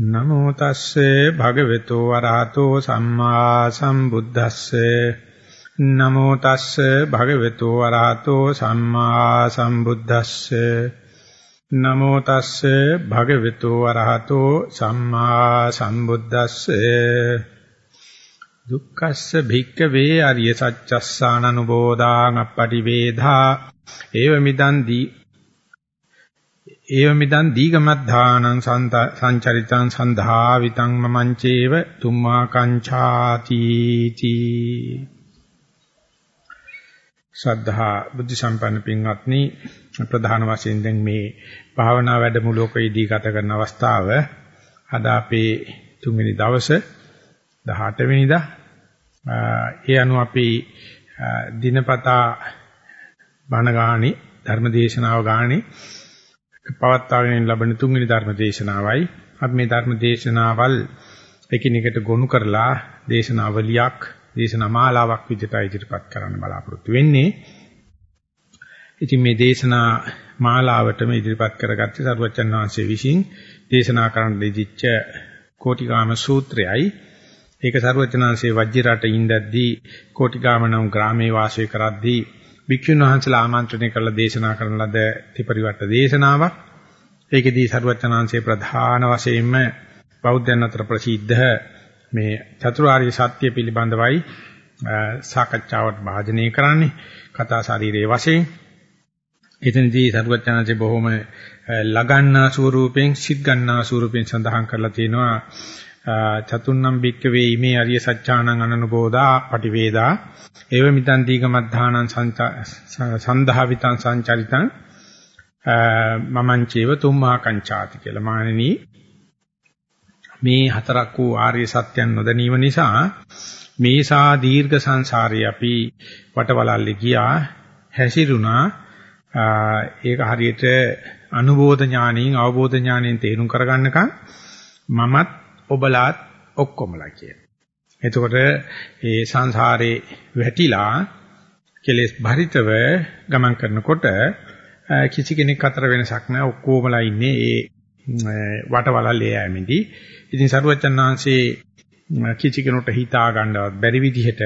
නමෝ තස්සේ භගවතු වරහතෝ සම්මා සම්බුද්දස්සේ. නමෝ තස්සේ භගවතු වරහතෝ සම්මා සම්බුද්දස්සේ. නමෝ තස්සේ භගවතු වරහතෝ සම්මා සම්බුද්දස්සේ. දුක්ඛස්ස භික්ඛවේ අරිය සත්‍යස්සාන අනුබෝධාං අපටි වේධා ඒව මිදන් දී ඒව මිදන් දීගමද්ධානං සංචරිතං සන්ධාවිතං මමංචේව තුම්මා කංචාති තී. ශ්‍රද්ධා බුද්ධ සම්පන්න පින්වත්නි ප්‍රධාන වශයෙන් දැන් මේ භාවනා වැඩමුළුවකදී ගත කරන අවස්ථාව අද අපේ තුන්වෙනි දවසේ 18 වෙනිදා ඒ අනුව අපි දිනපතා බණ ගාණි ධර්මදේශනාව ගාණි පවත්වාගෙන ලබන තුන්වෙනි ධර්ම දේශනාවයි. අපි මේ ධර්ම දේශනාවල් එකිනෙකට ගොනු කරලා දේශනාවලියක්, දේශනා මාලාවක් විදිහට ඉදිරිපත් කරන්න බලාපොරොත්තු වෙන්නේ. ඉතින් මේ දේශනා මාලාවටම ඉදිරිපත් කරගත්තේ සරුවචන් වහන්සේ විසින් දේශනා කරන්න දෙදිච්ච කෝටිකාම සූත්‍රයයි. ඒක සරුවචනාංශයේ වජ්ජිරට ඉඳද්දී කෝටිකාම නම් ග්‍රාමයේ වාසය කරද්දී භික්ෂුන් වහන්සේලා ආමන්ත්‍රණය කරලා දේශනා කරන ලද ත්‍රිපරිවර්ත දේශනාවක්. ඒකෙදී සරුවචනාංශයේ ප්‍රධාන වශයෙන්ම බෞද්ධයන් අතර ප්‍රසිද්ධ මේ චතුරාර්ය සත්‍ය පිළිබඳවයි සාකච්ඡාවට භාජනය කරන්නේ කතා ශරීරයේ වශයෙන්. එතනදී සරුවචනාංශයේ බොහොම ලගන්නා ස්වරූපයෙන් සිත් ගන්නා ස්වරූපයෙන් සඳහන් කරලා තියෙනවා චතුන්නම් බික්කවේ ඉමේ අරිය සත්‍යානං අනනුබෝධා පටිවේදා ඒව මිතන් දීගමද්ධානං සන්දහවිතං සංචරිතං මමං චේව තුම්මා කංචාති කියලා මානෙනි මේ හතරක් වූ ආර්ය සත්‍යයන් නොදැනීම නිසා මේසා දීර්ඝ සංසාරේ අපි වටවලල්ලි ගියා හැසිරුණා ඒක හරියට අනුබෝධ ඥාණයෙන් අවබෝධ ඥාණයෙන් තේරුම් කරගන්නකම් මමත් ඔබලාත් ඔක්කොමලා කියන. එතකොට ඒ සංසාරේ වැටිලා කෙලෙස් භරිතව ගමන් කරනකොට කිසි කෙනෙක් අතර වෙනසක් නැහැ ඔක්කොමලා ඉන්නේ ඒ වටවලල්ලේ යෑමේදී. ඉතින් සරුවචන් වහන්සේ කිසි කෙනෙකුට හිතා ගන්නවත් බැරි විදිහට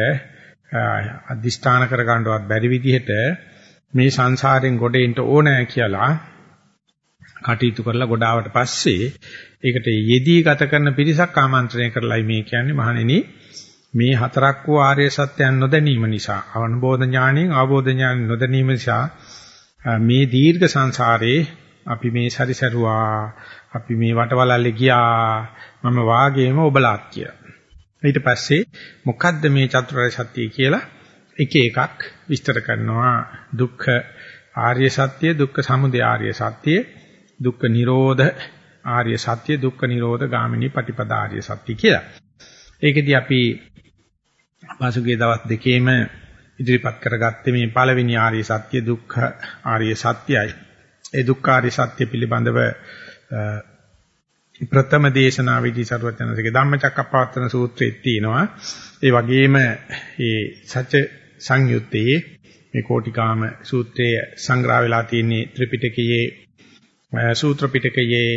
අදිෂ්ඨාන කර ගන්නවත් බැරි විදිහට මේ සංසාරයෙන් ගොඩ එන්න ඕනෑ කියලා කටයුතු කරලා ගොඩාවට පස්සේ ඒකට යෙදී ගත කරන පිරිසක් ආමන්ත්‍රණය කරලායි මේ කියන්නේ මහණෙනි මේ හතරක් වූ ආර්ය සත්‍යයන් නොදැනීම නිසා අවබෝධ ඥාණයෙන් අවබෝධ ඥාන නොදැනීම නිසා මේ දීර්ඝ සංසාරේ අපි මේ සැරිසරුවා අපි මේ වටවලල්ලේ ගියා මම වාගේම ඔබලාත් කියලා. ඊට පස්සේ මොකද්ද මේ චතුරාර්ය සත්‍ය කියලා එක එකක් විස්තර කරනවා දුක්ඛ ආර්ය සත්‍ය දුක්ඛ සමුදය ආර්ය සත්‍ය දුක්ඛ නිරෝධ ආර්ය සත්‍ය දුක්ඛ නිරෝධ ගාමිනී පටිපදා ආර්ය සත්‍ය කියලා. ඒකෙදී අපි පසුගිය දවස් දෙකේම ඉදිරිපත් කරගත්තේ මේ පළවෙනි ආර්ය සත්‍ය දුක්ඛ ආර්ය සත්‍යයි. ඒ දුක්ඛ ආර්ය සත්‍ය පිළිබඳව ප්‍රථම දේශනාවේදී සරුවචනසේගේ ධම්මචක්කප්පවත්තන සූත්‍රයේ තියෙනවා. ඒ වගේම මේ සත්‍ය සංයුත්තේ මේ කෝටිකාම සූත්‍රයේ සංග්‍රහ වෙලා තියෙන ත්‍රිපිටකයේ සූත්‍ර පිටකයේ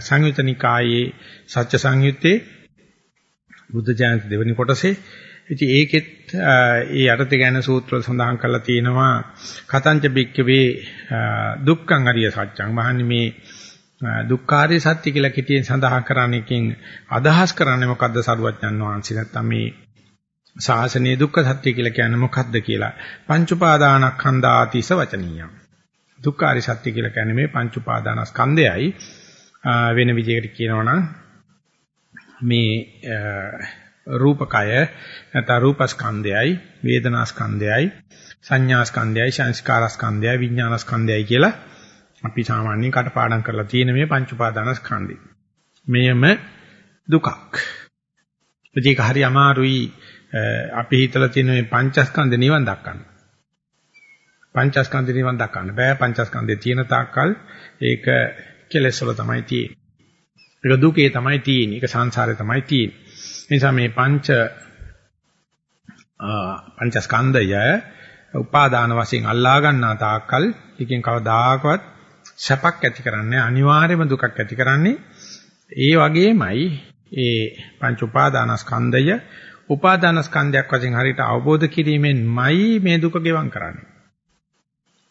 සංයුත නිකායේ සත්‍ය සංයුත්තේ බුද්ධ ජයන්ති දෙවෙනි කොටසේ ඉතින් ඒකෙත් ඒ යටතේ ගැන සූත්‍ර සඳහන් කරලා තියෙනවා කතංච බික්කවේ දුක්ඛං අරිය සත්‍යං. මහන්නේ මේ දුක්ඛාරිය සත්‍ය කියලා කිටියෙන් සඳහන් කරන එකෙන් අදහස් කරන්නේ මොකද්ද සරුවඥන් වහන්සේ? නැත්තම් මේ ශාසනීය දුක්ඛ සත්‍ය කියලා කියන්නේ මොකද්ද කියලා? පංච උපාදානස්කන්ධාතිස වචනීයම්. දුක්ඛාරි සත්‍ය කියලා කියන්නේ මේ පංච උපාදානස්කන්ධයයි වෙන විදිහකට කියනවා නම් මේ රූපකය නැත්නම් රූපස්කන්ධයයි වේදනාස්කන්ධයයි සංඥාස්කන්ධයයි සංස්කාරස්කන්ධයයි විඥානස්කන්ධයයි කියලා අපි සාමාන්‍යයෙන් කටපාඩම් කරලා තියෙන මේ පංච උපාදානස්කන්ධය. මෙයම දුකක්. ඒක හරි අමාරුයි අපි හිතලා තියෙන මේ පංචස්කන්ධ නිවන් දක්වන්න. පංචස්කන්ධ නිවන් දක්වන්න බෑ. පංචස්කන්ධේ තියෙන තාක්කල් ඒක කෙලෙස් වල තමයි තියෙන්නේ. ඒක දුකේ තමයි තියෙන්නේ. ඒක සංසාරේ තමයි තියෙන්නේ. ඒ නිසා මේ පංච පංචස්කන්ධය උපාදාන වශයෙන් අල්ලා ගන්නා තාක්කල් එකෙන් කවදාකවත් සැපක් ඇති කරන්නේ අනිවාර්යයෙන්ම දුකක් ඇති කරන්නේ ඒ වගේමයි ඒ පංච උපාදානස්කන්ධය උපාදානස්කන්ධයක් වශයෙන් හරියට අවබෝධ කිරීමෙන්මයි මේ දුක ගෙවම් කරන්නේ.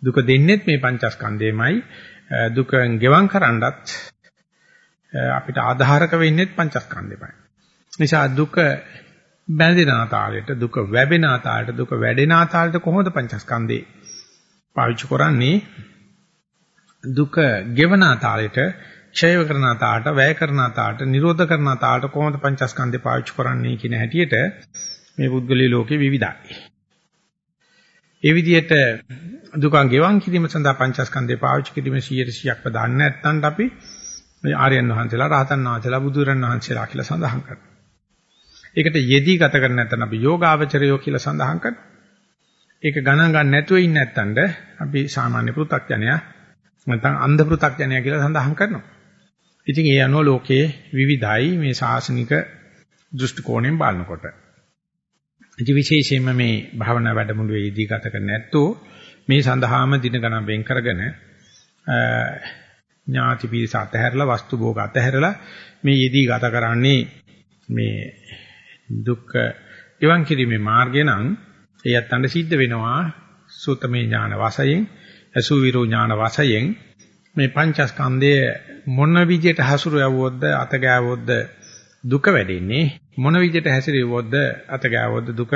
දුක දෙන්නේත් මේ පංචස්කන්ධයමයි දුක ගෙවම් කරන්නත් අපිට ආධාරක වෙන්නේත් පංචස්කන්ධයමයි. නිසා දුක බැඳෙන ආතාලයට දුක වැවෙන ආතාලයට දුක වැඩෙන ආතාලයට කොහොමද පංචස්කන්ධේ පාවිච්චි කරන්නේ දුක ගෙවන ආතාලයට ක්ෂය කරන ආතාලයට වැය කරන ආතාලයට නිරෝධ කරන ආතාලයට කොහොමද පංචස්කන්ධේ පාවිච්චි කරන්නේ කියන හැටියට මේ පුද්ගලී ලෝකේ විවිධයි. ඒ විදිහට දුකන් ගෙවන් කිරීම සඳහා පංචස්කන්ධේ පාවිච්චි කිරීම 100%ක්ම දාන්න නැත්නම් අපි ආර්යයන් වහන්සේලා රහතන් වහන්සේලා බුදුරන් වහන්සේලා කියලා සඳහන් කරනවා. ඒකට යෙදී ගත කරන්නේ නැත්නම් අපි යෝගාවචරයෝ කියලා සඳහන් කරනවා. ඒක ගණන් ගන්න නැතුව ඉන්නේ නැත්නම් අපි සාමාන්‍ය පෘථග්ජනයා නැත්නම් අන්ධ පෘථග්ජනයා කියලා සඳහන් කරනවා. ඉතින් ඒ අනුව ලෝකයේ විවිධයි මේ ශාසනික දෘෂ්ටි කෝණයෙන් බලනකොට. ඉතින් විශේෂයෙන්ම මේ භාවනා වැඩමුළුවේදී ගත කරන්නේ නැත්තෝ මේ සඳහාම දින ගණන් වෙන් කරගෙන ඥාති පිරිස අතහැරලා වස්තු භෝග අතහැරලා මේ යෙදී ගත කරන්නේ මේ දුක්ඛ ඉවන් කිරීමේ මාර්ගය නම් ඒ යත්තන්ට සිද්ධ වෙනවා සූතමේ ඥාන වශයෙන් අසුවිරෝ ඥාන වශයෙන්. මේ පංචස්කන්ධය මොන විදියට හසුරු යවුවොත්ද අත ගෑවොත්ද දුක වැඩෙන්නේ? මොන විදියට හැසිරෙවොත්ද අත ගෑවොත්ද දුක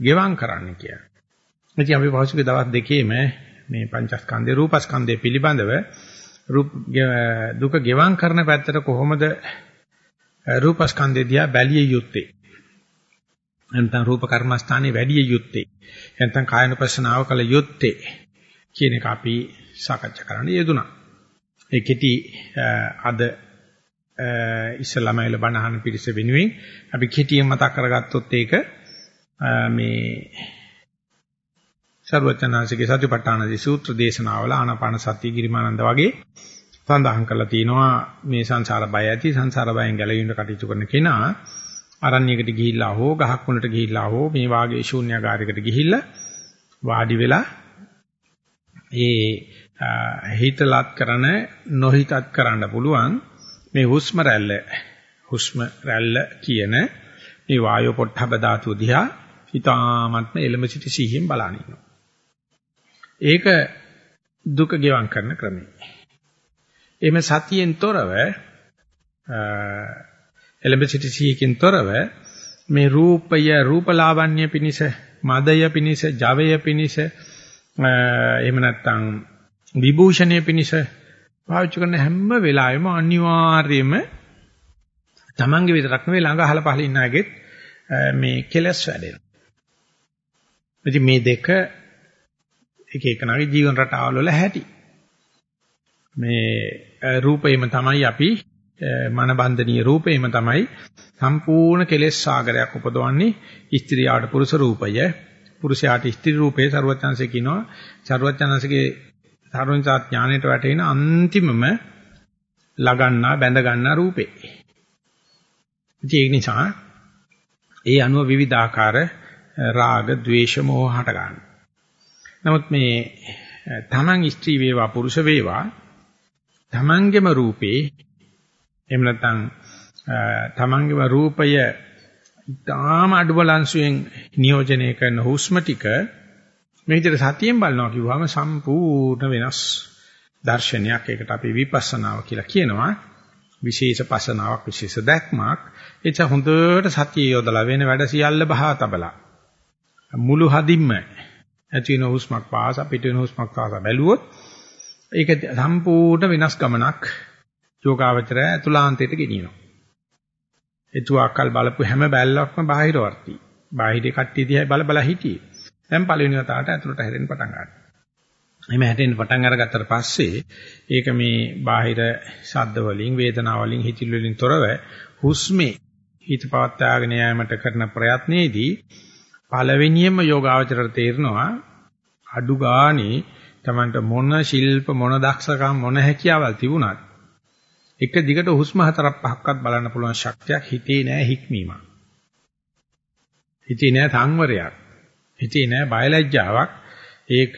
ගෙවම් කරන්න කියලා. ඉතින් අපි පහසුගේ දවස් දෙකේම මේ පංචස්කන්ධේ රූපස්කන්ධය පිළිබඳව දුක ගෙවම් කරන පැත්තට කොහොමද රූපස්කන්ධය දිහා බැලිය යුත්තේ? නැත්නම් රූප කර්මස්ථානේ වැඩි යුත්තේ නැත්නම් කායනුපස්සනාව කළ යුත්තේ කියන එක අපි සාකච්ඡා කරන්න යෙදුනා. ඒ කෙටි අද ඉස්සලම එළ බණහන පිරිස වෙනුවෙන් අපි කෙටියෙන් මතක් කරගත්තොත් ඒක මේ සර්වචනාසිකේ සතිපට්ඨානදී සූත්‍ර දේශනාවල ආනාපාන සති ගිරිමානන්ද වගේ සඳහන් කරලා තිනවා මේ සංසාර බය ඇති සංසාර බයෙන් ගැලවීමට කටයුතු කරන කෙනා අරණ්‍යයකට ගිහිල්ලා හෝ ගහක් මුලට ගිහිල්ලා හෝ මේ වාගේ ශූන්‍යagaraයකට ගිහිල්ලා වාඩි වෙලා ඒ හිතලත් කරන නොහිතත් කරන්න පුළුවන් මේ හුස්ම රැල්ල හුස්ම රැල්ල කියන මේ වායෝ පොට්ටබ ධාතු දිහා හිතාමත්ම එලම සිටි සිහියෙන් බලන ඉන්නවා. ඒක දුක ගෙවම් කරන ක්‍රමය. එimhe සතියෙන් තොරව එලඹ සිටි සිහියකින් තොරව මේ රූපය රූපලාවන්‍ය පිනිස මදය පිනිස ජවය පිනිස එහෙම නැත්නම් විභූෂණය පිනිස පාවිච්චි කරන හැම වෙලාවෙම අනිවාර්යයෙන්ම තමන්ගේ විතරක් නෙවෙයි ළඟ අහලා පහළ ඉන්න අයගෙත් මේ කෙලස් වැඩෙනවා. ඉතින් මේ දෙක එක එකනාගේ ජීවන රටාවල වල හැටි. මේ රූපේම තමයි අපි මනබන්ධනීය රූපේම තමයි සම්පූර්ණ කෙලෙස් සාගරයක් උපදවන්නේ ස්ත්‍රියාට පුරුෂ රූපය පුරුෂයාට ස්ත්‍රී රූපේ ਸਰවඥාන්සේ කියනවා ਸਰවඥාන්සේගේ සාරවත්සා ඥාණයට වැටෙන අන්තිමම ලගන්නා බැඳ ගන්නා රූපේ. ඒ නිසා ඒ අනුව විවිධාකාර රාග, ద్వේෂ, මෝහ හට ගන්නවා. නමුත් මේ තමන් ස්ත්‍රී වේවා පුරුෂ වේවා තමන්ගේම රූපේ එහෙම නැත්නම් තමන්ගේම රූපය ඊටාම අඩුබලංශයෙන් නියෝජනය කරන හුස්ම ටික මේ විදිහට සතියෙන් බලනවා කිව්වම සම්පූර්ණ වෙනස් දර්ශනයක්. ඒකට අපි විපස්සනාව කියලා කියනවා. විශේෂ පසනාවක් විශේෂ දැක්මක්. එච හොඳට සතිය යොදලා වෙන වැඩ සියල්ල බහා තබලා. මුළු හදින්ම ඇති වෙන හුස්මක් පාස පිට වෙන හුස්මක් පාස බැලුවොත් ඒක සම්පූර්ණ වෙනස් ගමනක් යෝගාවචරය අතුලාන්තයට ගෙනියනවා. එතුආකල් බලපු හැම බැල්ලක්ම බාහිරවර්ති. බාහිරේ කට්ටිය දිහා බල බල හිටියේ. දැන් පළවෙනි වතාවට ඇතුළට හැරෙන්න පටන් ගන්නවා. එimhe හැටෙන්න පටන් අරගත්තට පස්සේ ඒක මේ බාහිර ශබ්ද වලින් වේදනා වලින් හිතිල් වලින් තොරව හුස්මේ හිත පවත්වාගෙන යාමට කරන ප්‍රයත්නයේදී පළවෙනියම යෝගාවචරයට තේරෙනවා අඩු ගානේ Tamanට මොන ශිල්ප මොන දක්ෂකම් මොන හැකියාවල් තිබුණත් එක දිගට හුස්ම හතරක් පහක්වත් බලන්න පුළුවන් ශක්තියක් හිතේ නෑ හික්මීමක්. හිතේ නෑ සංවරයක්. හිතේ නෑ බයලජ්ජාවක්. ඒක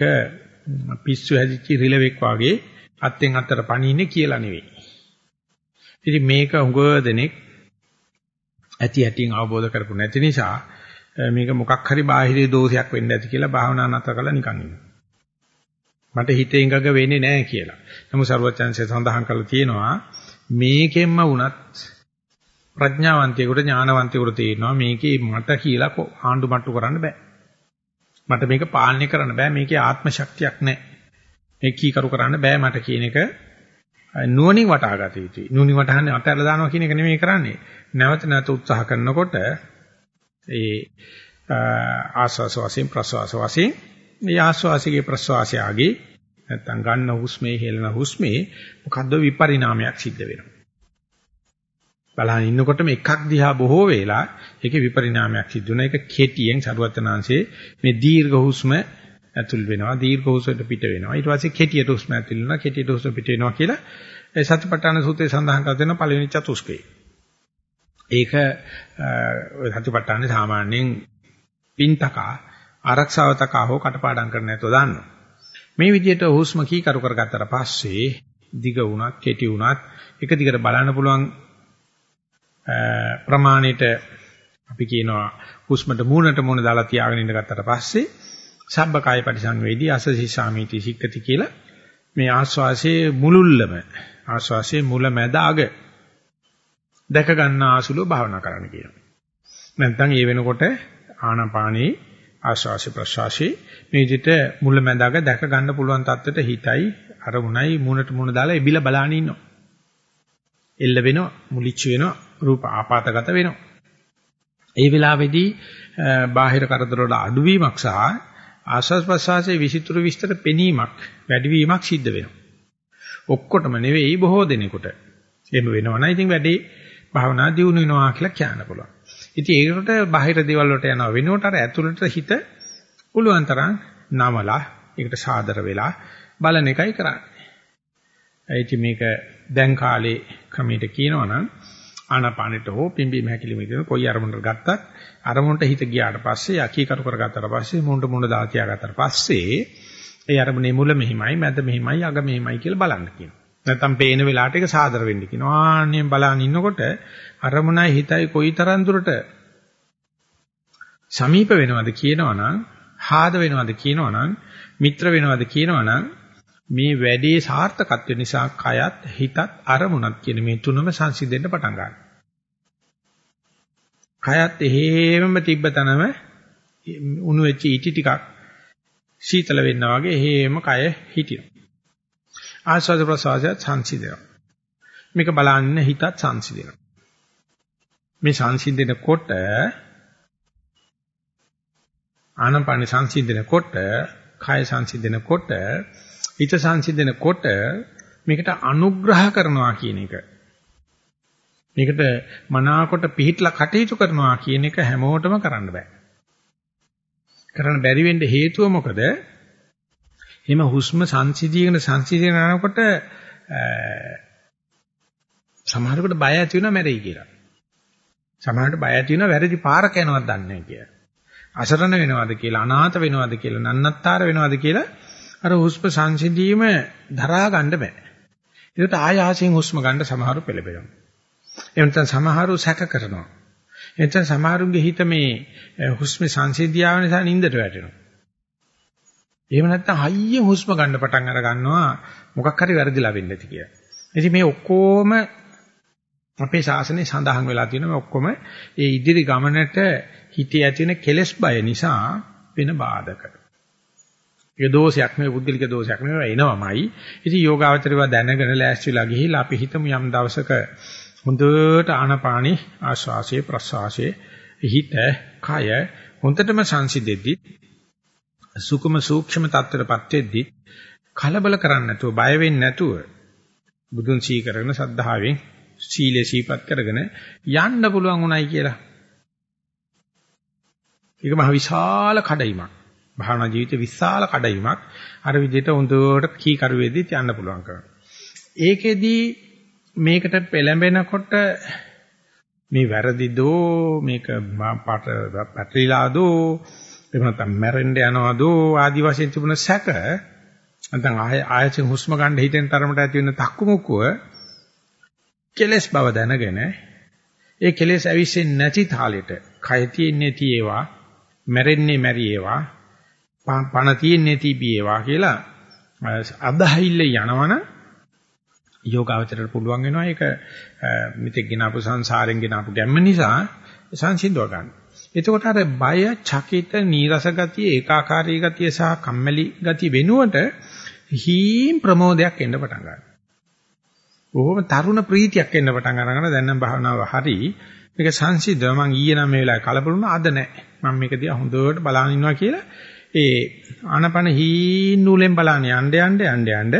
පිස්සු හැදිච්ච රිලෙවෙක් වාගේ අත්ෙන් අතට පණින්නේ කියලා නෙවෙයි. ඉතින් මේක උගව දෙනෙක් ඇති ඇටින් අවබෝධ කරපු නැති නිසා මේක මොකක් හරි බාහිරේ දෝෂයක් වෙන්න ඇති කියලා භාවනා නැතර කළා නිකන් ඉන්නවා. මට හිතේ ඉඟග වෙන්නේ නැහැ කියලා. නමුත් සරුවචන්සේ සඳහන් කරලා තියෙනවා මේකෙන්ම වුණත් ප්‍රඥාවන්තයෙකුට ඥානවන්තයෙකුට තේරෙනවා මේකේ මට කියලා ආණ්ඩු මට්ටු කරන්න බෑ. මට මේක පාලනය කරන්න බෑ මේකේ ආත්ම ශක්තියක් නැහැ. මේ කීකරු කරන්න බෑ මට කියන එක නුවණින් වටහා ගත යුතුයි. නුවණින් වටහන්නේ අතහැරලා දානවා කියන එක නෙමෙයි කරන්නේ. නැවත නැවත උත්සාහ කරනකොට ඒ ආස්වාස වශයෙන් ප්‍රසවාස වශයෙන් මේ ආස්වාසිකේ ප්‍රසවාසයගේ නැත්තම් ගන්න හුස්මේ හෙලන හුස්මේ මොකද්ද විපරිණාමයක් සිද්ධ වෙනවා. බලහන් ඉන්නකොටම එකක් දිහා බොහෝ වෙලා ඒකේ විපරිණාමයක් සිද්ධ වෙනවා. ඒක කෙටියෙන් සරුවත්තනාංශේ මේ දීර්ඝ හුස්ම ඇතුල් වෙනවා. දීර්ඝ හුස්මට පිට වෙනවා. ඊට පස්සේ කෙටියට හුස්ම ඇතුල් වෙනවා. කෙටියට හුස්ම පිට වෙනවා කියලා ඒ සතිපට්ඨාන සූත්‍රයේ සඳහන් කර දෙන පළවෙනි චතුස්කේ. ඒක සතිපට්ඨානේ සාමාන්‍යයෙන් පින්තකා ආරක්ෂාවතකා හෝ කටපාඩම් කරන්න නැතුව දාන්නවා. මේ විදිහට හුස්ම කීකරු කරගත්තට පස්සේ දිග වුණත් කෙටි වුණත් එක දිගට බලන්න පුළුවන් ප්‍රමාණයට අපි කියනවා හුස්මට මූණට මූණ දාලා තියාගෙන ඉඳ ගත්තට පස්සේ සබ්බකාය පරිසංවේදී අසසි සාමීති සික්කති කියලා මේ ආස්වාසේ මුලුල්ලම ආස්වාසේ මුල මැද අග දැක ගන්න ආසුලව භාවනා කරන්න කියනවා. නැත්නම් ඒ වෙනකොට ආනාපානී ආස්වාසේ ප්‍රසවාසී මේ විදිහට මුල මැද අග දැක ගන්න පුළුවන් තත්ත්වයට හිතයි අරමුණයි මුණට මුණ දාලා එබිලා බලාගෙන ඉන්නවා. එල්ල වෙනවා, මුලිච්ච වෙනවා, රූප ආපాతගත වෙනවා. ඒ වෙලාවේදී බාහිර කරදර වල අඩුවීමක් සහ ආස්වාස් ප්‍රසවාසයේ විසිතුරු විස්තර පෙනීමක් වැඩිවීමක් සිද්ධ වෙනවා. ඔක්කොටම නෙවෙයි බොහෝ දෙනෙකුට. එහෙම වෙනවනම් ඉතින් වැඩි භාවනා දියුණු වෙනවා කියලා කියන්න පුළුවන්. ඉතින් ඒකට බාහිර දේවල් වලට යනවා වෙනකොට අර ඇතුළට හිත පුළුවන් තරම් නමලා ඒකට සාදර වෙලා බලන එකයි කරන්නේ. ඒ මේක දැන් කාලේ ක්‍රමයට කියනවනම් ආනාපානෙට හෝ පිම්බීම හැකිලිම කියන කොයි අරමුණකට ගත්තත් අරමුණට හිත ගියාට පස්සේ යකීකරු කරගත්තාට පස්සේ මුණ්ඩ මුණ්ඩ දා තියාගත්තාට පස්සේ ඒ අරමුණේ මුල මෙහිමයි මැද මෙහිමයි අග මෙහිමයි කියලා බලන්න කියනවා. නැත්තම් පේන වෙලාවට ඒක සාදර වෙන්න කියනවා. ආන්නේ බලන් ඉන්නකොට අරමුණයි හිතයි කොයිතරම් දුරට සමීප වෙනවද කියනවනම් හාද වෙනවද කියනවනම් මිත්‍ර වෙනවද කියනවනම් මේ වැඩේ සාර්ථකත්ව නිසා කයත් හිතත් අරමුණත් කියන මේ තුනම සංසිඳෙන්න පටන් ගන්නවා. කයත් එහෙමම තිබ්බ තැනම උණු වෙච්ච ඉටි ටිකක් සීතල වෙනවා වගේ එහෙම කය හිටිනවා. ආස්වාද ප්‍රසවාසය සංසිඳනවා. මේක බලන්න හිතත් සංසිඳනවා. මේ සංසිඳනකොට ආනපන සංසිඳනකොට කය සංසිඳනකොට හිත සංසිඳනකොට මේකට අනුග්‍රහ කරනවා කියන එක මේකට මනාකොට පිහිట్లా කටයුතු කරනවා කියන එක හැමෝටම කරන්න බෑ. කරන්න බැරි වෙන්න හේතුව මොකද? එහෙම හුස්ම සංසිඳීගෙන සංසිඳගෙන යනකොට සමහරකට බය ඇති වෙනවා මැරෙයි කියලා. සමහරකට බය ඇති වෙනවා වැරදි පාරක යනවත් දන්නේ නැහැ කියලා. අසරණ වෙනවද කියලා අනාථ වෙනවද කියලා නන්නත්තර වෙනවද කියලා අර හුස්ම සංසිඳීම දරා ගන්න බෑ. ඒකට ආයාසයෙන් හුස්ම ගන්න සමහරු පෙළඹෙනවා. එහෙම නැත්නම් සමහරව සැක කරනවා. එතන සමහරුන්ගේ හිත මේ හුස්ම සංසිද්ධියාව නිසා නිින්දට වැටෙනවා. එහෙම නැත්නම් හයිය හුස්ම ගන්න පටන් අර ගන්නවා මොකක් හරි වැරදිලා වෙන්න ඇති කියලා. ඉතින් මේ ඔක්කොම අපේ ශාසනයේ සඳහන් වෙලා තියෙනවා ඔක්කොම ඒ ඉදිරි ගමනට හිතේ ඇති වෙන කෙලෙස් බය නිසා වෙන බාධක. ඒක දෝෂයක් නෙවෙයි පුද්ගලික දෝෂයක් නෙවෙයි එනවමයි. ඉතින් යෝගාවචරව දැනගෙන ලෑස්තිලා ගිහිල්ලා අපි හිතමු යම් දවසක හොඳට ආනපානි ආශ්වාසයේ ප්‍රශ්වාසයේ හිත කය හොඳටම සංසිඳෙද්දි සුකුම සූක්ෂම තත්ත්වයටපත් වෙද්දි කලබල කරන්නේ නැතුව බය වෙන්නේ නැතුව බුදුන් සී කරගෙන සද්ධාවෙන් සීලේ සීපත් කරගෙන යන්න පුළුවන් උනායි කියලා. ඒක මහ විශාල කඩයිමක්. භාවනා ජීවිතේ විශාල කඩයිමක්. අර විදිහට හොඳට කී කරුවේදී යන්න පුළුවන් කරනවා. ඒකෙදී මේකට පෙළඹෙනකොට මේ වැරදිදෝ මේක පාට පැටලිලාදෝ එහෙම නැත්නම් මැරෙන්න යනවාදෝ ආදි වශයෙන් තිබුණ සැක නැත්නම් ආය ආයතෙන් හුස්ම ගන්න හිතෙන් තරමට ඇති වෙන තක්කු මුක්කුව කෙලස් බව දැනගෙන ඒ කෙලෙස් ඇවිස්සෙන්නේ නැති තාලෙට කය තියෙන්නේ තියේවා මැරෙන්නේ මැරියේවා පණ තියෙන්නේ තිබියේවා කියලා අදහිල්ල යනවන යෝගාවචරයට පුළුවන් වෙනවා ඒක මිත්‍යක් ගినాපු සංසාරෙන් ගినాපු ගැම්ම නිසා සංසිඳව ගන්න. එතකොට අර බය, චකිත, නීරස ගතිය, ඒකාකාරී ගතිය සහ කම්මැලි ගතිය වෙනුවට හීම් ප්‍රමෝදයක් එන්න පටන් ගන්නවා. බොහොම තරුණ ප්‍රීතියක් එන්න පටන් අරගෙන දැන් නම් භාවනාව හරි මේක සංසිද්ධ මම ඊයේ නම් මේ වෙලාවේ කලබලුණා අද නැහැ මම මේක දිහා හොඳට බලන් ඉන්නවා කියලා ඒ ආනපන හීන් නූලෙන් බලන්න යන්න යන්න යන්න යන්න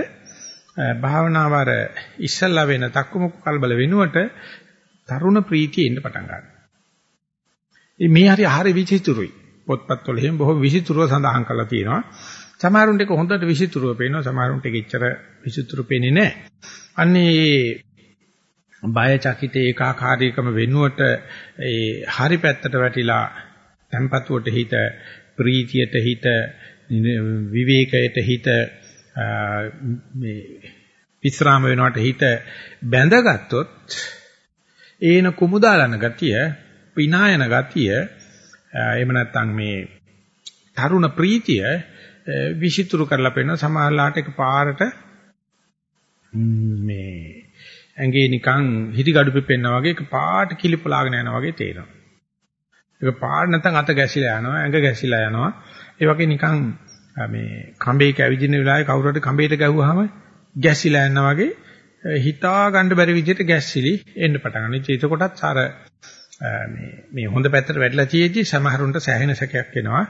භාවනාව අර ඉස්සල්ලා වෙන තක්කමුක්ක කලබල වෙනුවට තරුණ ප්‍රීතිය එන්න පටන් ගන්නවා මේ හරි හරි විචිතුරුයි. පොත්පත්වල එහෙම බොහොම විචිතුරුව සඳහන් කරලා තියෙනවා. සමහරුන්ට ඒක හොඳට විචිතුරුව පේනවා. සමහරුන්ට ඒක එච්චර විචිතුරු පේන්නේ නැහැ. අන්නේ බය චකිත ඒකාකාරීකම වෙනුවට ඒ හරි පැත්තට වැටිලා tempatuවට හිත ප්‍රීතියට හිත විවේකයට හිත මේ විස්රාම වෙනවට හිත බැඳගත්තොත් ඒන කුමුදාලන ගතිය පිනායන ගතිය එහෙම නැත්නම් මේ තරුණ ප්‍රීතිය විසිතුරු කරලා පෙන්න සමහරලාට එක පාරට මේ ඇඟේ නිකන් හිටි gadu පිපෙන්නා වගේ එක පාට කිලිපලාගෙන යනවා වගේ තේරෙනවා. ඒක පාට නැත්නම් අත ගැසිලා යනවා, ඇඟ ගැසිලා යනවා. ඒ වගේ නිකන් මේ කඹේක ඇවිදින වෙලාවේ කවුරු හරි කඹේට ගැහුවාම ගැසිලා යනවා වගේ හිතා ගන්න බැරි විදිහට ගැස්සිලි එන්න පටන් ගන්නවා. එතකොටත් අර මේ මේ හොඳ පැත්තට වැටලා තියෙද්දි සමහරුන්ට සෑහෙන සැකයක් එනවා.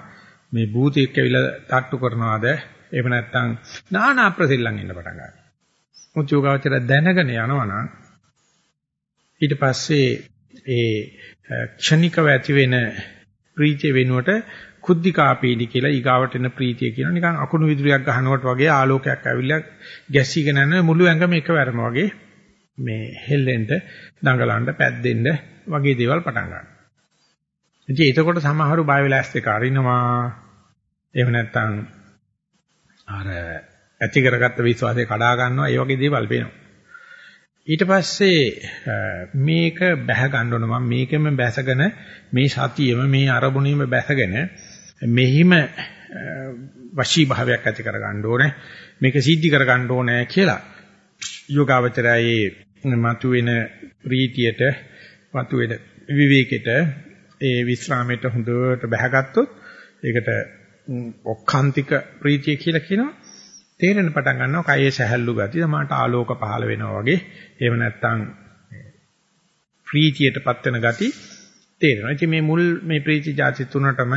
මේ භූතයෙක් ඇවිල්ලා තට්ටු කරනවාද? එහෙම නැත්නම් නානා ප්‍රතිල්ලම් එන්න පටන් ගන්නවා. මුචෝගාවචර දැනගෙන යනවනම් ඊට පස්සේ ඒ ක්ෂණිකව ඇති වෙන ප්‍රීතිය වෙනුවට කුද්ධිකාපීඩි කියලා ඊගාවට එන ප්‍රීතිය කියන නිකන් අකුණු විදුලියක් ගහනකොට වගේ ආලෝකයක් ඇවිල්ලා ගැසීගෙන යන මුළු ඇඟම එකවරම වගේ මේ හෙල්ලෙන්න දඟලන්න පැද්දෙන්න වගේ දේවල් පටන් ගන්නවා. ඉතින් එතකොට සමහරු බය වෙලා ඇස් දෙක අරිනවා. එහෙම නැත්නම් අර ඇති කරගත්ත විශ්වාසය කඩා ගන්නවා ඒ වගේ දේවල් පේනවා. ඊට පස්සේ මේක බැහැ ගන්න ඕන මම මේකෙම බැසගෙන මේ සතියෙම මේ අරමුණෙම බැසගෙන මෙහිම වශී භාවයක් ඇති කර ගන්න ඕනේ මේක සිද්ධි කර ගන්න ඕනේ කියලා යෝගාවචරයේ මතුවෙන ප්‍රීතියට මතුවෙන විවේකයට ඒ විස්රාමයට හොඳට බැහැගත්තොත් ඒකට ඔක්කාන්තික ප්‍රීතිය කියලා කියනවා තේරෙන පටන් ගන්නවා කයේ සැහැල්ලු ගතිය සමාට ආලෝක පහළ වෙනවා වගේ එහෙම නැත්නම් ප්‍රීතියටපත් වෙන ගති තේරෙනවා. ඉතින් මේ මුල් මේ ප්‍රීති જાති තුනටම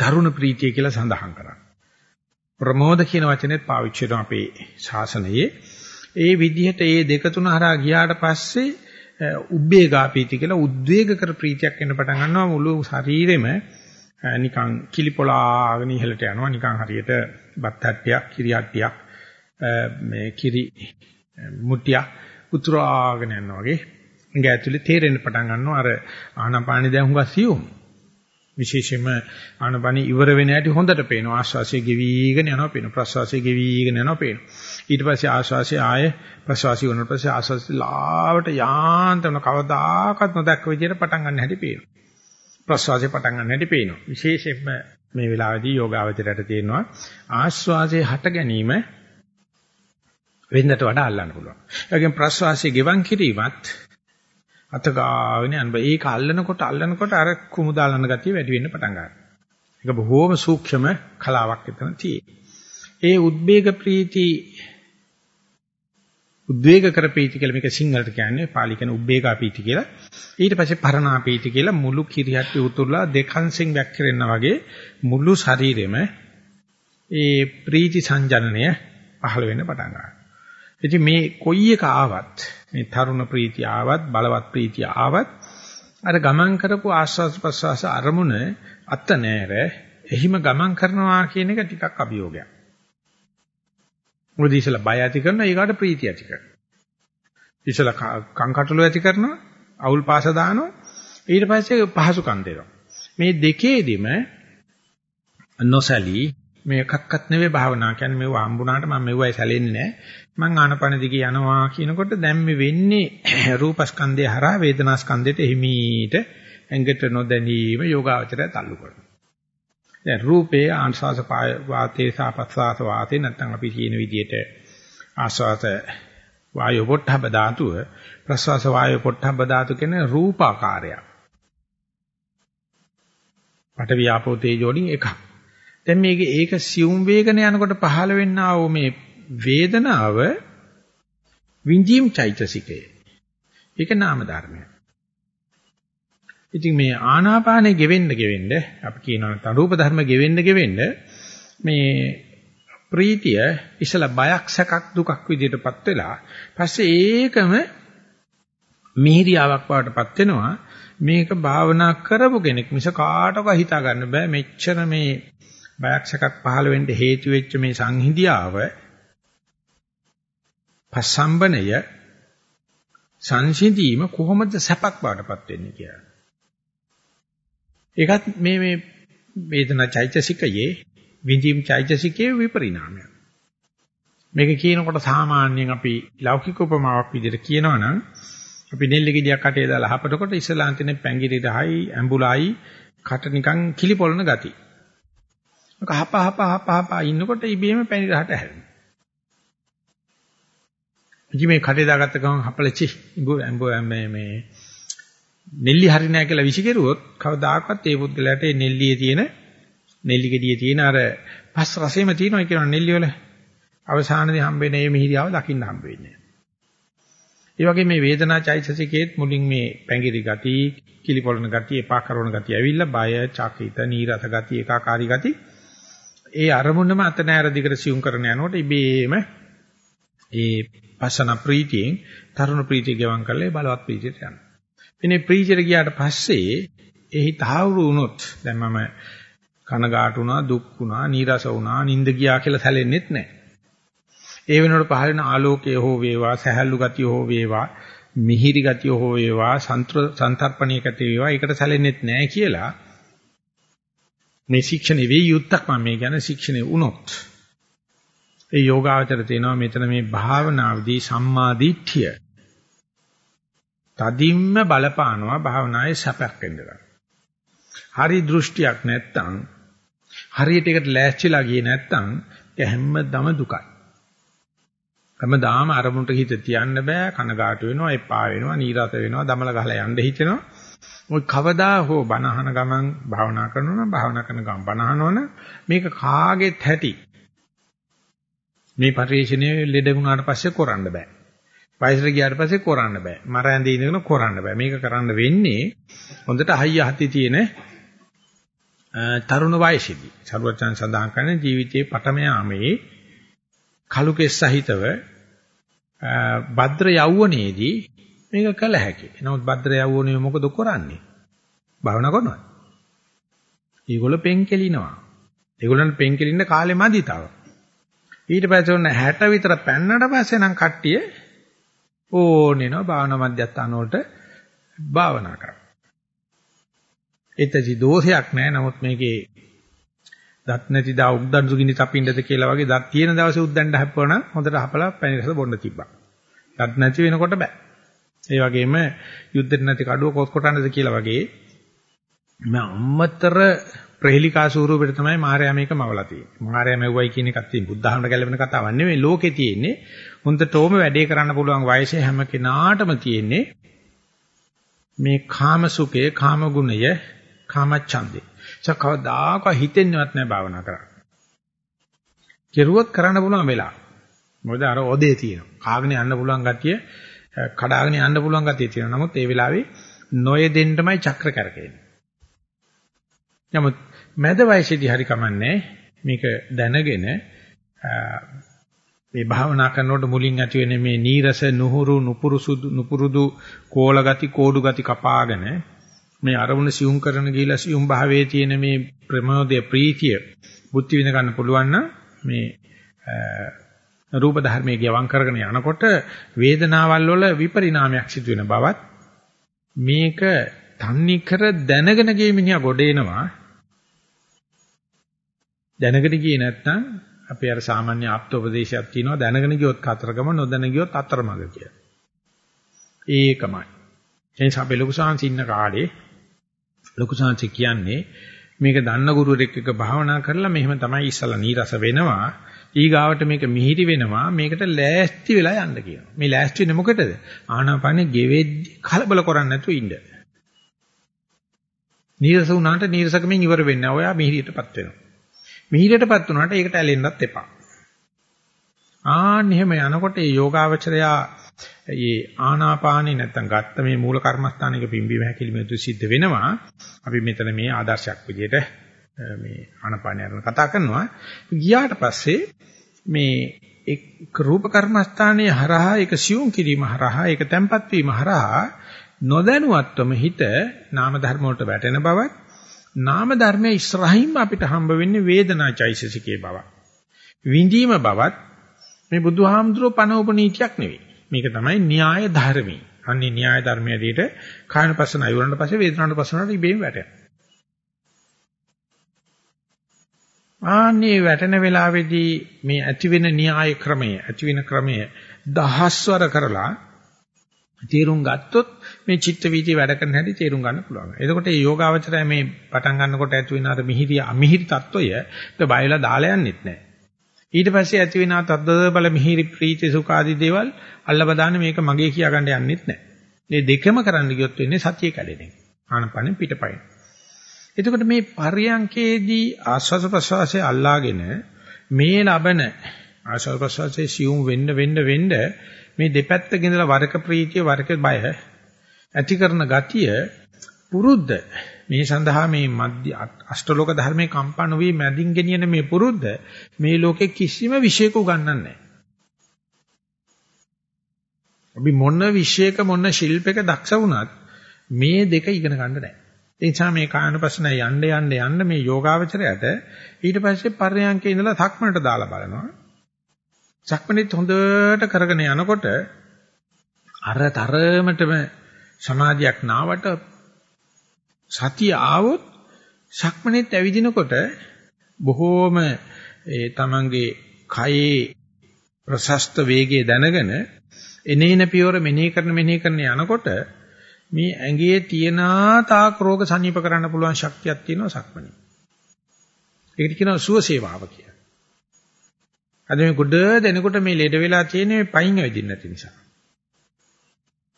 තරුණ ප්‍රීතිය කියලා සඳහන් කරා. ප්‍රමෝද කියන වචනේත් පාවිච්චි කරන අපේ ශාසනයේ. ඒ විදිහට ඒ දෙක තුන හරහා ගියාට පස්සේ උබ්බේගාපීති කියලා උද්වේග කර ප්‍රීතියක් එන්න පටන් ගන්නවා. මුළු ශරීරෙම නිකන් කිලිපොලාගෙන ඉහළට යනවා. නිකන් හරියට බත් හට්ටියක් කිරි හට්ටියක් මේ කිරි මුට්ටියක් උතුරාගෙන යනවා වගේ. ඉංග ඇතුලේ තේරෙන්න පටන් ගන්නවා. අර ආනාපානෙ දැන් හුඟක් සියුම්. විශේෂයෙන්ම ආනාපානෙ ඉවර වෙන හැටි හොඳට පේනවා ආශ්වාසය ගෙවිගෙන යනවා පේනවා ප්‍රශ්වාසය ගෙවිගෙන යනවා පේනවා ඊට පස්සේ ආශ්වාසය ආයේ ප්‍රශ්වාසය වුණාට පස්සේ ආශ්වාසය ලාවට යාන්තම කවදාකවත් නොදැක්ක විදිහට පටන් ගන්න හැටි පේනවා ප්‍රශ්වාසය පටන් ගන්න හැටි පේනවා. විශේෂයෙන්ම මේ වෙලාවේදී යෝගාවචරයට තියෙනවා ආශ්වාසයේ හට ගැනීම වෙනදට වඩා අල්ලන්න පුළුවන්. ඒ වගේම ප්‍රශ්වාසයේ ගෙවන් කිරීමත් අතගාගෙන යන ඒක අල්ලනකොට අල්ලනකොට අර කුමුදාලන ගතිය වැඩි වෙන්න පටන් ගන්නවා. ඒක බොහෝම සූක්ෂම කලාවක් එතන තියෙන්නේ. ඒ උද්වේග ප්‍රීති උද්වේග කර පීති කියලා මේක සිංහලට කියන්නේ පාලි කියන උද්වේගා පීති කියලා. ඊට පස්සේ පරණා පීති කියලා මුළු කිරියත් උතුරලා දෙකන්සින් වැක්කිරෙන්න වගේ මුළු ශරීරෙම ඒ ප්‍රීති සංජනනය පහළ වෙන්න පටන් ගන්නවා. ඉතින් මේ කොයි එක ආවත් මේ තරුණ ප්‍රීතිය ආවත් බලවත් ප්‍රීතිය ආවත් අර ගමන් කරපු ආස්වාස් ප්‍රසවාස අරමුණ අත නෑර එහිම ගමන් කරනවා කියන එක ටිකක් අභියෝගයක්. මොකද ඉතලා බය ඇති කරනවා ඊගාට ප්‍රීතිය ඇති කරනවා. ඉතලා කංකටොළු ඇති කරනවා අවුල් පාස දානවා ඊට පස්සේ පහසුකම් දෙනවා. මේ දෙකේදීම නොසලී මේ එකක්වත් නෙවෙයි භාවනා කියන්නේ මේව හම්බුණාට මම මෙවයි සැලෙන්නේ නැහැ. මං ආනපන දිගේ යනවා කියනකොට දැන් මේ වෙන්නේ රූපස්කන්ධය හරහා වේදනාස්කන්ධයට හිමීට ඇඟට නොදැනීම යෝගාවචරය තල්ලු කරනවා. දැන් රූපේ ආංශාස වාතේ සාපස්සාස වාතේ නැත්නම් අපි කියන විදිහට ආස්වාස වායු පොට්ටබ ධාතුව ප්‍රස්වාස වායු පොට්ටබ ධාතු කියන රූපාකාරයක්. පඨවි ආපෝ තේජෝ වලින් එකක්. දැන් මේක ඒක සියුම් වේගන යනකොට පහළ වෙන්නා වූ මේ වේදනාව විඳීම් චෛතසිකය. ඒක නාම ධර්මයක්. ඉතින් මේ ආනාපානෙ ගෙවෙන්න ගෙවෙන්න අපි කියනවා නැත්නම් රූප ධර්ම ගෙවෙන්න ගෙවෙන්න මේ ප්‍රීතිය ඉසල බයක් සැකක් දුකක් විදිහටපත් වෙලා පස්සේ ඒකම මිහිරියාවක් වඩටපත් වෙනවා මේක භාවනා කරපු කෙනෙක් මිස කාටවත් හිතා ගන්න බෑ මෙච්චර මේ බයක් සැකක් පහළ වෙන්න හේතු වෙච්ච මේ සංහිඳියාව පසම්බනය සංසිඳීම කොහොමද සැපක් බවටපත් වෙන්නේ කියලා. ඒකත් මේ මේ වේදනා චෛතසිකයේ විඳීම් චෛතසිකයේ විපරිණාමයක්. මේක කියනකොට සාමාන්‍යයෙන් අපි ලෞකික උපමාවක් විදිහට කියනවා නම් අපි නෙල්ල ගෙඩියක් කටේ දාලා හපනකොට ඉස්සලාන් තියෙන පැංගිරි රහයි ඇඹුලයි කට නිකන් කිලිපොළන ගති. ඒක හප හප හප හප ඉන්නකොට ඉබේම පැණි රහට හැරෙනවා. ඉතින් මේ කටේ දාගත්ත ගමන් හපලචි ඉඹු ඇඹු මේ මේ නෙල්ලි හරිනෑ කියලා විසිකරුවොත් කවදාකවත් ඒ පුද්ගලයාට ඒ නෙල්ලියේ තියෙන නෙල්ලි ගෙඩියේ තියෙන අර පස් රසෙම තියෙනවා කියනවා නෙල්ලි වල අවසානයේ හම්බෙන්නේ මේ මිහිරියාව දකින්න හම්බ වෙන්නේ. ඒ වගේ මේ වේදනා චෛතසිකයේත් මුලින් මේ පැංගිරි ගති, කිලිපොළන ගති, එපා කරන ගති ඇවිල්ලා බය, චකිත, නීරස ගති, ඒකාකාරී ගති ඒ අරමුණම අත නෑර දිගට සියුම් කරන යනකොට ඉබේම ඒ පසන ප්‍රීතියෙන් තරුණ ප්‍රීතිය ගෙවම් කරලා බලවත් ප්‍රීතියට යනවා. එනේ ප්‍රීතියට ගියාට පස්සේ එහි තාවුරු වුණොත් දැන් මම කනගාටු වුණා, දුක් වුණා, නීරස වුණා, නිින්ද ගියා කියලා සැලෙන්නෙත් නැහැ. ඒ වෙනකොට පහළ වෙන ආලෝකය හෝ වේවා, සහැල්ලු ගතිය හෝ වේවා, මිහිරි ගතිය හෝ වේවා, සන්තර්පණීය ගතිය වේවා, ඒකට සැලෙන්නෙත් නැහැ කියලා මේ ශික්ෂණේ වේ යුත්තක් මම මේ කියන්නේ ශික්ෂණේ වුණොත් ඒ යෝගාවචර තියෙනවා මෙතන මේ භාවනාවේදී සම්මා දිට්ඨිය තදින්ම බලපානවා භාවනායේ සැපක් වෙනවා. හරි දෘෂ්ටියක් නැත්තම් හරියට ඒකට ලෑස්තිලා ගියේ නැත්තම් ඒ හැමදම දුකයි. හැමදාම අරමුණට හිත තියන්න බෑ කනගාටු වෙනවා එපා වෙනවා නීරස වෙනවා දමල ගහලා යන්න හිතෙනවා ඔය කවදා හෝ බනහන ගමන් භාවනා කරනවා නම් භාවනා කරන ගමන් බනහනවන මේක කාගෙත් ඇති මේ පරිශ්‍රණයේ ලෙඩ වුණාට පස්සේ කරන්න බෑ. වයසට ගියාට පස්සේ කරන්න බෑ. මර ඇඳේ ඉඳගෙන කරන්න බෑ. මේක කරන්න වෙන්නේ හොඳට හයිය හති තියෙන තරුණ වයසේදී. සරුවචන් සඳහන් කරන ජීවිතයේ පටම යාමේ කලු කෙස් සහිතව භද්‍ර යෞවනයේදී මේක කළ හැකියි. නමුත් භද්‍ර යවුණේ මොකද කරන්නේ? භාවනා කරනවා. ඒගොල්ලෝ පෙන් කෙලිනවා. ඒගොල්ලන්ට පෙන් කෙලින්න කාලෙ මදි තව. ඊට පස්සේ ඔන්න 60 විතර පැන්නට පස්සේ නම් කට්ටිය ඕනේ නෝ භාවනා මධ්‍යස්ථාන වලට භාවනා කරා. එතජි දෝෂයක් නැහැ. නමුත් මේකේ දත් නැති දා උද්දන් සුගිනි තපින්නද කියලා වගේ දත් තියෙන දවසේ උද්දන්න හැප්පුවා නම් හොඳට හපලා පැණි රස බොන්න තිබ්බා. දත් නැති වෙනකොට බෑ. ඒ වගේම යුද්ධෙට නැති කඩුව කොස් කොටන්නද කියලා වගේ මම අම්මතර ප්‍රහෙලිකා ස්වරූපෙට තමයි මාර්යා මේක මවලා තියෙන්නේ. මාර්යා මෙව්වයි කියන එකත් තියෙන බුද්ධහමර ගැලවෙන කතාවක් නෙවෙයි ලෝකේ තියෙන්නේ. හොඳටම වැඩේ කරන්න පුළුවන් වයසේ හැම කෙනාටම තියෙන්නේ මේ කාම සුඛය, කාම ගුණය, කාම ඡන්දේ. ඒක කවදාක හිතෙන්නවත් නැහැ භාවනා කරන්න. කෙරුවොත් කරන්න පුළුවන් වෙලා. මොකද අර ඔදේ තියෙනවා. කාගෙන යන්න පුළුවන් ගතිය කඩාගෙන යන්න පුළුවන් ගතිය තියෙනවා. නමුත් ඒ වෙලාවේ නොයෙදෙන්නමයි චක්‍ර කරකෙන්නේ. නමුත් මැද වයසේදී හරි කමන්නේ මේක දැනගෙන මේ භාවනා කරනකොට මුලින් ඇති වෙන මේ නීරස නුහුරු නුපුරුසුදු නුපුරුදු කෝල ගති කෝඩු ගති කපාගෙන මේ අරමුණ සියුම් කරන ගිහිලා සියුම් භාවයේ තියෙන මේ ප්‍රමෝදය ප්‍රීතිය බුද්ධි විඳ ගන්න පුළුවන් නම් මේ රූප ධර්මයේ ගවන් කරගෙන යනකොට වේදනාවල් වල විපරිණාමයක් සිදු වෙන බවත් මේක තන්නි කර දැනගෙන ගිය මිනිහා ගොඩ එනවා දැනගෙන ගියේ නැත්නම් අපි අර සාමාන්‍ය ආප්තෝපදේශයක් තියෙනවා දැනගෙන ගියොත් කතරගම නොදැන ගියොත් අතරමඟ කියලා. ඒකමයි. එනිසා අපි ලොකු සාංශ ඉන්න කාලේ ලොකු සාංශ කියන්නේ මේක දන්න ගුරුවරෙක් එක්ක භාවනා කරලා මෙහෙම තමයි ඉස්සලා නීරස වෙනවා ඊගාවට මේක මිහිරි වෙනවා මේකට ලෑස්ති වෙලා යන්න කියනවා. මේ ලෑස්ති වෙන්නේ මොකටද? ආනාපානෙ ගෙවෙද්දි කලබල කරන්නේ නැතුව ඉන්න. නීරස වුණාට නීරසකමින් ඉවර වෙන්නේ නැහැ ඔයා මිහිරියටපත් වෙනවා. මිහිරියටපත් වුණාට ඒකට ඇලෙන්නත් එපා. ආන්න එහෙම යනකොට මේ යෝගාවචරයා මේ ආනාපානේ නැත්තම් ගත්ත මේ මූල කර්මස්ථානික පිම්බීම හැකිලිමෙතු සිද්ධ වෙනවා. අපි මෙතන මේ ආදර්ශයක් විදිහට මේ ආනාපානේ අරන් කතා කරනවා. ගියාට පස්සේ මේ එක් රූප කර්මස්ථානයේ හරහා ඒක සියුම් කිරීම හරහා ඒක තැම්පත් වීම හරහා නොදැනුවත්වම හිත නාම ධර්ම වලට වැටෙන බවත් නාම ධර්මයේ ඉස්සරහින්ම අපිට හම්බ වෙන්නේ වේදනා චෛතසිකයේ බව. විඳීම බවත් මේ බුදුහාමුදුරුවෝ පණ උපනීතියක් නෙවෙයි. මේක තමයි න්‍යාය ධර්මී. අන්නේ න්‍යාය ධර්මයේ ඇදීට කායනපසන අයුරන්ට පස්සේ වේදනානුපසනට ඉබේම වැටෙනවා. ආන්නේ වැටෙන වෙලාවේදී මේ ඇතිවෙන න්‍යාය ක්‍රමය ඇතිවෙන ක්‍රමය දහස්වර කරලා තේරුම් ගත්තොත් මේ චිත්ත වීතිය වැඩ කරන හැටි තේරුම් ගන්න පුළුවන්. එතකොට මේ යෝගාවචරය මේ පටන් ගන්නකොට ඇති වෙන අර මිහිරි අමිහිරි తত্ত্বය බයලා දාලා යන්නෙත් නැහැ. ඊට පස්සේ ඇති වෙන තද්ද බල මිහිරි ප්‍රීති සුඛ ආදී දේවල් අල්ලබදාන මේක මගේ කියා ගන්න යන්නෙත් නැහැ. මේ දෙකම කරන්න ගියොත් වෙන්නේ සතිය කැඩෙන එක. ආනපනෙ පිටපයින්. එතකොට මේ පරියංකේදී ආස්වාද ප්‍රසවාසයේ අල්ලාගෙන මේ ලබන ආස්වාද ප්‍රසවාසයේ සියුම් වෙන්න වෙන්න වෙන්න මේ දෙපැත්තක ඉඳලා වරක ප්‍රීතිය වරක බය ඇති කරන ගතිය පුරුද්ද මේ සඳහා මේ මධ්‍ය අෂ්ටලෝක ධර්මයේ කම්පා නොවි මැදින් ගෙනියන මේ පුරුද්ද මේ ලෝකේ කිසිම විශේෂක උගන්වන්නේ නැහැ. අපි මොන විශේෂක මොන ශිල්පයක දක්ෂ වුණත් මේ දෙක ඉගෙන ගන්න නැහැ. ඒ නිසා මේ කායනපසන යන්න යන්න යන්න මේ යෝගාවචරයට ඊට පස්සේ පර්යංකේ ඉඳලා සක්මනට දාලා බලනවා. සක්මනේත් හොඳට කරගෙන යනකොට අර තරමටම සමාධියක් නාවට සතිය ආවොත් සක්මනේත් ඇවිදිනකොට බොහෝම ඒ තමන්ගේ කයේ ප්‍රශස්ත වේගය දැනගෙන එනේන පියවර මෙනෙහි කරන මෙනෙහි කරන යනකොට මේ ඇඟේ තියෙන තාක් රෝග සනීප කරන්න පුළුවන් ශක්තියක් තියෙනවා සක්මණේ. ඒකට කියනවා සුව සේවාව කියලා. අද මේ ගොඩ දෙනකොට මේ ලෙඩ වෙලා තියෙන මේ පයින් ඇවිදින්න නැති නිසා.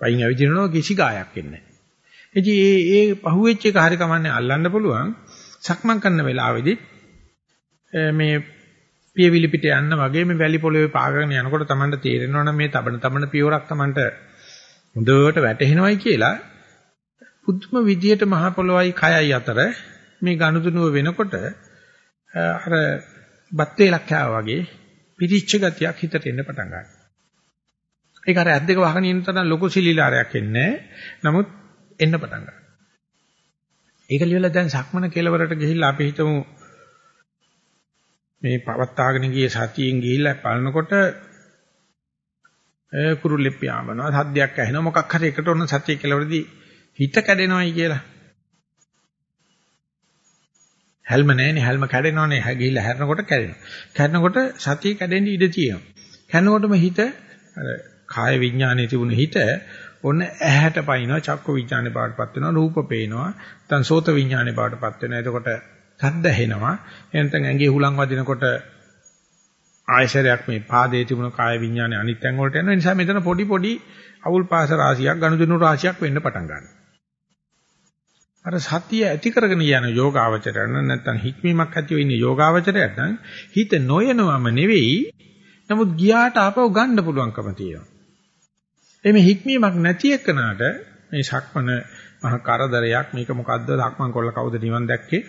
පයින් ඇවිදිනකොට කිසි ගායක් එන්නේ නැහැ. ඉතින් ඒ ඒ පහුවෙච්ච එක හරි කමන්නේ අල්ලන්න පුළුවන්. සක්මන් කරන වෙලාවෙදි මේ පියවිලි පිට යන්න වගේ මේ වැලි පොළවේ පාගගෙන යනකොට Tamanට තේරෙනවනම් මේ තබන තබන පියවරක් Tamanට හොඳට වැටහෙනවයි කියලා පුදුම විදියට මහ පොළොවයි කයයි අතර මේ ගනුදෙනුව වෙනකොට අර බත් වේලක් වගේ පිරිච්ච ගතියක් හිතට එන්න පටන් ගන්නවා. ඒක අර ඇද්දක වහගෙන ඉන්න තරම් ලොකු සිලිලාරයක් එන්නේ නමුත් එන්න පටන් ගන්නවා. ඒක ලියලා දැන් සක්මන කෙලවරට ගිහිල්ලා අපි හිතමු මේ පවත්තාගෙන ගියේ සතියෙන් ගිහිල්ලා බලනකොට ඒ කුරුල්ලෙක් පියාඹනවා. සද්දයක් ඇහෙනවා. මොකක් හරි එකට ඔන්න සතිය කෙලවරදී හිත කැඩෙනවයි කියලා. හැල්ම නැහැනේ. හැල්ම කැඩෙනවනේ. ගිහිල්ලා හැරෙනකොට කැඩෙනවා. කැඩෙනකොට සතිය කැඩෙන්න ඉඩ තියෙනවා. කැඩෙනකොටම හිත අර කාය විඥානයේ තිබුණ හිත ඔන්න ඇහැට පයින්නවා. චක්ක විඥානේ පාටපත් වෙනවා. රූප පේනවා. නැත්නම් සෝත විඥානේ පාටපත් වෙනවා. එතකොට ශබ්ද ඇහෙනවා. එනතන් ඇඟේ හුලං වදිනකොට ආයශරයක් මේ පාදයේ තිබුණ කාය විඥානේ අනිත් තැන් වලට යනවා. ඒ නිසා මෙතන පොඩි පොඩි අවුල් පාස රාශියක් ගනුදෙනු රාශියක් වෙන්න පටන් ගන්නවා. අර සතිය ඇති කරගෙන යන යෝගාවචරයන් නැත්නම් හික්මීමක් ඇති වෙ ඉන්නේ යෝගාවචරයට නම් හිත නොයනවම නෙවෙයි නමුත් ගියාට ආපහු ගන්න පුළුවන්කම තියෙනවා. එමේ හික්මීමක් නැති එකනට මේ ශක්මන මහ කරදරයක් මේක මොකද්ද සක්මන් කොල්ල කවුද නිවන් දැක්කේ?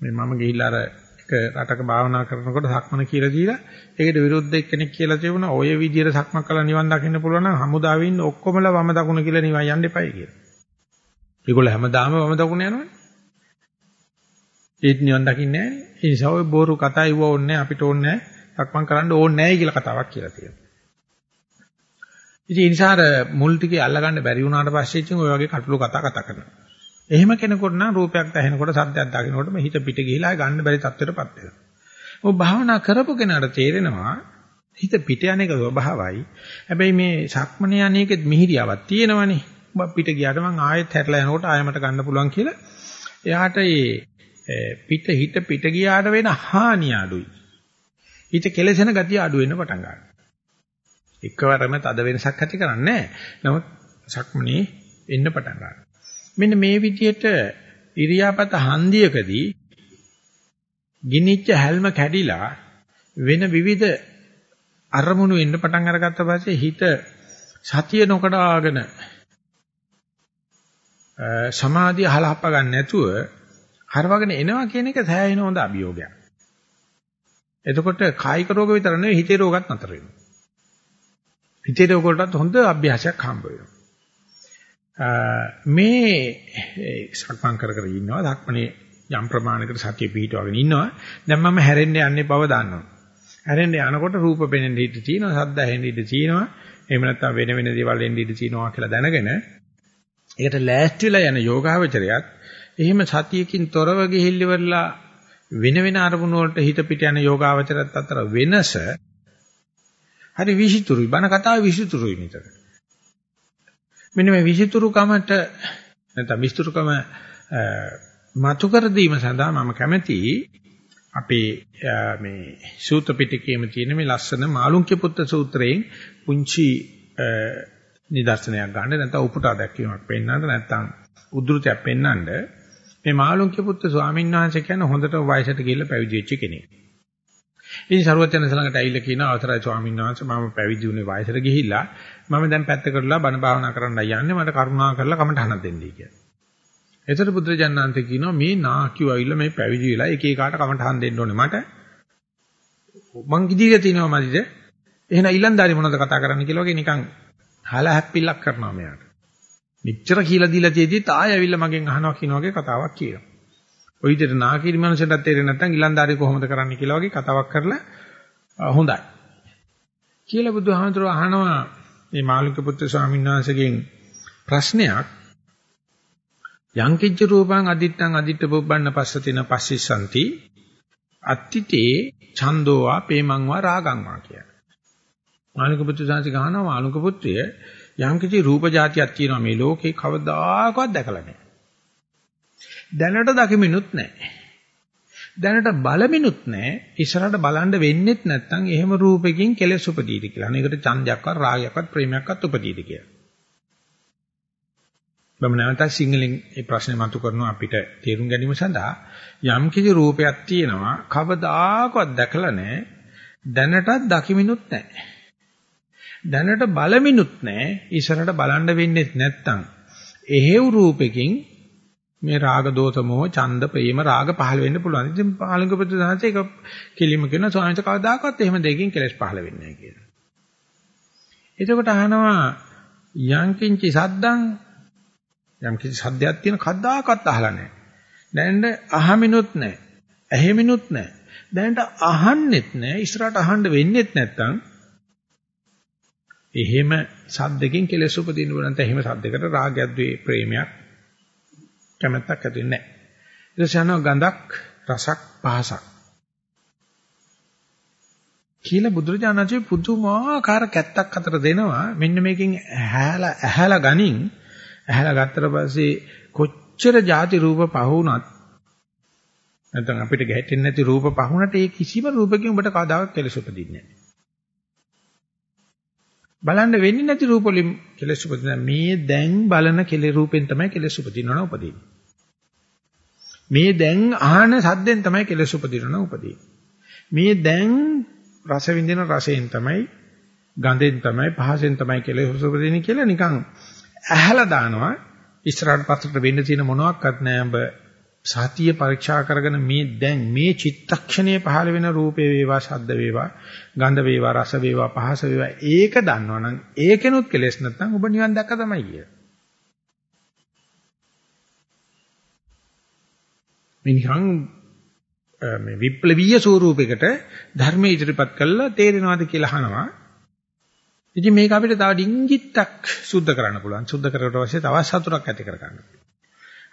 මේ මම ගිහිල්ලා අර එක රටක භාවනා කරනකොට සක්මන කියලා දීලා ඒකට විරුද්ධ එක්කෙනෙක් කියලා තිබුණා ඔය විදිහට සක්මන් කළා නිවන් දකින්න පුළුවන් නම් හමුදාවේ ඉන්න ඔක්කොමලා වම දකුණ කියලා නිවන් යන්න එපායි කියලා. ඒගොල්ලෝ හැමදාම වම දකුණ යනවනේ. ඒත් නිවන් දකින්නේ නැහැ නේ. ඒ නිසා ඔය බෝරු කතා ඉව ඕනේ අපිට ඕනේ නැහැ. සක්මන් කරන්න ඕනේ නැහැ කියලා කතාවක් කියලා තියෙනවා. ඉතින් ඒ නිසා අර මුල් ටිකේ අල්ලගන්න බැරි වුණාට පස්සේ ඉතින් ඔය වගේ කටළු කතා කතා කරනවා. එහෙම කෙනෙකුට නම් රූපයක් දැහෙනකොට සද්දයක් දකින්නකොටම හිත පිට ගිහිලා ගන්න බැරි තත්ත්වයටපත් වෙනවා. ඔය භාවනා කරපු කෙනාට තේරෙනවා හිත පිට යන එක ස්වභාවයි. හැබැයි මේ සක්මණ යන්නේක මිහිරියාවක් තියෙනවනේ. ඔබ පිට ගියාට මං ආයෙත් හැරලා යනකොට ආයෙමට ගන්න පුළුවන් කියලා. එයාට මේ පිට හිත පිට ගියාට වෙන හානිය අඩුයි. හිත කෙලසෙන ගතිය අඩු වෙන්න පටන් ගන්නවා. එකවරම තද වෙනසක් ඇති කරන්නේ නැහැ. නමුත් සක්මනේ එන්න පටන් ගන්නවා. මෙන්න මේ විදිහට ඉරියාපත හන්දියකදී ගිනිච්ච හැල්ම කැඩිලා වෙන විවිධ අරමුණු එන්න පටන් අරගත්ත පස්සේ හිත සතිය නොකඩාගෙන සමාධිය හලහප්ප ගන්න නැතුව හරවගෙන එනවා කියන එක සෑහෙන හොඳ අභියෝගයක්. එතකොට කායික රෝග විතර නෙවෙයි හිතේ රෝගත් නතර වෙනවා. හිතේ රෝග වලටත් හොඳ අභ්‍යාසයක් හම්බ වෙනවා. මේ සක්මන් කර කර ඉන්නවා. ධක්මනේ යම් ප්‍රමාණයකට සතිය පිහිටවගෙන ඉන්නවා. දැන් මම හැරෙන්න යන්නේ බව දන්නවා. හැරෙන්න යනකොට රූප පෙනෙන්න ඉඩ තියෙනවා ශබ්ද ඇහෙන්න ඉඩ තියෙනවා. එහෙම නැත්නම් වෙන වෙන දේවල් එන්න ඉඩ තියෙනවා කියලා දැනගෙන ඒකට ලෑස්තිලා යන යෝගාවචරයත් එහෙම සතියකින් තොරව ගිහිල්ලිවලා වෙන වෙන අරමුණු වලට හිත පිට යන යෝගාවචරයත් අතර වෙනස හරි විසිතුරුයි. බණ කතාව විසිතුරුයි නිතර මෙන්න මේ විසිතුරුකමට නැත්නම් විසිතුරුකම මතු කර දීම සඳහා මම කැමැති අපේ මේ සූත්‍ර පිටකයේම තියෙන මේ ලස්සන මාළුන්ක්‍ය පුත්‍ර සූත්‍රයෙන් පුංචි නිදර්ශනයක් ගන්න. නැත්නම් උපුටා දැක්වීමක් පෙන්වන්න. නැත්නම් උද්ෘතයක් පෙන්වන්න. මේ මාළුන්ක්‍ය පුත්‍ර ස්වාමීන් වහන්සේ කියන හොඳට වයසට ගිහිල්ලා පැවිදි වෙච්ච කෙනෙක්. ඉතින් සරුවචන සලඟට ඇවිල්ලා කියන අවසරයි ස්වාමීන් වහන්සේ මම පැවිදි වුණේ වයසට ගිහිල්ලා මම දැන් පැත්තකටලා බණ භාවනා කරන්න යන්නේ මට කරුණා කරලා කමටහනක් දෙන්නයි කියලා. එතකොට බුදුරජාණන්තේ කියනවා මේ නාකියෝ ඇවිල්ලා මේ පැවිදි වෙලා එක එකාට කමටහන් දෙන්න ඕනේ මට. මං ඉදිරියේ තිනවා මදිද? එහෙනම් ඊලන්දාරි මොනවද කතා කරන්න කියලා වගේ නිකන් හලා හැප්පිලක් කරනවා මෙයාට. මෙච්චර කියලා දීලා තියෙද්දි තාය ඇවිල්ලා මගෙන් අහනවා කියන වගේ කතාවක් කියනවා. ඔය විදිහට නාකිරි මනුස්සයන්ට තේරෙන්නේ නැත්නම් ඊලන්දාරි කොහොමද කරන්න කියලා වගේ කතාවක් කරලා හොඳයි. කියලා බුදුහාමුදුරුවෝ අහනවා මේ මාළුක පුත්‍ර ස්වාමීන් වහන්සේගෙන් ප්‍රශ්නයක් යංකිච්ච රූපං අදිත්තං අදිත්ත පුබ්බන්න පස්සතින පස්සිසanti අත්තිතේ ඡන්தோවා පේමංවා රාගංවා කිය. මාළුක පුත්‍ර ස්වාමීන් ගහනවා මාළුක පුත්‍රය යංකිච්ච රූප જાතියක් තියෙනවා මේ ලෝකේ කවදාකවත් දැකලා නැහැ. දැනට දකිමිනුත් නැහැ. දැනට බලමිනුත් නැහැ. ඉස්සරහට බලන්න වෙන්නෙත් නැත්නම් එහෙම රූපකින් කෙලෙස් උපදීද කියලා. අනේකට ඡන්දයක්වත් රාගයක්වත් ප්‍රේමයක්වත් උපදීද කියලා. මම නැවතත් සිංහලෙන් මේ ප්‍රශ්නේ මතු කරනවා අපිට තේරුම් ගැනීම සඳහා යම් කිසි රූපයක් තියෙනවා කවදාකවත් දැකලා නැහැ. දැනටත් දකිමිනුත් නැහැ. දැනට බලමිනුත් නැහැ. ඉස්සරහට බලන්න වෙන්නෙත් නැත්නම් එහෙව් රූපකින් මේ රාග දෝෂ මොහ ඡන්ද ප්‍රේම රාග පහළ වෙන්න පුළුවන්. ඉතින් පාලංග ප්‍රතිසංශ ඒක කෙලිම කියන ස්වාමීන් වහන්සේ කවදාකවත් එහෙම දෙකින් කෙලස් පහළ වෙන්නේ නැහැ කියලා. එතකොට අහනවා යංකින්චි සද්දං යම්කිසි සද්දයක් තියෙන කවදාකවත් අහලා නැහැ. දැනට අහමිනුත් නැහැ. ඇහෙමිනුත් නැහැ. දැනට අහන්නෙත් නැහැ. ඉස්සරහට අහන්න වෙන්නෙත් නැත්තම් එහෙම සද්දකින් කෙලෙස් උපදින්න බලන්න තැහිම සද්දයකට රාගයක් ද්වේ ප්‍රේමයක් කැමැත්තක් ඇති වෙන්නේ නැහැ. ඊට පස්සේ ගඳක්, රසක්, පහසක්. කියලා බුදුරජාණන්සේ පුදුමාකාර කැත්තක් අතර දෙනවා. මෙන්න මේකෙන් ඇහැලා ඇහැලා ගනින් ඇහැලා ගත්තට පස්සේ කොච්චර ಜಾති රූප පහුණත් නැත්නම් අපිට ගැටෙන්නේ නැති රූප පහුණට ඒ කිසිම රූපකින් ඔබට කවදාවත් කෙලෙස උපදින්නේ නැහැ. බලන්න වෙන්නේ නැති රූප වලින් කෙලෙස් උපදින මේ දැන් බලන කෙලෙ රූපෙන් තමයි කෙලෙස් උපදිනවන උපදින්නේ. මේ දැන් අහන සද්දෙන් තමයි කෙලෙස් උපදිනවන උපදින්නේ. මේ දැන් රස විඳින රසයෙන් තමයි ගඳෙන් තමයි පහසෙන් තමයි කෙලෙස් උපදින්නේ කියලා නිකන් ඇහැලා දානවා ඉස්සරහට පස්සට වෙන්න තියෙන මොනවත් නැහැ ඔබ සතිය පරීක්ෂා කරගෙන මේ දැන් මේ චිත්තක්ෂණයේ පහළ වෙන රූපේ වේවා ශබ්ද වේවා ගන්ධ වේවා රස වේවා පහස වේවා ඒක දන්නවනම් ඒකෙනුත් කෙලෙස් නැත්නම් ඔබ නිවන් දැක්ක තමයි කිය. මිනිහන් මේ විප්ලවීය ස්වරූපයකට ධර්ම ඉදිරිපත් කළා තේරෙනවද කියලා අහනවා. ඉතින් මේක අපිට තව ඩිංගිත්තක් සුද්ධ කරන්න පුළුවන්. සුද්ධ කරකට පස්සේ තවත් සතුටක් ඇති කර ගන්න.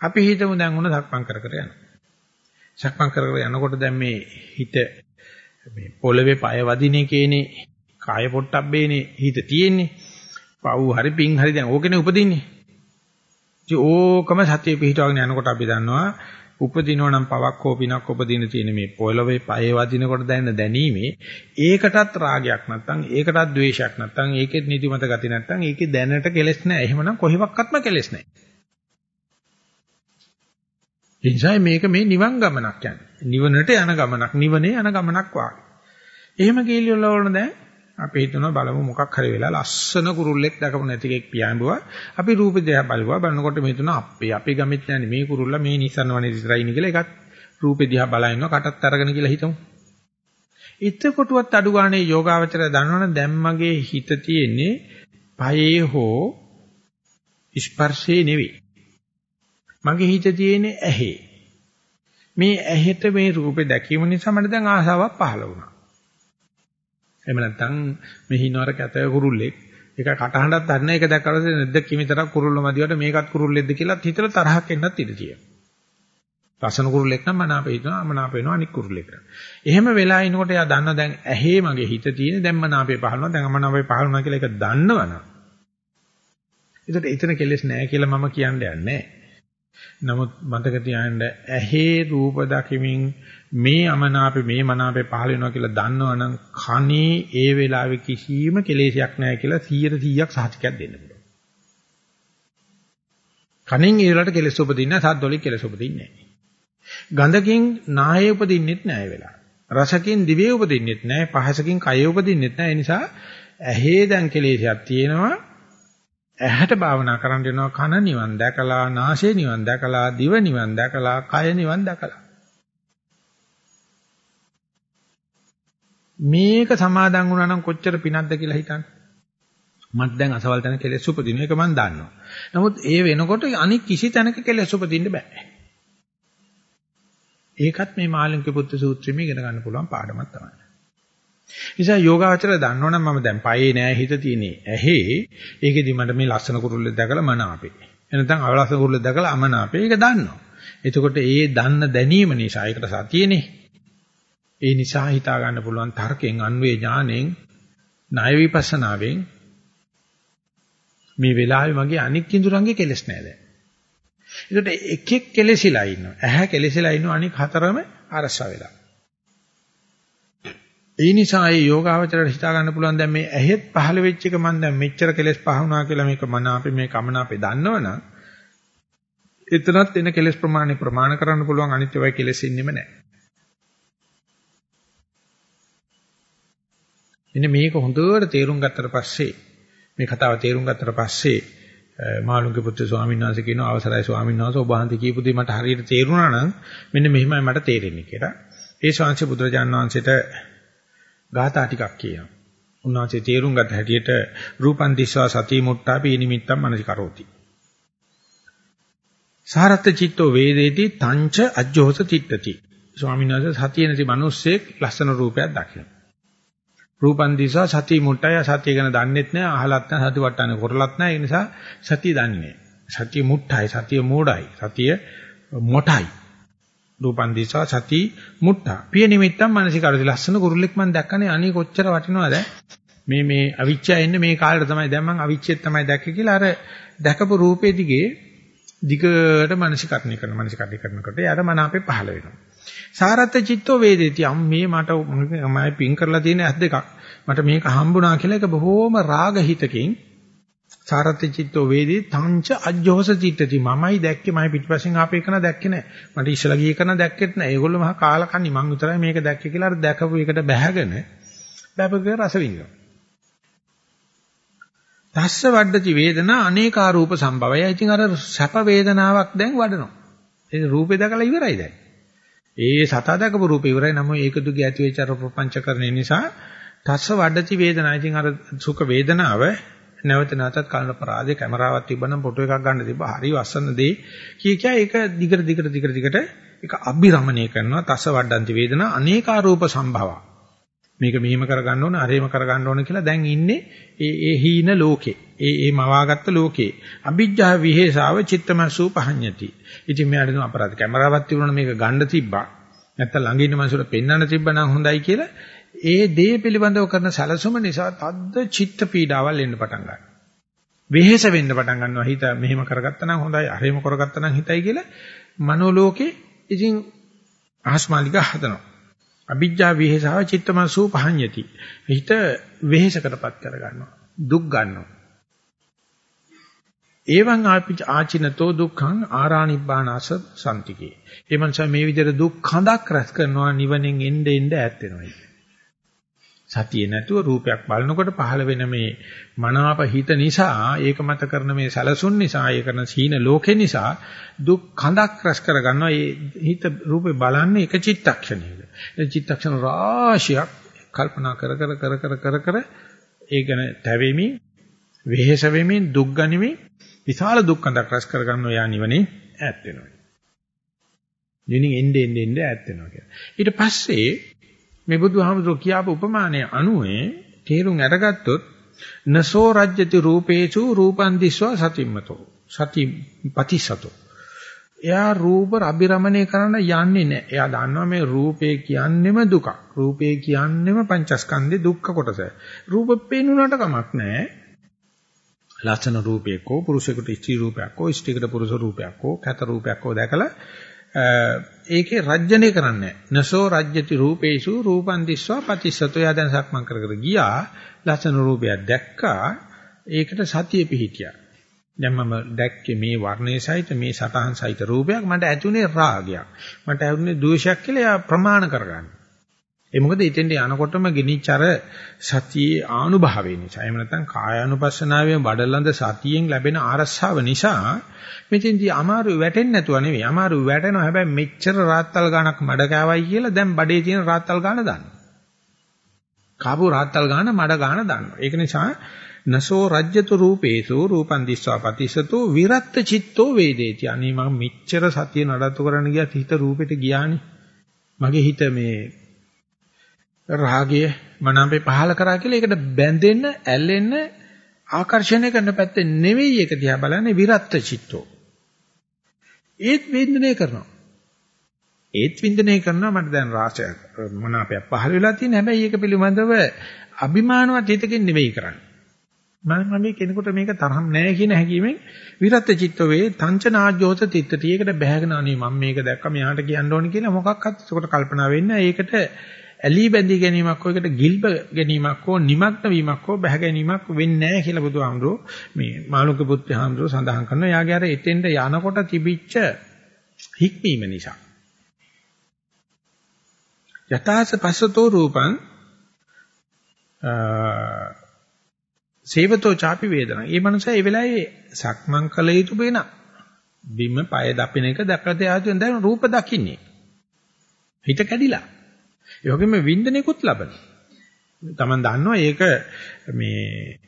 අපි හිතමු දැන් උන සක්මන් කර කර යනවා. සක්මන් කර කර යනකොට දැන් මේ හිත මේ පොළවේ පය වදින එකේනේ කාය පොට්ටබ්බේනේ හිත තියෙන්නේ. පව් හරි පිං හරි දැන් ඕකනේ උපදින්නේ. ඉතින් ඕකම සතිය පිහිටවගෙන යනකොට අපි දන්නවා උපදිනව නම් පවක් හෝ පිනක් උපදින තියෙන මේ පොළවේ පයේ වදිනකොට දැනෙන දැනීමේ ඒකටත් රාගයක් නැත්නම් ඒකටත් ද්වේෂයක් නැත්නම් ඒකෙත් නිදිමත ගති නැත්නම් ඒකේ දැනට කෙලස් නැහැ. එහෙමනම් කොහෙවත්ම කෙලස් නැහැ. එනිසා මේක මේ නිවන් ගමනක් යන්නේ. නිවනට යන ගමනක්, නිවනේ යන ගමනක් වාගේ. එහෙම ගිහිල්ලා වල දැන් අපි හිතනවා බලමු මොකක් හරි වෙලා ලස්සන කුරුල්ලෙක් දැකපු නැති කෙක් පියාඹුවා. අපි රූපේ දිහා බලුවා. බලනකොට මේ තුන අපේ අපි ගමෙත් නැන්නේ මේ කුරුල්ලා මේ Nissan වනේ විතරයි නේ කියලා එකත් රූපේ දිහා බලා ඉන්නවා කටත් අරගෙන කියලා හිතමු. එතකොටවත් අඩු ගානේ යෝගාවචරය දන්නවනේ දැන් මගේ හිත තියෙන්නේ පයේ හෝ ස්පර්ශේ නෙවෙයි. මගේ හිත තියෙන්නේ ඇහි. මේ ඇහෙට මේ රූපේ දැකීම නිසා මට දැන් ආසාවක් පහළ වුණා. එහෙම නැත්නම් මෙහිනවර කැත කුරුල්ලෙක් ඒක කටහඬක් දන්න එක දැක්කම නැද්ද කිමිතරක් කුරුල්ල මදිවට මේකත් කුරුල්ලෙක්ද කියලා හිතලා තරහක් එන්නත් ඉඩ තියෙනවා. ලස්සන කුරුල්ලෙක් නම් මනාප හිතනවා මනාප වෙනවා අනික් කුරුල්ලෙක්. එහෙම වෙලා ඉනකොට එයා දන්නවා දැන් ඇහි මගේ හිත තියෙන දැන් මනාපේ පහළනවා දැන් මනාපේ පහළනවා කියලා ඒක දන්නවනම්. ඒකට එතන කෙලෙස් නැහැ කියලා මම කියන්නේ නැහැ. නමුත් මතක තියාගන්න ඇහි රූප දකිමින් මේ අමනාපේ මේ මනාපේ පහල වෙනවා කියලා දන්නවනම් කනේ ඒ වෙලාවේ කිසිම කෙලෙසයක් නැහැ කියලා 100%ක් සාහිතිකයක් දෙන්න පුළුවන්. කනෙන් ඒ වෙලාවට කෙලෙස් උපදින්නේ නැහැ සද්දවලින් කෙලෙස් උපදින්නේ නැහැ. ගඳකින් නායේ උපදින්නෙත් නැහැ ඒ වෙලාව. රසකින් දිවේ උපදින්නෙත් නැහැ පහසකින් කයේ උපදින්නෙත් නැහැ ඒ නිසා ඇහි දැන් කෙලෙසයක් තියෙනවා ඇහැට භාවනා කරන්න යනවා කන නිවන් දැකලා නාසය නිවන් දැකලා දිව නිවන් දැකලා කය නිවන් දැකලා මේක සමාදන් වුණා නම් කොච්චර පිනක්ද කියලා හිතන්න. මට දැන් අසවල් තැන කෙලෙස් උපදින එක මම දන්නවා. නමුත් ඒ වෙනකොට අනික් කිසි තැනක කෙලෙස් උපදින්න බෑ. ඒකත් මේ මාළින්ක පුත්තු සූත්‍රෙම ඉගෙන ගන්න පුළුවන් පාඩමක් තමයි. නිසා යෝගාචර දන්නවනම් මම දැන් පයේ නෑ හිත තියෙන්නේ. ඇහි ඒකෙදි මට මේ ලස්සන කුරුල්ලෙක් දැකලා මන අපේ. එනතන් අවලස්සන කුරුල්ලෙක් දැකලා අමන අපේ. ඒක දන්නවා. එතකොට ඒ දන්න දැනීම නිසා ඒකට සතියනේ. ඒ නිසා හිතා ගන්න පුළුවන් තර්කයෙන් අන්වේ ඥාණයෙන් ණය විපස්සනාවෙන් මේ වෙලාවේ මගේ අනික් ඉඳුරංගේ කෙලස් නෑ දැන්. ඒකට එකෙක් කෙලසිලා ඉන්නවා. ඇහැ කෙලසිලා ඉන්නවා අනික් හතරම අරසා වෙලා. ඒ නිසා මේ යෝගාවචරයට හිතා ගන්න පුළුවන් දැන් මේ ඇහෙත් පහළ වෙච්ච එක මම දැන් මෙච්චර කෙලස් පහුණා කියලා මේක මන අපේ මේ කමන අපේ දන්නවනම් එතනත් එන කෙලස් ප්‍රමාණය ප්‍රමාණ කරන්න පුළුවන් අනිත්‍යවයි කෙලස් ඉන්නෙම නැහැ. මෙන්න මේක හොඳට තේරුම් ගත්තට පස්සේ මේ කතාව තේරුම් ගත්තට පස්සේ මාළුන්ගේ පුත්‍ර ස්වාමීන් වහන්සේ කියනවා අවසරයි ස්වාමීන් වහන්සේ ඔබ වහන්සේ කියපු දේ මට හරියට තේරුණා නම් මෙන්න මෙහිමයි මට තේරෙන්නේ කියලා. ඒ ශාංශ බුදුරජාණන් වහන්සේට ගාථා ටිකක් කියනවා. උන්වහන්සේ තේරුම් ගත්ත හැටියට රූපන් දිස්වා සති මුට්ටා පී නිමිත්තම් මනසි කරෝති. සාරත් චිත්තෝ වේදේති තංච අජ්ජෝස චිත්තති. ස්වාමීන් වහන්සේ සතිය නැති මිනිස්සෙක් ලස්සන රූපයක් දකිනවා. රූපන් දිසා සති මුට්ටය සතිය ගැන දන්නෙත් නැහැ අහලත් නැහැ සති වට්ටාන කරලත් නැහැ ඒ නිසා සතිය දන්නේ සතිය මුට්ටයි සතිය මෝඩයි සතිය මොටයි රූපන් දිසා සති මුට්ටා පිය නිමිත්තම් මානසිකාරද ලස්සන කුරුල්ලෙක් මම දැක්කනේ. අනේ කොච්චර වටිනවද? මේ මේ අවිච්ඡය එන්නේ මේ කාලේට තමයි. දැන් මම අවිච්ඡෙත් තමයි දැක්කේ කියලා අර දැකපු රූපේ දිගේ දිගට මානසිකරණය කරන මානසිකරණය කරනකොට යාර මන අපේ පහළ වෙනවා. සාරත් චිත්තෝ වේදේති. අම් මේ මට මම පින් කරලා තියෙන ඇස් දෙකක්. මට මේක හම්බුණා කියලා ඒක බොහොම රාග හිතකින් සාරත් චිත්තෝ වේදී තංච අජ්ජෝස චිත්තති මමයි දැක්කේ මම පිටිපස්සෙන් ආපේ කරන දැක්කේ නෑ මට ඉස්සලා ගියේ කරන දැක්කෙත් නෑ ඒගොල්ලෝ මහා කාලකන්ණි මං විතරයි මේක දැක්කේ කියලා අර දැකපු එකට බැහැගෙන බැපගේ රස විඳිනවා තස්ස වඩති වේදනා අනේකා රූප සම්භවය. ඉතින් අර සැප වේදනාවක් දැන් වඩනවා. ඒ රූපේ දැකලා ඉවරයි දැන්. ඒ සතා දැකපු රූපේ ඉවරයි නම් ඒක දුක ඇති වෙච්ච අර ප්‍රපංචකරණය නිසා තස්ස වඩති වේදනා. ඉතින් අර සුඛ වේදනාව නැවත නැවතත් කලන පරාදේ කැමරාවක් තිබ්බනම් ෆොටෝ එකක් ගන්න තිබ්බා. හරි වස්සන දේ. කී කිය ඒක දිගට දිගට දිගට දිගට ඒක අභිරමණය කරනවා. තස්ස වඩන්ති වේදනා අනේකා රූප සම්භවා. මේක මෙහිම කරගන්න ඕන අරේම කරගන්න ඕන කියලා දැන් ඉන්නේ ඒ ඒ හීන ලෝකේ. ඒ ඒ මවාගත්ත ලෝකේ. අභිජ්ජා විහෙසාව චිත්තමසූ පහඤ්ඤති. ඉතින් මෙයාට දුන අපරාධ කැමරාවක් තිබුණා මේක ගන්න තිබ්බා. නැත්තම් ළඟ ඉන්න මනුස්සයට පෙන්වන්න තිබ්බා නම් හොඳයි කියලා ඒ දේ පිළිබඳව කරන සැලසුම නිසා තද්ද චිත්ත පීඩාවල් එන්න පටන් ගන්නවා. වෙහෙස වෙන්න පටන් ගන්නවා. හිත මෙහෙම කරගත්තා නම් හොඳයි, අරහෙම කරගත්තා නම් හිතයි කියලා මනෝලෝකේ ඉතින් ආස්මාලික හදනවා. අ비ජ්ජා විහෙසාව චිත්තමසූ පහඤ්ඤති. හිත වෙහෙසකටපත් කර ගන්නවා. දුක් ගන්නවා. එවං ආචිනතෝ දුක්ඛං ආරානිබ්බානස සම්තිකේ. ඒ මනස මේ විදිහට දුක් හඳක් රැස් කරනවා නිවනෙන් එන්න එන්න ඈත් වෙනවා. සතිය නැතුව රූපයක් බලනකොට පහළ වෙන මේ මනාප හිත නිසා ඒක මත කරන මේ සැලසුන් නිසා ඒ කරන සීන ලෝකේ නිසා දුක් කඳක් රැස් කර ගන්නවා ඒ හිත රූපේ බලන්නේ එක චිත්තක්ෂණයක. ඒ චිත්තක්ෂණ රාශියක් කල්පනා කර කර කර කර කර කර ඒ ගැන තැවෙමින් වෙහෙස වෙමින් දුක් ගනිමින් විශාල දුක් කඳක් රැස් කර ගන්නවා යා නිවනේ ඈත් වෙනවා. නිවින් එන්නේ එන්නේ ඈත් වෙනවා කියලා. ඊට පස්සේ මේ බුදුහාමුදුරුවෝ කියාපු උපමානයේ අනුවේ තේරුම් අරගත්තොත් නසෝ රජ්‍යති රූපේසු රූපං දිස්වා සතිම්මතෝ සති පතිසතෝ එයා රූප අභිරමණය කරන්න යන්නේ නැහැ. එයා දන්නවා මේ රූපේ කියන්නෙම දුකක්. රූපේ කියන්නෙම පංචස්කන්ධේ දුක්ඛ කොටස. රූප පේනුනට කමක් නැහැ. ලස්සන රූපයක හෝ පුරුෂයෙකුට ස්ත්‍රී රූපයක් හෝ ස්ත්‍රීකට පුරුෂ රූපයක් හෝ කැත රූපයක් හෝ දැකලා ඒකේ රජ්‍යණය කරන්නේ නසෝ රජ්‍යති රූපේසු රූපං දිස්වා පතිස්සතෝ. යා දැන් සක්මන් කර කර ගියා. ලස්සන රූපයක් දැක්කා. ඒකට සතිය පිහිටියා. දැන් මම දැක්කේ මේ වර්ණයේ සහිත මේ සටහන් සහිත රූපයක්. මට ඇතුනේ රාගයක්. මට ඇතුනේ ද්වේෂයක් කියලා යා ප්‍රමාණ කරගන්න ඒ මොකද ඉතින්ට යනකොටම ගෙනිච්චර සතියේ ආනුභාවය නිසා එහෙම නැත්නම් කායානුපස්සනාවේ බඩලඳ සතියෙන් ලැබෙන ආරස්සාව නිසා මෙතෙන්දී අමාරු වැටෙන්නේ නැතුව නෙවෙයි අමාරු වැටෙනවා හැබැයි මෙච්චර රාත්තල් ගානක් මඩ කෑවයි කියලා දැන් බඩේ තියෙන රාත්තල් ගාන දන්නවා. කාපු රාත්තල් ගාන මඩ ගාන දන්නවා. ඒක නිසා නසෝ රජ්‍යතු රූපේසු රූපං දිස්වා පතිසතු විරත් චිත්තෝ වේදේති. අනේ මම මෙච්චර සතිය නඩත්තු කරන්න ගියත් හිත රූපෙට ගියානේ. මගේ හිත මේ රාගය මනාපේ පහල කරා කියලා ඒකට බැඳෙන්න ඇලෙන්න ආකර්ෂණය කරන පැත්තේ නෙවෙයි ඒක දිහා බලන්නේ විරත් චිත්තෝ. ඒත් වින්දනය කරනවා. ඒත් වින්දනය කරනවා මට දැන් රාශියක් මනාපයක් පහල වෙලා තියෙන හැබැයි ඒක පිළිබඳව අභිමානවත් හිතකින් නෙවෙයි කරන්නේ. මම මගේ කෙනෙකුට මේක තරහම් නැහැ කියන හැඟීමෙන් විරත් චිත්ත වේ තංචනාජ්‍යෝත තිත්තටි. ඒකට බැහැගෙන අනේ මම මේක දැක්කම යාට කියන්න ඕනේ කියලා මොකක්වත් ඒකට කල්පනා වෙන්නේ ඒකට ඇලී බැඳී ගැනීමක් හෝ එකට ගිල්බ ගැනීමක් හෝ නිමග්න වීමක් හෝ බැහැ ගැනීමක් වෙන්නේ නැහැ කියලා බුදුහාමුදුරෝ මේ මාළුක පුත්‍රහාමුදුරෝ සඳහන් කරනවා. යාගේ අර එතෙන්ට යනකොට තිබිච්ච හික්මීම නිසා. යථාස පස්සතෝ රූපං සේවතෝ ചാපි වේදනා. මේ මනුස්සයා ඒ වෙලාවේ සක්මන් කළ යුතු වෙන. බිම පය දපින එක දැකලා තියාගෙන දැන් රූප දකින්නේ. හිත කැඩිලා. ඒ වගේම වින්දනයකුත් ලබන. Taman දන්නවා ඒක මේ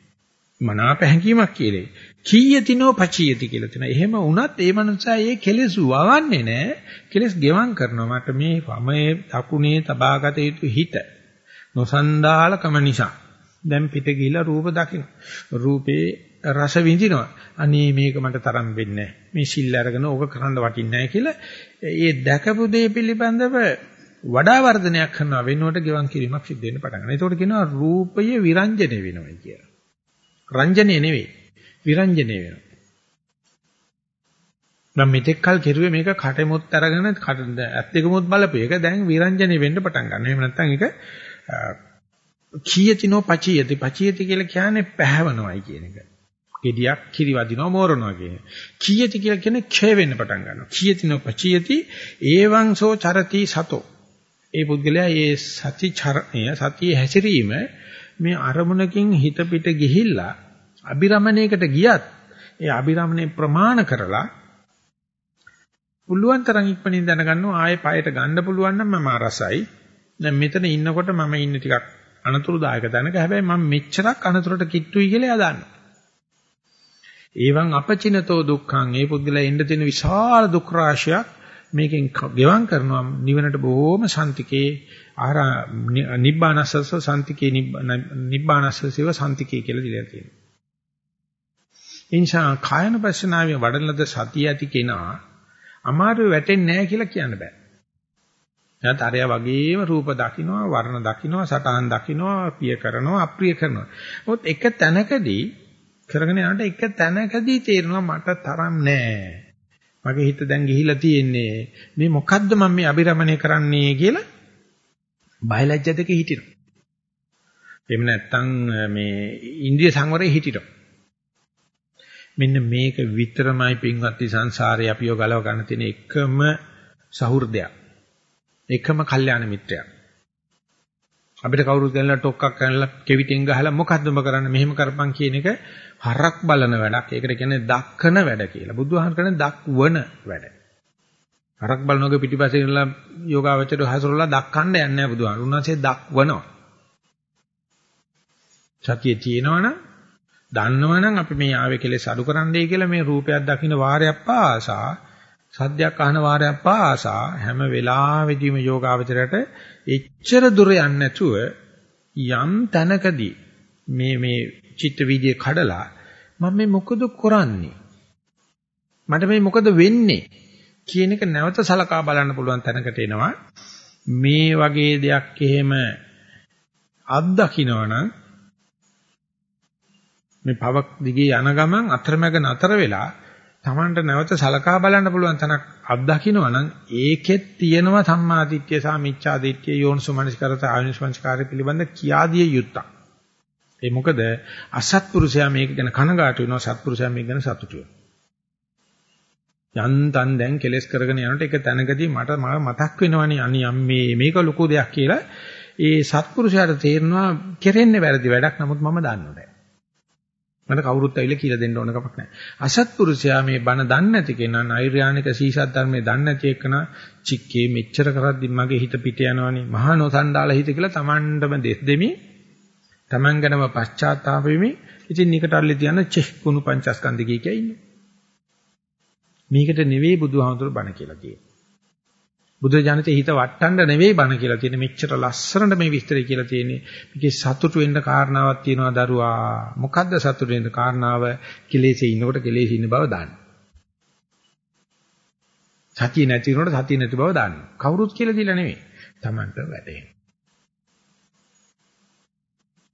මනාප හැඟීමක් කියලා. කීයතිනෝ පචියති කියලා තියෙනවා. එහෙම වුණත් ඒ මනුස්සයා ඒ කෙලෙස් වවන්නේ නැහැ. කෙලෙස් ගෙවම් කරනවා. මට මේ වමේ දකුණේ තබාගත යුතු හිත නොසන්ඩාලකම නිසා දැන් පිට ගිහිලා රූප දකින්න. රූපේ රස විඳිනවා. අනේ මේක මට තරම් වෙන්නේ මේ සිල් අරගෙන ඕක කරන්න වටින්නේ නැහැ කියලා ඒ දැකපු දේ පිළිබඳව වඩා වර්ධනයක් කරනවා වෙනුවට ගෙවන් කිරීමක් සිද්ධ වෙන්න පටන් ගන්නවා. ඒකට කියනවා රූපය විරංජනේ වෙනවා කියලා. රංජනේ නෙවෙයි. විරංජනේ වෙනවා. මම මෙතෙක් කල් කෙරුවේ මේක කටෙමුත් අරගෙන ඇත් දෙකමුත් බලපු එක දැන් විරංජනේ වෙන්න පටන් ගන්නවා. එහෙම නැත්නම් ඒක කීයතිනෝ පචියති පචියති කියලා කියන්නේ පැහැවනවයි කියන එක. gediyak kiri වදිනවා මෝරනවා කියන. කීයති කියලා කියන්නේ ක්ෂය වෙන්න පටන් ගන්නවා. කීයතිනෝ පචියති ඒවං සෝ චරති සතෝ ඒ පුද්ගලයා ඒ සති චරණය සතිය හැසිරීම මේ අරමුණකින් හිත පිට ගිහිල්ලා අබිරමණයකට ගියත් ඒ අබිරමණය ප්‍රමාණ කරලා පුළුවන් තරම් ඉක්මනින් දැනගන්නවා ආයේ পায়ට ගන්න පුළුවන් නම් මම අරසයි. දැන් මෙතන ඉන්නකොට මම ඉන්නේ ටිකක් අනතුරුදායක තැනක හැබැයි මම මෙච්චරක් අනතුරට කිට්ටුයි කියලා එයා දන්නවා. ඒවන් අපචිනතෝ දුක්ඛං. ඒ පුද්ගලයා ඉන්න තියෙන විශාල දුක් රාශියක් මේකෙන් ගෙවම් කරනවා නිවනට බොහොම සන්තිකේ ආහාර නිබ්බානස්සස සන්තිකේ නිබ්බානස්සසව සන්තිකේ කියලා දීලා තියෙනවා. ඉන්ෂා කායන පස්සනාවේ වඩලද සතිය ඇති කෙනා අමාරු වැටෙන්නේ නැහැ කියලා කියන්න බෑ. එයාත් අරයා වගේම රූප දකින්නවා, වර්ණ දකින්නවා, සටහන් දකින්නවා, ප්‍රිය කරනවා, අප්‍රිය කරනවා. මොකද එක තැනකදී කරගෙන යනකොට එක තැනකදී තේරෙනවා මට තරම් නෑ. මගේ හිත දැන් ගිහිලා තියෙන්නේ මේ මොකද්ද මම මේ අබිරමණය කරන්නේ කියලා බයලජ්‍ය දෙක හිටිනවා. එහෙම නැත්නම් මේ ඉන්ද්‍රිය සංවරේ හිටිනවා. මෙන්න මේක විතරමයි පින්වත්නි සංසාරේ අපිව ගලව ගන්න තියෙන එකම සහෘදයක්. එකම කල්යාණ මිත්‍රයක්. අපිට කවුරුත් ගන්නලා ටොක්ක්ක් කරලා කෙවිතෙන් ගහලා මොකද්ද ඔබ කරන්නේ මෙහෙම කරපන් කියන එක හරක් බලන වැඩක්. ඒකට කියන්නේ දක්කන වැඩ කියලා. බුදුහාම කියන්නේ දක්වන වැඩ. හරක් බලනකොට පිටිපස්සේ ඉන්නලා යෝගාවචර හසුරලා දක්කන්න යන්නේ නැහැ බුදුහාම. උන්වහන්සේ දක්වනවා. සතිය තියෙනවනම් දන්නවනම් අපි මේ ආවේ කෙලෙස් අඩු කරන්නයි කියලා මේ රූපයක් දකින්න වාරයක් පාසා සද්දයක් අහන වාරයක් පාසා හැම වෙලාවෙදීම යෝගාවචරයට එච්චර දුර යන්නේ නැතුව යම් තැනකදී මේ මේ චිත්ත වීදියේ කඩලා මම මේ මොකද කරන්නේ? මට මේ මොකද වෙන්නේ? කියන එක නැවත සලකා බලන්න පුළුවන් තැනකට එනවා. මේ වගේ දෙයක් එහෙම අත්දකින්නවනම් මේ පවක් දිගේ යන ගමන් අතරමැග නතර වෙලා Tamanට නැවත සලකා බලන්න පුළුවන් තැනක් අත්දකින්නවා නම් ඒකෙත් තියෙනවා සම්මාදිට්ඨිය සහ මිච්ඡාදිට්ඨිය යෝනිසෝමනස්කරත ආයුෂ්මංස්කාරය පිළිබඳ කියාදිය යුත්තක්. ඒ මොකද අසත්පුරුෂයා මේක ගැන කනගාටු වෙනවා සත්පුරුෂයා මේක ගැන සතුටු වෙනවා. යන්තම් දැන් කෙලස් කරගෙන යනකොට ඒක තැනකදී මට මතක් වෙනවනේ අනියම් මේ මේක ලොකු දෙයක් කියලා ඒ සත්පුරුෂයාට තේරෙනවා කෙරෙන්නේ වැරදි වැඩක් නමුත් මම දන්නේ මට කවුරුත් ඇවිල්ලා කියලා දෙන්න ඕන කමක් නැහැ. අසත්පුරුෂයා මේ බණ දන්නේ නැති කෙනා නෛර්යානික සීසත් ධර්මයේ දන්නේ නැති එකන චික්කේ මෙච්චර කරද්දි මගේ හිත පිට යනවනේ. මහා නොසන්ඩාල හිත කියලා Tamandම දෙස් දෙමි. Taman ගැනම පශ්චාත්තාප වෙමි. ඉතින් නිකටල්ලි තියන චෙහ් කුණු පංචස්කන්ධ කිය කිය ඉන්නේ. මේකට නෙවෙයි බුදුහාමුදුරු බණ කියලා කියන්නේ. බුදුරජාණන්සේ හිත වට්ටන්න නෙවෙයි බණ කියලා තියෙන්නේ. මෙච්චර ලස්සනට මේ විස්තරය කියලා තියෙන්නේ. මේකේ සතුටු වෙන්න කාරණාවක් තියෙනවා දරුවා. මොකද්ද සතුටු වෙන්න කාරණාව? කෙලෙසේ ඉන්නකොට කෙලෙසේ ඉන්න බව දාන්න. සතිය නැති වෙනකොට සතිය නැති බව දාන්න. කවුරුත් කියලා දීලා නෙවෙයි. Tamanට වැඩේ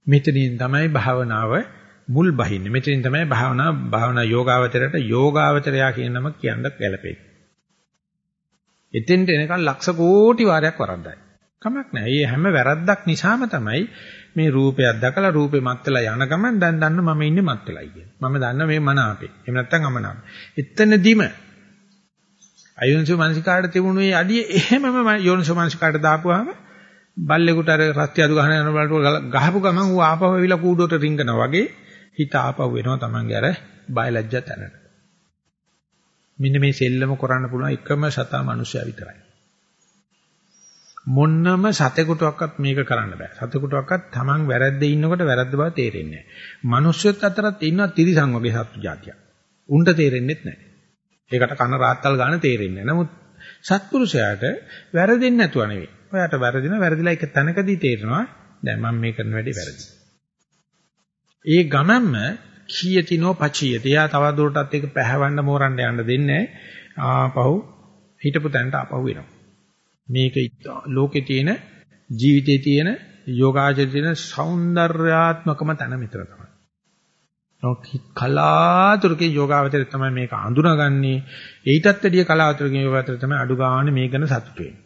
මෙතනින් තමයි භාවනාව මුල් බහින්නේ. මෙතනින් තමයි භාවනා භාවනා යෝගාවචරයට යෝගාවචරයා කියන නම කියන්න ගැලපෙන්නේ. එතෙන්ට එනකන් ලක්ෂ කෝටි වාරයක් වරද්දයි. කමක් නැහැ. මේ හැම වැරද්දක් නිසාම තමයි මේ රූපයක් දැකලා රූපේ මත් වෙලා යන ගමන් දැන් දන්න මම ඉන්නේ මත් වෙලයි කියන. මම දන්න මේ මන අපේ. එහෙම නැත්නම් අමනාප. එතනදිම අයෝනිසෝ මනසිකාට තිබුණු මේ අඩිය එහෙමම යෝනිසෝ මනසිකාට දාපුවාම බල්ලෙකුට අර රස්ති අදු ගහන යන බලට ගහපු ගමන් ඌ ආපහු වෙවිලා කූඩුවට රිංගනවා වගේ හිත ආපහු වෙනවා Tamange අර බයලජ්ජා තැනට. මෙන්න මේ සෙල්ලම කරන්න පුළුවන් එකම සතා මනුස්සයා විතරයි. මොන්නම සතෙකුටවත් මේක කරන්න බෑ. සතෙකුටවත් Taman වැරද්දේ ඉන්නකොට වැරද්ද බව තේරෙන්නේ නැහැ. මනුස්සයත් අතරත් ඉන්නවා තිරිසන් වගේ සත්තු జాතියක්. උන්ට තේරෙන්නේත් නැහැ. ඒකට කන රාත්තල් ගන්න තේරෙන්නේ නැහැ. නමුත් සත්පුරුෂයාට වැරදෙන්නේ නැතුව නෙවෙයි. ඔයාට වැරදින වැරදිලා එක තැනකදී තේරෙනවා දැන් මම මේ කරන වැඩේ වැරදි. ඒ ගමන්ම කීයතිනෝ පචියති. යා තව දුරටත් ඒක පැහැවන්න මෝරන්න යන්න දෙන්නේ ආපහු හිටපු තැනට ආපහු වෙනවා. මේක ලෝකේ තියෙන ජීවිතේ තියෙන යෝගාචරයේ තියෙන సౌందర్యාත්මකම තැන මෙතන තමයි. කලාතුරකින් යෝගාවචරය තමයි මේක අඳුනගන්නේ. ඊටත් වැඩිය කලාතුරකින් යෝගාවචරය තමයි අඩු ගන්න මේ ගැන සතුටු වෙන්නේ.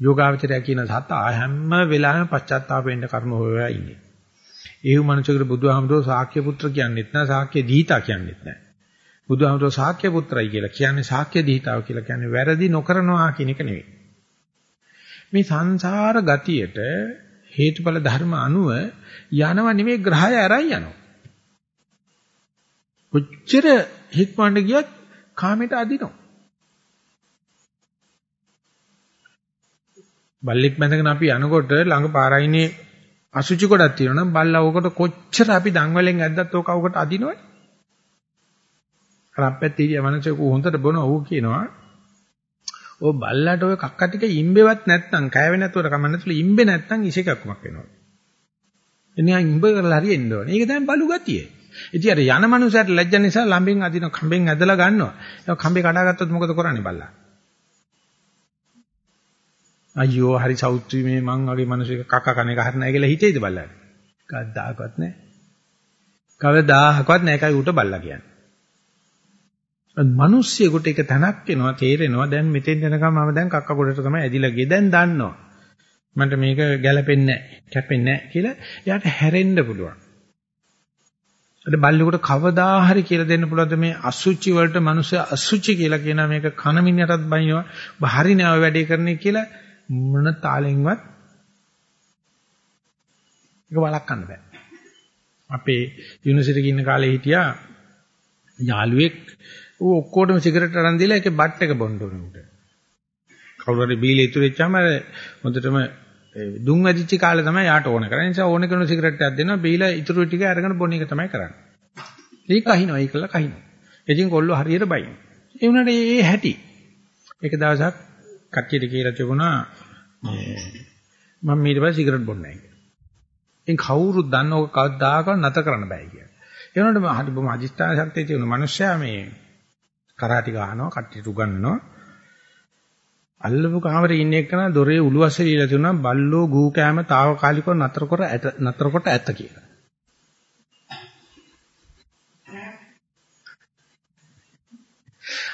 යෝගාවචරය කියන සතා හැම වෙලාවෙම පශ්චාත්තාප වෙන්න කරුණු හොයලා ඉන්නේ. ඒව මනුෂ්‍යකර බුදුහාමුදුරුවෝ ශාක්‍ය පුත්‍ර කියන්නෙත් නෑ ශාක්‍ය දීතා කියන්නෙත් නෑ. බුදුහාමුදුරුවෝ ශාක්‍ය පුත්‍රයි කියලා කියන්නේ ශාක්‍ය දීතාව කියලා කියන්නේ වැරදි නොකරනවා කියන එක නෙවෙයි. මේ සංසාර ගතියට හේතුඵල ධර්ම අනුව යනව නෙවෙයි ග්‍රහය ඇරයි යනවා. කොච්චර හික්මන්න ගියත් කාමයට අදිනවා. බල්ලෙක් බැඳගෙන අපි යනකොට ළඟ පාරයිනේ අසුචි ගොඩක් තියෙනවා නම් බල්ලා ඕකට කොච්චර අපි දන්වලෙන් ඇද්දත් ඕක අවකට අදිනවනේ. අර අපැත්තේ ඉරිය මනසේ හොඳට බොන ඌ කියනවා ඔය බල්ලාට ඔය කක්ක ටික ඉම්බෙවත් නැත්නම් කෑවේ නැතුවට කම නැතුළු ඉම්බේ නැත්නම් ඉසේකක්මක් වෙනවා. එනිසා ඉම්බ කරලා හරියෙන්න ඕනේ. ඒක තමයි බලු ගතිය. ඉතින් අර යන මනුස්සයට ලැජ්ජ නිසා ළඹෙන් අදින කම්බෙන් ඇදලා ගන්නවා. ඒක කම්බේ කඩාගත්තොත් මොකද කරන්නේ බල්ලා? අයියෝ හරි සෞත්‍රි මේ මං වගේ මිනිස්සු කක කන එක හරිනයි කියලා හිතේද බල්ලට? කවදාකවත් නැහැ. කවදාහකවත් නැහැ කයි උට බල්ලා කියන්නේ. මිනිස්සුයෙකුට එක තැනක් එනවා තේරෙනවා දැන් මෙතෙන් යනකම් මම දැන් කක්ක ගොඩට තමයි ඇදිලා ගියේ දැන් දන්නවා. මට මේක ගැලපෙන්නේ නැහැ, කැපෙන්නේ නැහැ කියලා එයාට හැරෙන්න පුළුවන්. අද බල්ලෙකුට කවදා හරි කියලා දෙන්න පුළුවන්ද මේ අසුචි වලට මිනිස්සු අසුචි කියලා කියන මේක කන මිනිහටත් බයිනවා හරිනේ ඔය වැඩේ කරන්නේ කියලා මොන තාලෙන්වත් ඒක වළක්වන්න බෑ. අපේ යුනිවර්සිටි එකේ ඉන්න කාලේ හිටියා යාළුවෙක් ඌ ඔක්කොටම සිගරට් අරන් දීලා ඒකේ බට් එක බොන්න ඕනේ උට. කවුරු හරි බීලා ඉතුරු වෙච්චාම හොඳටම දුම් වැඩිච්ච කාලේ තමයි යාට ඕන කරන්නේ. ඒ නිසා ඕන කරන සිගරට් එකක් දෙනවා බීලා ඉතුරු ටික අරගෙන බොන එක තමයි කරන්නේ. ඒක කහිනවා ඒකලා කහිනවා. ඉතින් කොල්ලෝ හරියට බයින. ඒ වුණාට ඒ හැටි. එක දවසක් කට්ටියට කියලා තිබුණා මම ඊට පස්සේ සිගරට් බොන්නේ නැහැ කියලා. ඉතින් කවුරුත් දන්නව කවදාකවත් නැතර කරන්න බෑ කියලා. ඒ වුණාට හරි බොම අදිස්ථාන ශක්තිය තියෙන මිනිස්සයා මේ කරාටි ගහනවා කට්ටියට උගන්වනවා අල්ලපු කාමරේ ඉන්න එක්කන දොරේ උළුවස්සේ දීලා තුනා බල්ලෝ ගූ කෑම తాවකාලිකව නතර කර ඇත නතර කොට ඇත කියලා.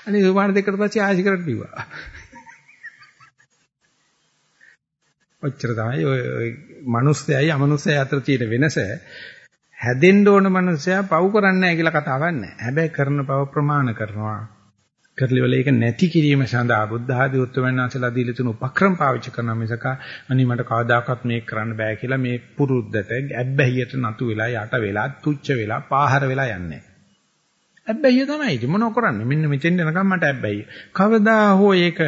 අනේ සුමාන දෙකට පස්සේ ආශිකරට බිව්වා. ඔච්චර තමයි ඔය මිනිස්සයයි අමනුස්සයයි අතර තියෙන වෙනස. හැදෙන්න ඕන මිනිස්සයා පව් කරන්නේ නැහැ කියලා කතාවක් නැහැ. හැබැයි කරන පව ප්‍රමාණ කරනවා. කරලිවල ඒක නැති කිරීම සඳහා බුද්ධ ආදී උත්තරමන්වන්සලා දීලා තුන උපක්‍රම පාවිච්චි කරන මිසක අනිත් මට කවදාකවත් මේක කරන්න බෑ කියලා මේ පුරුද්දට ඇබ්බැහියට නතු වෙලා යට වෙලා තුච්ච වෙලා පාහර වෙලා යන්නේ. ඇබ්බැහිය තමයි ඉතින් මොනව කරන්නේ මෙන්න මෙතෙන් යනකම් මට ඇබ්බැහිය. කවදා හෝ ඒක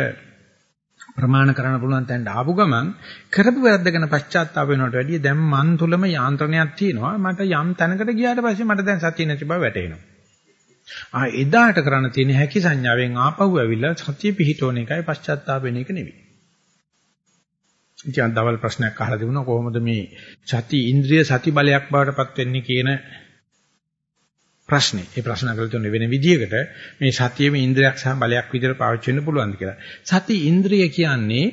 ප්‍රමාණ කරන්න පුළුවන් තැනට ආපු ගමන් කරපු වැරද්ද ගැන පශ්චාත්තාප වෙනවට වැඩිය දැන් මන් තුලම යාන්ත්‍රණයක් තියෙනවා මට යම් තැනකට ගියාට පස්සේ මට දැන් සතිය නැති බව වැටහෙනවා. ආ එදාට කරන්න තියෙන හැකි සංඥාවෙන් ආපහු ඇවිල්ලා සතිය පිහිටෝන එකයි පශ්චාත්තාප වෙන එක නෙවෙයි. ඉතින් දවල් ප්‍රශ්නයක් අහලා තිබුණා කොහොමද මේ සති ඉන්ද්‍රිය සති බලයක් බවට පත් වෙන්නේ කියන ප්‍රශ්නේ. ඒ ප්‍රශ්න අහලා තියෙන වෙන විදිහකට මේ සතියෙම ඉන්ද්‍රියක් සහ බලයක් විදිහට පාවිච්චි වෙන්න පුළුවන්ද කියලා. සති ඉන්ද්‍රිය කියන්නේ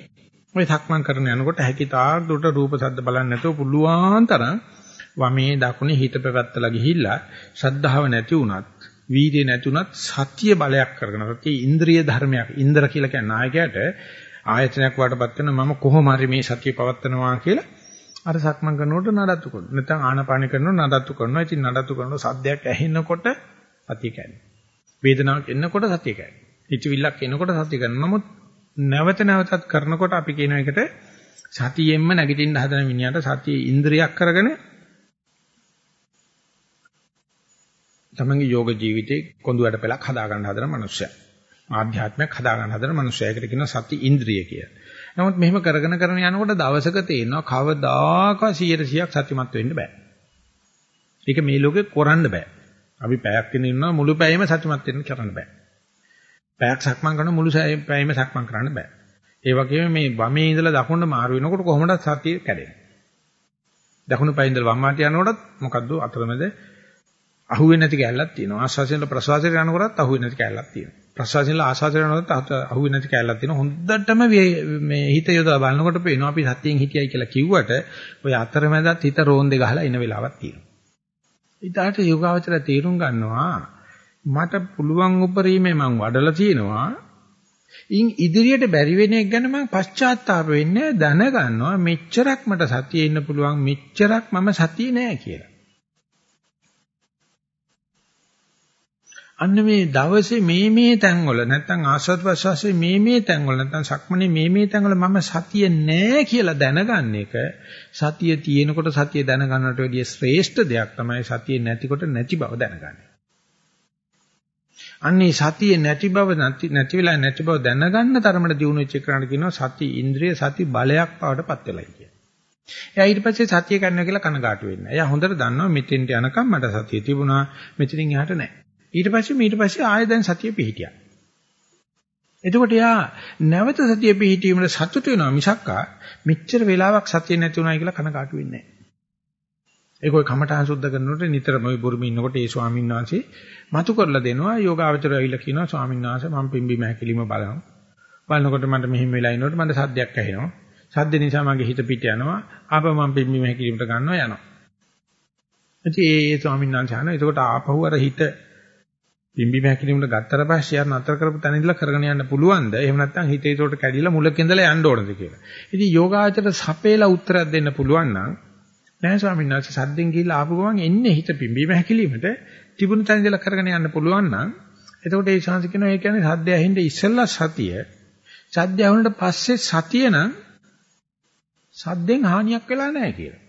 ඔය සක්මන් කරන යනකොට හැකි තාක් දුරට රූප ශබ්ද බලන්නේ නැතුව පුළුවන් තරම් වමේ දකුණේ හිත පැවැත්තලා ගිහිල්ලා ශ්‍රද්ධාව නැති වුණත් වීර්ය නැතුණත් සතිය බලයක් කරගෙන සතිය ඉන්ද්‍රිය ධර්මයක් ඉන්ද්‍ර කියලා කියන නායකයාට ආයතනයක් වඩපත් වෙන මම කොහොම හරි මේ සතිය පවත්නවා කියලා අර සක්මන් කරනකොට නඩත්තු කරනවා නැත්නම් ආනාපාන කරනකොට නඩත්තු කරනවා ඉතින් නඩත්තු කරනකොට සද්දයක් ඇහෙනකොට සතිය කැන්නේ වේදනාවක් එනකොට සතිය කැන්නේ හිතවිල්ලක් එනකොට සතිය කරනවා නමුත් නැවත නැවතත් කරනකොට අපි කියන එකට සතියෙන්ම නැගිටින්න හදන මිනිහට සතිය ඉන්ද්‍රියක් කරගෙන තමන්ගේ යෝග ජීවිතේ කොඳුයට පෙලක් හදා ගන්න හදන මනුස්සයා. ආධ්‍යාත්මයක් හදා ගන්න හදන මනුස්සයා. ඒකට කියනවා සති ඉන්ද්‍රිය කියලා. නමුත් මෙහෙම කරගෙන කරගෙන යනකොට දවසක තේනවා කවදාකවත් 100%ක් සතිමත් වෙන්න බෑ. ඒක මේ ලෝකේ කරන්න බෑ. අපි පැයක් ඉන්නවා මුළු පැයෙම සතිමත් වෙන්න කරන්න බෑ. පැයක් සක්මන් කරන මුළු පැයෙම සක්මන් කරන්න බෑ. ඒ වගේම මේ වමේ ඉඳලා දකුණට මාරු වෙනකොට කොහොමද සතිය කැඩෙන්නේ? දකුණු පැය ඉඳලා වම් මාට යනකොටත් මොකද්ද අතරමැද අහුවෙන්නේ නැති කැලලක් තියෙනවා. ආස්වාසයෙන්ල ප්‍රසවාසයට යනකොටත් අහුවෙන්නේ නැති කැලලක් තියෙනවා. ප්‍රසවාසයෙන්ල ආස්වාසයට යනකොටත් අහුවෙන්නේ නැති කැලලක් තියෙනවා. හොඳටම මේ හිත යොදලා බලනකොට පේනවා අපි සතියෙන් හිටියයි කියලා කිව්වට ඔය අතරමැදත් හිත රෝන්දේ ගහලා ඉන වෙලාවක් තියෙනවා. ඊටාට යෝගාවචර තීරුම් ගන්නවා මට පුළුවන් උපරීමේ මං වඩලා තියෙනවා. ඉන් ඉදිරියට බැරි වෙන එක ගැන මම පශ්චාත්තාප වෙන්නේ දැනගන්නවා මෙච්චරක් මට සතියේ ඉන්න පුළුවන් මෙච්චරක් මම සතියේ නෑ කියලා. අන්න මේ දවසේ මේ මේ තැන්වල නැත්තම් ආස්වාද ප්‍රසවාසයේ මේ මේ තැන්වල නැත්තම් සක්මනේ මේ මේ තැන්වල මම සතිය නෑ කියලා දැනගන්න එක සතිය තියෙනකොට සතිය දැනගන්නට වැඩිය ශ්‍රේෂ්ඨ දෙයක් තමයි සතිය නැතිකොට නැති බව දැනගන්නේ. අන්නේ සතිය නැති බව නැති නැති වෙලා නැති බව දැනගන්න තරමට දිනු වෙච්ච කරණ කියනවා සති ඉන්ද්‍රිය සති බලයක් බවට පත් වෙලයි කියන. එයා ඊට පස්සේ සතිය කරනවා කියලා කනගාටු වෙන්නේ. එයා හොඳට දන්නවා මෙතෙන්ට යනකම් මට සතිය තිබුණා මෙතනින් එහාට නැහැ. ඊට පස්සේ ඊට පස්සේ ආයෙ දැන් සතිය පිහිටියා. එතකොට යා නැවත සතිය පිහිටීමේ සතුට වෙනවා මිසක්කා මෙච්චර වෙලාවක් සතිය නැති වුණා කියලා කනකාටු වෙන්නේ නැහැ. ඒක ඔය කමඨාන් සුද්ධ කරනකොට නිතරම ওই බුරුමේ ඉන්නකොට ඒ ස්වාමීන් වහන්සේ මතු කරලා දෙනවා යෝගාවචරය ඇවිල්ලා කියනවා ස්වාමීන් වහන්සේ මම පිම්බි මහැකිලිම බලනවා. බලනකොට මට මෙහිම වෙලා ඉනකොට මට සද්දයක් ඇහෙනවා. සද්ද නිසා මගේ හිත පිට යනවා. ආපහු මම පිම්බීම හැකිලිමට ගන්නවා යනවා. ඉතින් ඒ ස්වාමීන් වහන්සේ අහනවා එතකොට ආපහු අර හිත පිම්බීම හැකිලිමට ගත්තට පස්සේ අර නතර කරපු තැන ඉඳලා කරගෙන යන්න පුළුවන්ද? එහෙම නැත්නම් හිත ඒකට කැඩිලා මුලක ඉඳලා යන්න ඕනද කියලා. ඉතින් යෝගාචර සපේලා උත්තරයක් දෙන්න පුළුවන් නම් නෑ ස්වාමීන් වහන්සේ සද්දෙන් ගිහිල්ලා ආපු ගමන් එන්නේ හිත පිම්බීම හැකිලිමට තිබුණු තැන ඉඳලා කරගෙන යන්න පුළුවන් නම් එතකොට ඒ ශාන්ති කියනවා ඒ කියන්නේ සද්දය ඇහිඳ ඉස්සෙල්ලා සතිය සද්දය වුණාට පස්සේ සතිය නම් සද්දෙන් හානියක් වෙලා නැහැ කියලා.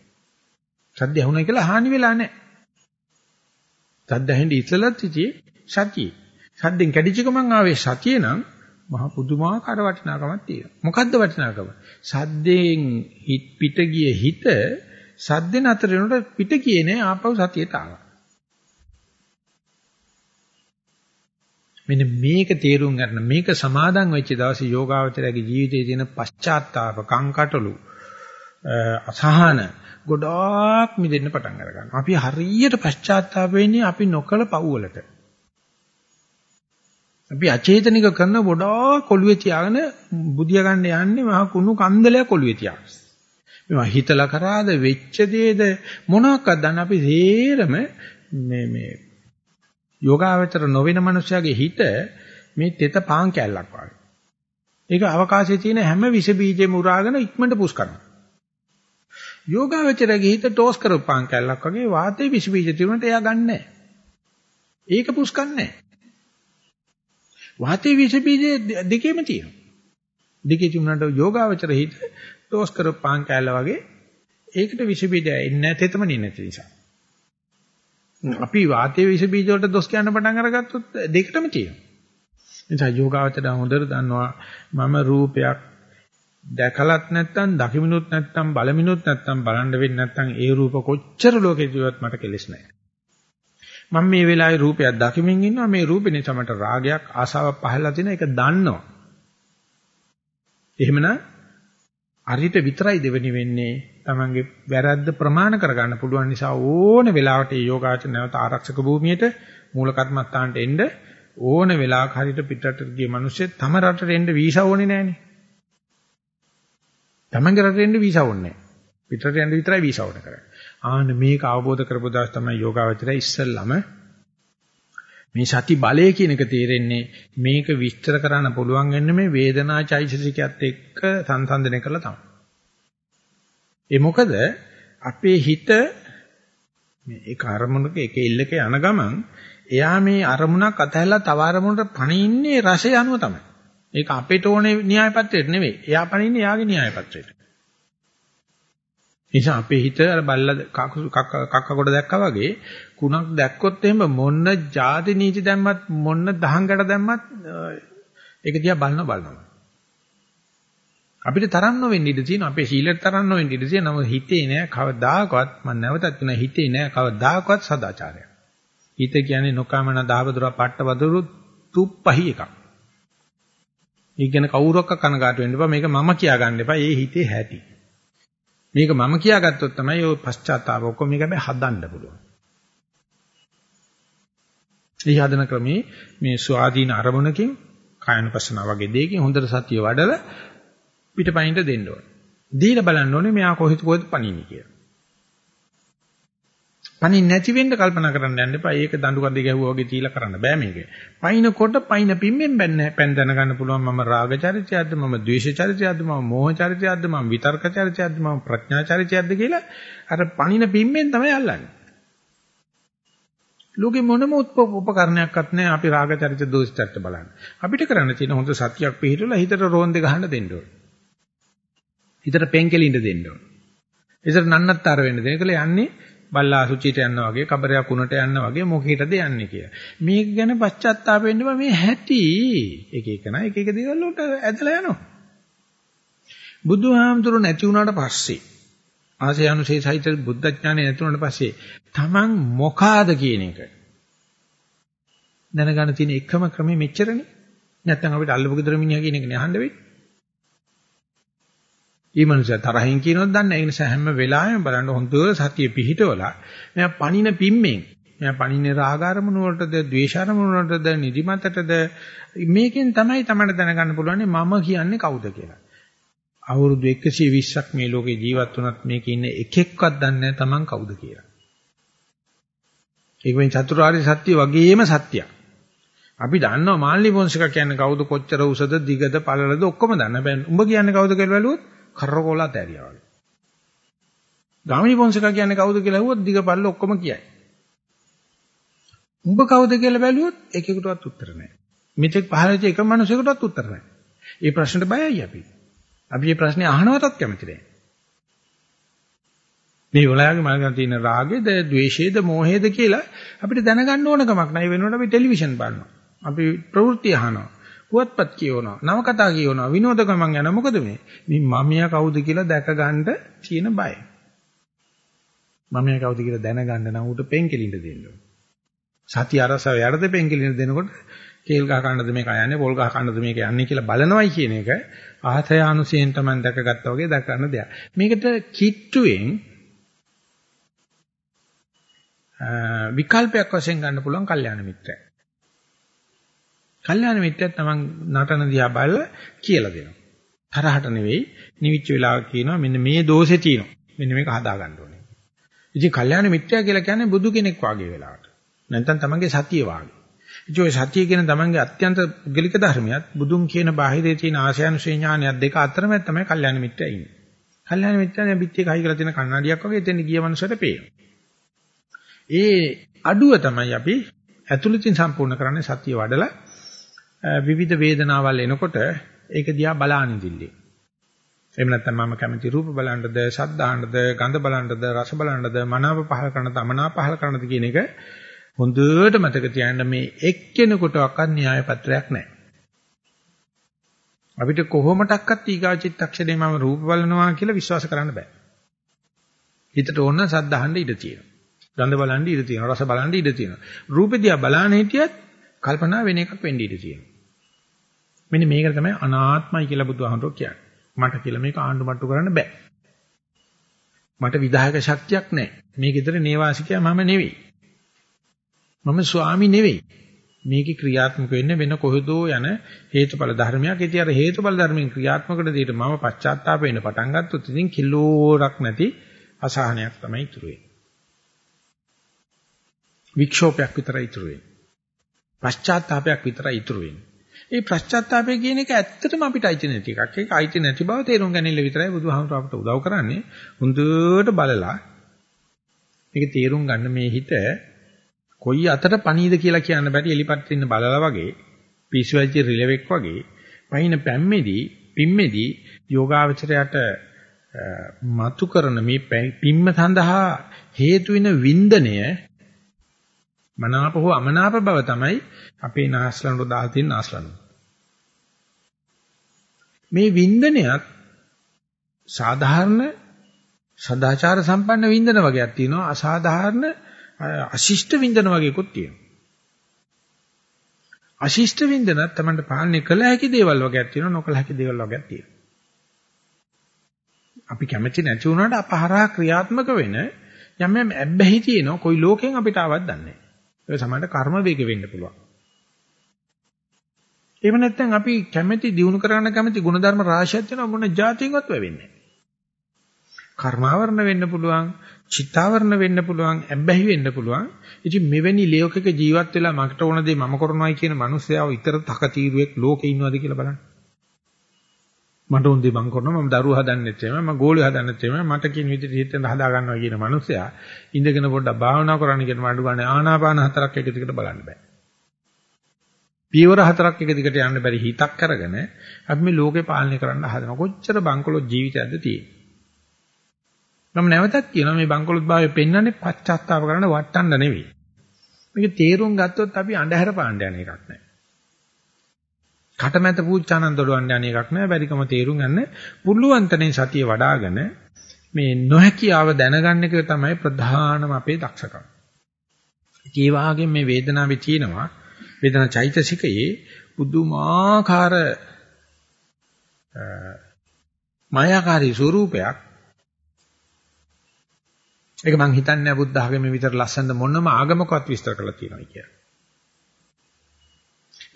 සද්ද ඇහුණා කියලා හානි වෙලා නැහැ. සද්ද ඇහිඳ ඉස්සෙල්ලා තිචි සතිය. සද්දෙන් කැඩිච්ච ගමන් ආවේ සතිය නම් මහ පුදුමාකාර වටිනාකමක් තියෙනවා. මොකද්ද වටිනාකම? සද්දෙන් හිත පිට ගිය හිත සද්දෙන් අතර වෙනකොට පිට ගියේ නෑ ආපහු සතියට ආවා. මෙන්න මේක තේරුම් ගන්න මේක සමාදන් වෙච්ච දවසේ යෝගාවචරයේ ජීවිතයේ තියෙන පශ්චාත්තාප කංකටලු අසහන ගොඩාක් මිදෙන්න පටන් අර ගන්නවා. අපි හරියට පශ්චාත්තාප වෙන්නේ අපි නොකල පව්වලට. අපි අචේතනික කරන ගොඩාක් කොළුවේ තියාගෙන බුදිය ගන්න යන්නේ මහා කුණු කන්දලයක් කොළුවේ තියාගෙන. මේවා හිතලා කරාද වෙච්ච දේද මොනවාක්වත් දන්න අපි සේරම මේ මේ යෝගාවචර නොවන මනුස්සයාගේ හිත මේ තෙත පාන් කැල්ලක් වගේ. ඒක අවකාශයේ තියෙන හැම විස බීජෙම උරාගෙන ඉක්මනට පුස් කරනවා. යෝගාවචරගේ හිත ටෝස් කරපු පාන් කැල්ලක් වගේ වාතයේ විස බීජ තිබුණට එයා ගන්නෑ. ඒක පුස් කන්නේ වාතයේ විස බීජ දෙකේම තියෙනවා. දෙකේ තිබුණාට යෝගාවචර හිත ටෝස් කරපු පාන් කැල්ල වගේ ඒකට විස බීජ එන්නේ නැහැ තෙතමනේ නැති නිසා. අපි වාතයේ විස බීජ වලට දොස් කියන්න පටන් අරගත්තොත් දෙකටම තියෙනවා. නිසා යෝගාවචර හොඳට දන්නවා මම රූපයක් දැකලත් නැත්නම් දකිමිනුත් නැත්නම් බලමිනුත් නැත්නම් බලන්න වෙන්නේ නැත්නම් ඒ රූප කොච්චර ලෝකේ ජීවත් මට කෙලෙස් නැහැ. මම මේ වෙලාවේ රූපයක් දකිමින් ඉන්නවා මේ රූපේ නිසා මට රාගයක් ආසාවක් පහළලා තියෙන එක දන්නවා. එහෙමනම් අරිට විතරයි දෙවෙනි වෙන්නේ තමන්ගේ වැරද්ද ප්‍රමාණ කරගන්න පුළුවන් නිසා ඕන වෙලාවට මේ යෝගාචර නැවත ආරක්ෂක භූමියට මූල කර්මස්ථානට එන්න ඕන වෙලාවක හරියට පිටරට ගිය මිනිස්සු තම රටට එන්න වීසා ඕනේ නැහනේ. තමන්ගේ රටට එන්න වීසා ඕනේ නැහැ. පිටරට යන්න විතරයි වීසා ඕන කරන්නේ. ආන්න මේක අවබෝධ කරපු දවස් තමයි යෝගාවචරය ඉස්සෙල්ලම මේ සති බලය කියන එක තේරෙන්නේ මේක විස්තර කරන්න පුළුවන් වෙන්නේ මේ වේදනා චෛතසිකයත් එක්ක සංසන්දනය කරලා තමයි. ඒ මොකද අපේ හිත මේ එක අරමුණක එක ඉල්ලක යන ගමන් එයා මේ අරමුණක් අතහැරලා තව අරමුණකට පණින්නේ රසය අනුව තමයි. ඒක අපේට ඕනේ න්‍යාය පත්‍රයට නෙවෙයි. එයා පණින්නේ යාගේ න්‍යාය පත්‍රයට. නිසා අපේ හිත අර බල්ලා කක්ක කොට දැක්කා වගේ කුණක් දැක්කොත් එහෙම මොන්න ಜಾති නීති දැම්මත් මොන්න දහංගට දැම්මත් ඒක දිහා බලන බලනවා. අපිට තරම් නොවෙන්න ඉඩ තියෙනවා. අපේ සීලයට තරම් නොවෙන්න ඉඩ තියෙනවා. නමුත් හිතේ නෑ කවදාකවත් මම නැවතත් කියන හිතේ නෑ කවදාකවත් සදාචාරයක්. හිත කියන්නේ නොකමන දහවදුර පට්ටවදුරු තුප්පහි එකක්. ඒ කියන්නේ කවුරක්ක කනගාටු වෙන්න එපා. මේක මම කියා ගන්න එපා. ඒ හිතේ හැටි. මේක මම කියාගත්තොත් තමයි ඔය පශ්චාත්තාප ඔක්කොම මේක හැබැයි හදන්න පුළුවන්. ඒ හදන ක්‍රමේ මේ ස්වාධීන අරමුණකින් කායනපසන වගේ දෙයකින් හොඳට සතිය වඩලා පිටපයින්ට දෙන්න ඕනේ. දීලා බලන්න ඕනේ මෙයා කොහෙද කොහෙද පණින්නේ කියලා. පණින් නැති වෙන්න කල්පනා කරන්න යන්න එපා. ඒක දඬු කඳේ ගැහුවා වගේ තීලා කරන්න බෑ මේක. පයින්කොට පයින් පිම්මෙන් බැන්නේ පැන් දැනගන්න පුළුවන් මම රාග චරිතයක්ද මම ද්වේෂ චරිතයක්ද මම මෝහ චරිතයක්ද මම විතර්ක චරිතයක්ද මම ප්‍රඥා චරිතයක්ද කියලා අර පණින පිම්මෙන් තමයි අල්ලන්නේ. ලෝකෙ මොනම උපකරණයක්වත් නැහැ අපි රාග චරිත දෝෂ චරිත බලන්න. අපිට කරන්න තියෙන හොඳ සතියක් පිළිහිටලා හිතට රෝන්දේ ගහන්න දෙන්න ඕනේ. හිතට පෙන්කෙලින්න දෙන්න ඕනේ. හිතට නන්නත්තර වෙන්න දෙන්න. ඒකල යන්නේ බල්ලා අසුචියට යනවා වගේ, කබරයක් උනට යනවා වගේ මොකේටද යන්නේ කියලා. මේක ගැන පශ්චාත්තාප වෙන්න මේ හැටි එක එක නා එක එක දේවල් වලට ඇදලා යනවා. බුදුහාමුදුරු නැති වුණාට පස්සේ ආසයනුසේ සහිත බුද්ධ ඥානය නැති වුණාට පස්සේ Taman මොකාද කියන එක දැනගන්න තියෙන එකම ක්‍රමෙ මෙච්චරනේ. නැත්නම් අපිට අල්ලපු ගෙදර මිනිහා කියන එක නේ අහන්න වෙන්නේ. ඊ මනුස්සයා තරහින් කියනොත් දන්නේ ඒ නිසා හැම වෙලාවෙම බලන්න හොඳට සතිය පිහිටවලා මෙයා පණින පිම්මෙන් මෙයා පණින්නේ රාගාරමුණු වලටද ද්වේෂාරමුණු වලටද නිදිමතටද මේකෙන් තමයි තමයි දැනගන්න පුළුවන් මම කියන්නේ කවුද කියලා. අවුරුදු 120ක් මේ ලෝකේ ජීවත් වුණත් මේකේ ඉන්න එකෙක්වත් දන්නේ නැහැ Taman කවුද කියලා. ඒක මේ චතුරාර්ය සත්‍ය වගේම සත්‍යයක්. අපි දන්නවා මාල්ලි පොන්සික කියන්නේ කවුද කොච්චර උසද දිගද පළලද ඔක්කොම දන්න. හැබැයි උඹ කියන්නේ කවුද කියලා බැලුවොත් කරකොලත් ඇරියා වගේ. ගාමිණී පොන්සික කියන්නේ කවුද කියලා අහුවොත් දිග පළල ඔක්කොම කියයි. උඹ කවුද කියලා බැලුවොත් එකෙකුටවත් උත්තර නැහැ. මෙතෙක් පහළ වෙච්ච එක මිනිසෙකුටවත් උත්තර නැහැ. මේ ප්‍රශ්නට බයයි අපි. අපි මේ ප්‍රශ්නේ අහනවටත් කැමති නැහැ. මේ වලයාගේ මනසට තියෙන රාගයද, ద్వේෂයද, මෝහයද කියලා අපිට දැනගන්න ඕන කමක් නැහැ. වෙනකොට අපි ටෙලිවිෂන් බලනවා. අපි ප්‍රවෘත්ති අහනවා. පුවත්පත් කියවනවා. නවකතා කියවනවා. විනෝද ගමන් යනවා. මොකද මේ? මේ මමියා කවුද කියලා දැක ගන්න තියෙන බය. මමියා කවුද කියලා දැනගන්න නම් ඌට පෙන්කෙලින්න දෙන්න ඕන. සතිය අරසව යටද පෙන්කෙලින්න දෙනකොට කේල් ගහ කන්නද මේක යන්නේ පොල් ගහ කන්නද මේක යන්නේ කියලා බලනවයි කියන එක ආතයානුසයෙන් තමයි දැකගත්තා වගේ දැක ගන්න දෙයක්. මේකට කිට්ටුවෙන් විකල්පයක් වශයෙන් ගන්න පුළුවන් කල්යාණ මිත්‍රය. කල්යාණ මිත්‍රය තමන් නටන දිහා බලලා කියලා දෙනවා. තරහට නෙවෙයි නිවිච්ච වෙලාවක කියනවා මෙන්න මේ දෝෂේ තියෙනවා. මෙන්න මේක හදා ගන්න ඕනේ. ඉතින් කල්යාණ මිත්‍රය කියලා කියන්නේ බුදු කෙනෙක් වාගේ වෙලාවට. නැත්නම් තමන්ගේ සතිය වාගේ. ඉතින් ඔය සතිය කියන තමන්ගේ අත්‍යන්ත පුද්ගලික ධර්මයක් බුදුන් කියන බාහිරේ තියෙන ආශයනුසේ ඥානයක් දෙක අතරමැද තමයි කල්යාණ මිත්‍රය ඉන්නේ. කල්යාණ මිත්‍රයනේ පිටියේ කයි කරලා තියෙන කණ්ණාඩියක් වගේ එතෙන් ගිය මනුස්සයට පේනවා. ඒ අඩුව තමයි අපි ඇතුළතින් සම්පූර්ණ කරන්නේ සතිය වඩලා විවිධ වේදනාවල් එනකොට ඒක දිහා බලාන ඉඳිල්ලේ. එහෙම නැත්නම් මම කැමති රූප බලන්නද, ශබ්ද අහන්නද, ගඳ බලන්නද, රස බලන්නද, මනාව පහල කරනද, අමනාප පහල කරනද කියන එක හොඳට මතක තියාගන්න මේ එක්කෙනෙකුටවත් න්‍යාය පත්‍රයක් නැහැ. අපිට කොහොමඩක්වත් ඊගා චිත්තක්ෂණේ මම රූප බලනවා කියලා විශ්වාස කරන්න බෑ. හිතට ඕන සද්ද අහන්න ඉඩ තියෙනවා. ගඳ බලන්න ඉඩ තියෙනවා. රස බලන්න ඉඩ තියෙනවා. රූපෙ දිහා බලන හිටියත් කල්පනා වෙන එකක් වෙන්න ඉඩ තියෙනවා. මෙන්න මේක තමයි අනාත්මයි කියලා බුදුහාමුදුරුවෝ කියන්නේ. මට කියලා මේක ආණ්ඩු මට්ටු කරන්න බෑ. මට විධායක ශක්තියක් නැහැ. මේ ගෙදර නේවාසිකයා මම නෙවෙයි. මම ස්වාමි නෙවෙයි. මේකේ ක්‍රියාත්මක වෙන්නේ වෙන කොහෙදෝ යන හේතුඵල ධර්මයක්. ඉතින් අර හේතුඵල ධර්මයෙන් ක්‍රියාත්මක දෙයට මම පශ්චාත්තාප වෙන්න පටන් ගත්තොත් ඉතින් කිලෝරක් නැති අසහනයක් තමයි ඉතුරු වෙන්නේ. වික්ෂෝපයක් විතරයි ඉතුරු වෙන්නේ. පශ්චාත්තාවයක් විතරයි ඉතුරු වෙන්නේ. ඒ පශ්චාත්තාපය කියන එක ඇත්තටම අපිට අයිති නැති එකක්. ඒක අයිති නැති බව තේරුම් ගැනීම විතරයි බුදුහාමුදුර අපට උදව් කරන්නේ. හොඳට බලලා මේක තේරුම් ගන්න මේ හිත කොයි අතට පණීද කියලා කියන්න බැරි එලිපත් ඉන්න බලලා වගේ පිස්සු වැච්ච රිලෙවෙක් වගේ පහින පැම්මේදී පිම්මේදී යෝගාවචරයට මතු කරන මේ පිම්ම සඳහා හේතු වෙන වින්දනය මනාප හෝ අමනාප බව තමයි අපේ නාස්ලනට දාලා තියෙන නාස්ලන. මේ වින්දනයත් සාධාරණ සදාචාර සම්පන්න වින්දන වගේක් තියෙනවා අසාධාරණ අශිෂ්ට වින්දන වගේකුත් තියෙනවා. අශිෂ්ට වින්දනත් තමයි පාලනය කළ හැකි දේවල් වගේක් තියෙනවා නොකළ හැකි දේවල් වගේක් තියෙනවා. අපි කැමති නැති වුණාට අපහරා ක්‍රියාත්මක වෙන යම් යම් ඇබ්බැහි තියෙනවා කොයි ලෝකෙන් අපිට ආවත් දන්නේ නැහැ. ඒක සමහරට කර්ම වේග වෙන්න පුළුවන්. එහෙම නැත්නම් අපි කැමැති දිනු කරන්න කැමැති ಗುಣධර්ම රාශියක් තියෙනවා මොන જાතියෙන්වත් වෙවෙන්නේ කර්මාවරණ වෙන්න පුළුවන්, චිත්තාවරණ වෙන්න පුළුවන්, ඇබ්බැහි වෙන්න පුළුවන්. ඉතින් මෙවැනි ලෝකයක ජීවත් වෙලා මකට ඕන දේ මම කරනවායි කියන මනුස්සයාව ඊතර තකතිරුවෙක් ලෝකේ ඉන්නවද කියලා බලන්න. මට උන් දේ මං කරනවා මම දරුවා හදන්නෙත් එහෙම මම ගෝලිය හදන්නෙත් එහෙම මට කියන විදිහට හිතෙන් හදා ගන්නවා කියන මනුස්සයා ඉඳගෙන පොඩ්ඩක් භාවනා කරන්න කියන මඩු ගන්න ආනාපාන හතරක් එක දිගට බලන්න බෑ. පියවර හතරක් එක දිගට යන්න බැරි හිතක් අරගෙන අපි මේ ලෝකේ පාලනය කරන්න හදන කොච්චර බංකොලොත් ජීවිතයක්ද තියෙන්නේ. මම නැවතත් කියනවා මේ බංකොලොත් භාවය පෙන්වන්නේ පශ්චාත්තාප කරන්න වටන්න නෙවෙයි. මේක තේරුම් ගත්තොත් අපි අඳුර පාණ්ඩ යන එකක් නෑ. කටමැත පූජානන් දොඩවන්න යන එකක් නෑ බැරිකම තේරුම් ගන්න පුළුවන් තනේ සතිය වඩ아가න මේ නොහැකියාව දැනගන්න එක තමයි ප්‍රධානම අපේ දක්ෂකම. ඒ වගේම මේ වේදනාවේ තියෙනවා වේදනා චෛතසිකයේ පුදුමාකාර මායාකාරී ස්වරූපයක් ඒක මං හිතන්නේ බුද්ධ ආගමේ විතර ලස්සනද මොනම ආගමකවත් විස්තර කරලා තියෙනවා කියලා.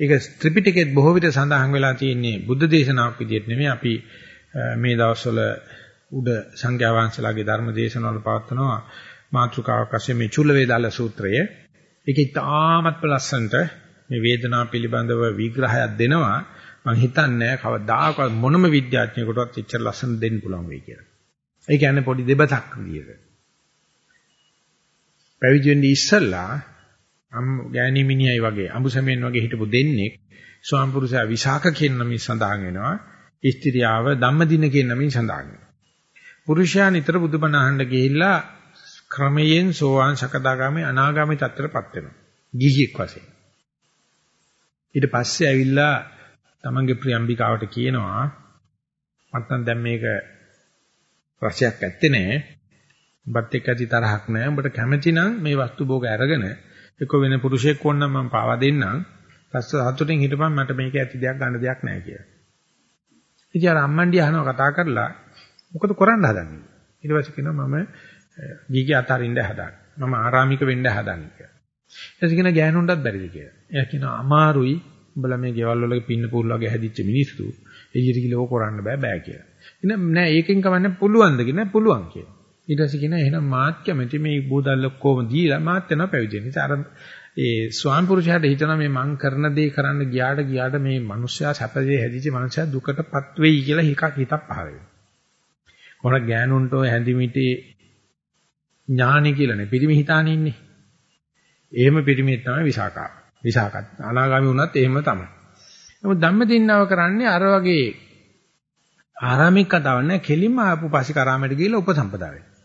ඒක ත්‍රිපිටකයේ බොහෝ විට සඳහන් වෙලා තියෙන්නේ බුද්ධ දේශනාවක් විදිහට නෙමෙයි අපි මේ දවස්වල උඩ සංඝයා වහන්සේලාගේ ධර්ම දේශනාවල පවත්වනවා මාතෘකාවක් වශයෙන් මේ චුල්ල වේදාල සූත්‍රය. ඒක ඉතාමත් ලස්සනට මේ වේදනාව පිළිබඳව විග්‍රහයක් දෙනවා. මම හිතන්නේ කවදාකවත් මොනම විද්‍යාඥයෙකුටවත් එච්චර ලස්සන දෙන්න පුළුවන් වෙයි කියලා. ඒ කියන්නේ පොඩි දෙබතක් විදියට. පැවිදි වෙන්නේ ඉස්සල්ලා අම් ගෑණි මිනිහයි වගේ අඹුසමෙන් වගේ හිටපු දෙන්නේ ස්වාම පුරුෂයා විසාක කියන නමින් සඳහන් වෙනවා. ස්ත්‍රියාව ධම්මදින කියන නමින් සඳහන් වෙනවා. පුරුෂයා නිතර බුදුබණ අහන්න ගිහිල්ලා ක්‍රමයෙන් සෝවාන් සකදාගාමී අනාගාමී තත්ත්වයටපත් වෙනවා. ගිහියෙක් වශයෙන්. ඊට පස්සේ ඇවිල්ලා තමන්ගේ ප්‍රියම්බිකාවට කියනවා මත්තන් දැන් මේක රසයක් ඇත්තේ නෑ. උඹත් එක්ක ඇති තරහක් නෑ. උඹට කැමති නම් මේ වස්තු භෝග අරගෙන එක්ක වෙන පුරුෂයෙක් වොන්නම් මම පාවා දෙන්නම්. පස්ස සතුටින් හිටපන් මට මේක ඇති දෙයක් ගන්න දෙයක් නෑ කියලා. ඉතින් අර අම්මන්ඩි අහනවා කතා කරලා මොකද කරන්න හදන්නේ? ඊට පස්සේ කියනවා මම ගීගේ අතරින්ද හදන්නේ. මම ආරාමික වෙන්න හදන්නේ කියලා. ඊට කියන ගෑනුන්ටත් බැරිද කියලා. එයා කියනවා අමාරුයි. උඹලා මේ ගෙවල් වල පින්න පූල් වගේ හැදිච්ච මිනිස්සු. එළියට ගිහලා ඕක කරන්න බෑ බෑ කියලා. ඉතින් නෑ ඒකෙන් කවන්න පුළුවන්ද කියලා පුළුවන් කියලා. ඊට පස්සේ කියනවා එහෙනම් මාත් කැමති මේ බෝදල් ඔක්කොම දීලා මාත් වෙනවා පැවිදි වෙන්න. ඉතින් අර ඒ ස්වාම පුරුෂයාට හිතනවා මේ මං කරන දේ කරන්න ගියාට ගියාට මේ මිනිස්සයා සැපදේ හැදිච්ච මිනිස්සයා දුකටපත් වෙයි කියලා හිතක් හිතක් පහළ වෙනවා. කොහොම ගෑනුන්ට ඔය හැඳිමිටේ ඥානි කියලානේ පිරිමි හිතානේ ඉන්නේ. එහෙම පිරිමි තමයි විසාකා. විසාකත් අනාගාමී වුණත් එහෙම තමයි. නමුත් ධම්මදින්නව කරන්නේ අර වගේ ආරාමික කතාවක් නෑ කෙලින්ම ආපු පස්සිකාරාමයට ගිහිල්ලා උපසම්පදා වෙනවා.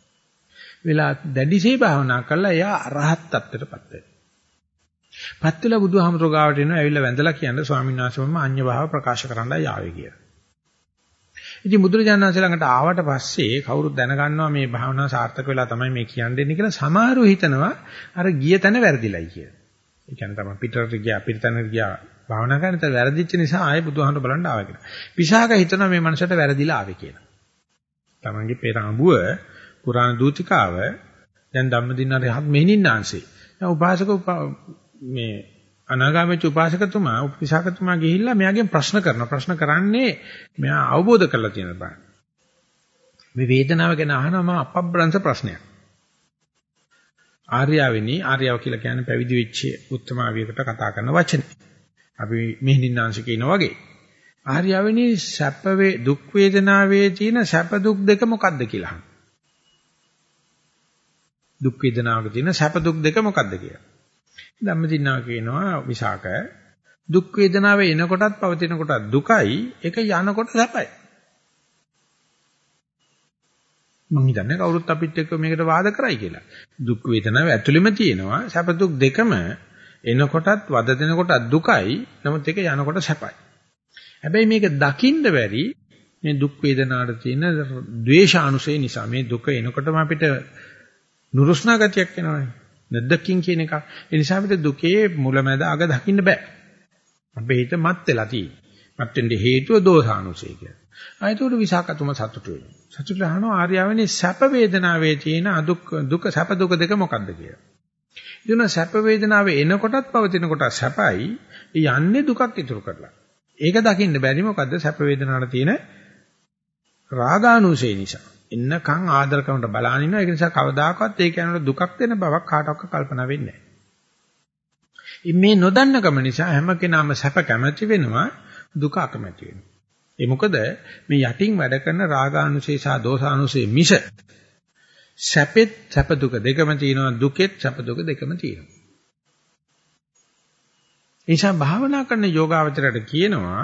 වෙලා දැඩිසේ භාවනා කළා එයා අරහත් ත්වයටපත් වෙනවා. පත් වෙලා බුදුහාමුදුරුවෝ ගාවට එනවා ඇවිල්ලා වැඳලා කියන්නේ ස්වාමීන් වහන්සේ මම අඤ්‍ය භාව ප්‍රකාශ කරන්නයි ආවේ කියලා. ඉතින් බුදුරජාණන් වහන්සේ ළඟට ආවට පස්සේ කවුරුත් දැනගන්නවා මේ භාවනාව සාර්ථක වෙලා තමයි මේ කියන්නේ කියලා සමහරව හිතනවා අර ගිය තැන වැරදිලයි කියලා. ඒ කියන්නේ තමයි පිටරට ගියා පිටතැනට ගියා භාවනා කරන තැන වැරදිච්ච නිසා ආයෙ බුදුහාමර බලන්න ආවා කියලා. විශාක හිතනවා මේ මනසට වැරදිලා ආවේ කියලා. තමන්ගේ පෙර අඹුව පුරාණ දූතිකාව දැන් ධම්මදින්නාරේ හත් මෙහිණින්නාංශේ. දැන් උපාසක මේ අනාගාමී උපාසකතුමා උපවිසකතුමා ගිහිල්ලා මෙයාගෙන් ප්‍රශ්න කරනවා. ප්‍රශ්න කරන්නේ මෙයා අවබෝධ කරලා තියෙන බෑ. මේ වේදනාව ගැන අහනම අපබ්‍රංශ ප්‍රශ්නයක්. ආර්යාවෙනි ආර්යාව කියලා කියන්නේ පැවිදි වෙච්ච උත්තමාවියකට කතා කරන වචනේ. අපි මිහිඳින්නාංශ කියනා වගේ. ආර්යාවෙනි සැප වේ දුක් වේදනාවේ තියෙන සැප දුක් දෙක මොකක්ද කියලා. දුක් වේදනාවක තියෙන සැප දුක් දෙක මොකක්ද කියලා. ධම්මදින්නා කියනවා විසාක දුක් වේදනාව එනකොටත් පවතින කොටත් දුකයි ඒක යනකොට සැපයි. මං හිතන්නේ කවුරුත් අපිත් එක්ක මේකට වාද කරයි කියලා. දුක් වේදනාව ඇතුළෙම තියෙනවා සැප දුක් දෙකම එනකොටත් වද දෙනකොටත් දුකයි නමුත් ඒක යනකොට සැපයි. හැබැයි මේක දකින්න බැරි මේ දුක් වේදනාවට තියෙන ද්වේෂානුසය නිසා මේ දුක එනකොටම අපිට නුරුස්නා ගතියක් එනවනේ. නැද්දකින් කියන එක. ඒ නිසා අපිට දුකේ මුලැමැද අග දකින්න බෑ. අපේ හිත මත් වෙලා තියෙන්නේ. මත් වෙන්න හේතුව දෝසානුසය කියලා. ආයතෝට විසාකතුම සතුටු වෙනවා. සතුටු වෙනවා ආර්යවනේ සැප වේදනාවේ තියෙන අදුක් දුක සැප දුක දෙක මොකක්ද කියලා. ඉතින් සැප වේදනාව එනකොටත් පවතින කොට සැපයි යන්නේ දුකක් ඉතුරු කරලා. ඒක දකින්න බැරි මොකද්ද සැප වේදනාවට තියෙන රාගානුසය නිසා. එන්නකන් ආදර කරනට බලන ඉන්නවා ඒක නිසා කවදාකවත් ඒක යනකොට දුකක් දෙන බවක් කාටවත් කල්පනා වෙන්නේ නැහැ. මේ නොදන්නකම නිසා හැම කෙනාම සැප කැමැති වෙනවා දුක අකමැති වෙනවා. ඒ මොකද මේ යටින් වැඩ කරන රාගානුසය සහ දෝසානුසය මිස සැපෙත් සැප දුක දෙකම තියෙනවා දුකෙත් සැප දුක දෙකම තියෙනවා. ඒ නිසා භාවනා කරන යෝගාවචරයට කියනවා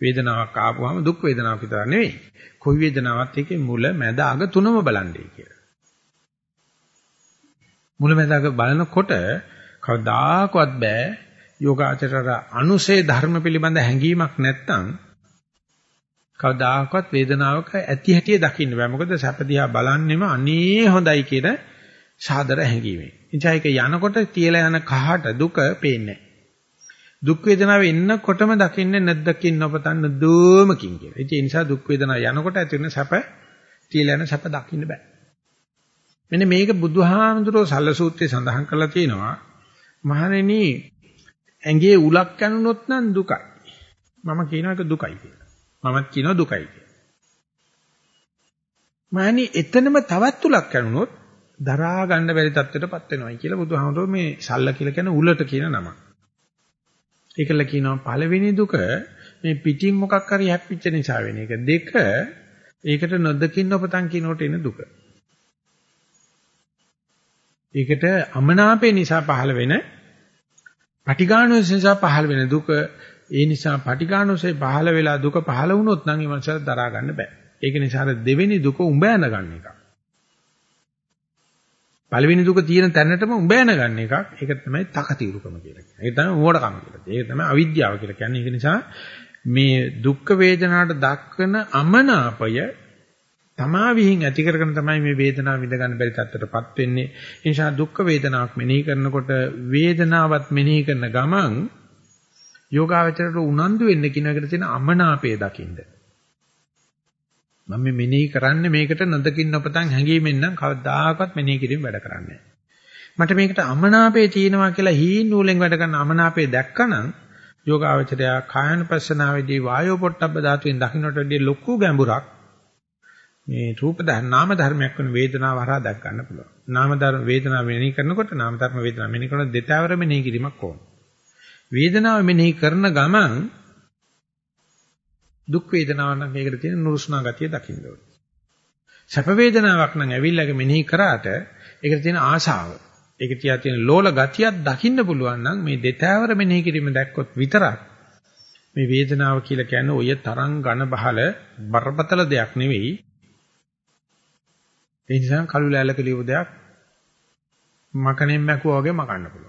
වේදනාවක් ආපුවම දුක් වේදනාවක් විතර නෙවෙයි. කොයි වේදනාවක් එකේ මුල මැද අග තුනම බලන්නේ කියලා. මුල මැද අග බලනකොට කවදාකවත් බෑ යෝගාචරර අනුසේ ධර්ම පිළිබඳ හැඟීමක් නැත්තම් කවදාකවත් වේදනාවක ඇති හැටිය දකින්න බෑ. මොකද සැප දිහා බලන්නෙම අනේ හොඳයි කියන සාදර හැඟීමෙන්. එනිසා ඒක යනකොට තියලා යන කහට දුක පේන්නේ දුක් වේදනාව එන්නකොටම දකින්නේ නැද්දකින් නොපතන්න දෝමකින් කියලා. ඒ නිසා දුක් වේදනාව යනකොට ඇති වෙන සැප තියලා යන සැප දකින්න බෑ. මෙන්න මේක බුදුහාමුදුරෝ සල්ලසූත්‍රයේ සඳහන් කරලා තියෙනවා. මහණෙනි ඇඟේ උලක් කනුනොත් නම් දුකයි. මම කියනවා ඒක දුකයි කියලා. මමත් කියනවා දුකයි කියලා. මහණි එතනම තවත් තුලක් කරුණොත් දරා ගන්න බැරි තත්ත්වයටපත් වෙනවයි කියලා බුදුහාමුදුරුවෝ මේ සල්ල කියලා කියන උලට කියන නම. ඒකල කියනවා පළවෙනි දුක මේ පිටින් මොකක් හරි හැප්පිච්ච නිසා වෙන එක. දෙක ඒකට නොදකින්න ඔපතන් කිනෝට එන දුක. ඒකට අමනාපේ නිසා පහළ වෙන පටිඝානෝස නිසා පහළ වෙන දුක ඒ නිසා පටිඝානෝසේ පහළ වෙලා දුක පහළ වුණොත් නම් ඒ මනසට දරා ගන්න බෑ. ඒක නිසා දෙවෙනි දුක උඹ යන ගන්න එක. පළවෙනි දුක තියෙන තැනටම උඹ යන ගන්න එකක්. ඒක තමයි තකතිරුකම කියලා කියන්නේ. ඒක තමයි මෝඩකම කියලා කියන්නේ. ඒක තමයි අවිද්‍යාව කියලා කියන්නේ. ඒක නිසා මේ දුක් වේදනාට දක්වන අමනාපය තමා විහිං ඇති කරගෙන තමයි මේ වේදනාව විඳ ගන්න බැරි තත්ත්වයටපත් වෙන්නේ. ඒ නිසා දුක් වේදනාවක් මෙනෙහි කරනකොට වේදනාවත් මෙනෙහි කරන ගමන් යෝගාවචරයට උනන්දු වෙන්න කියන එකට තියෙන අමනාපය දකින්න. මම මේ මෙනෙහි කරන්නේ මේකට නොදකින් නොපතන් හැංගීමෙන් නම් කවදාකවත් මෙනෙහි කිරීම වැඩ කරන්නේ මට මේකට අමනාපේ තියෙනවා කියලා හීන නූලෙන් වැඩ කරන අමනාපේ දැක්කනම් යෝගාවචරය කායනුපස්සනාවේදී වායෝ පොට්ටබ්බ ධාතුවෙන් දකින්නට වැඩිය ලොකු ගැඹුරක් මේ රූප ධර්ම නාම ධර්මයක් වෙන වේදනාව හරහා දැක් ගන්න පුළුවන්. නාම ධර්ම වේදනාව මෙනෙහි කරනකොට නාම ධර්ම වේදනාව මෙනෙහි කරන දෙතවර මෙනෙහි කිරීමක් ඕන. වේදනාව මෙනෙහි කරන ගමන් දුක් වේදනාවක් නම් මේකට තියෙන නුරුස්නා ගතිය දකින්න ඕනේ. සැප වේදනාවක් නම් ඇවිල්ලාක මෙනෙහි කරාට ඒකට තියෙන ආශාව, ඒක තියා තියෙන ලෝල ගතියක් දකින්න පුළුවන් නම් මේ දෙතෑවර මෙනෙහි කිරීම දැක්කොත් විතරක් මේ වේදනාව කියලා කියන්නේ ඔය තරම් ඝන බහල බරපතල දෙයක් නෙවෙයි. ඒ නිසා කළු ලෑල්ලක ලියපු දෙයක් මකණෙන් මැකුවා වගේ මකන්න පුළුවන්.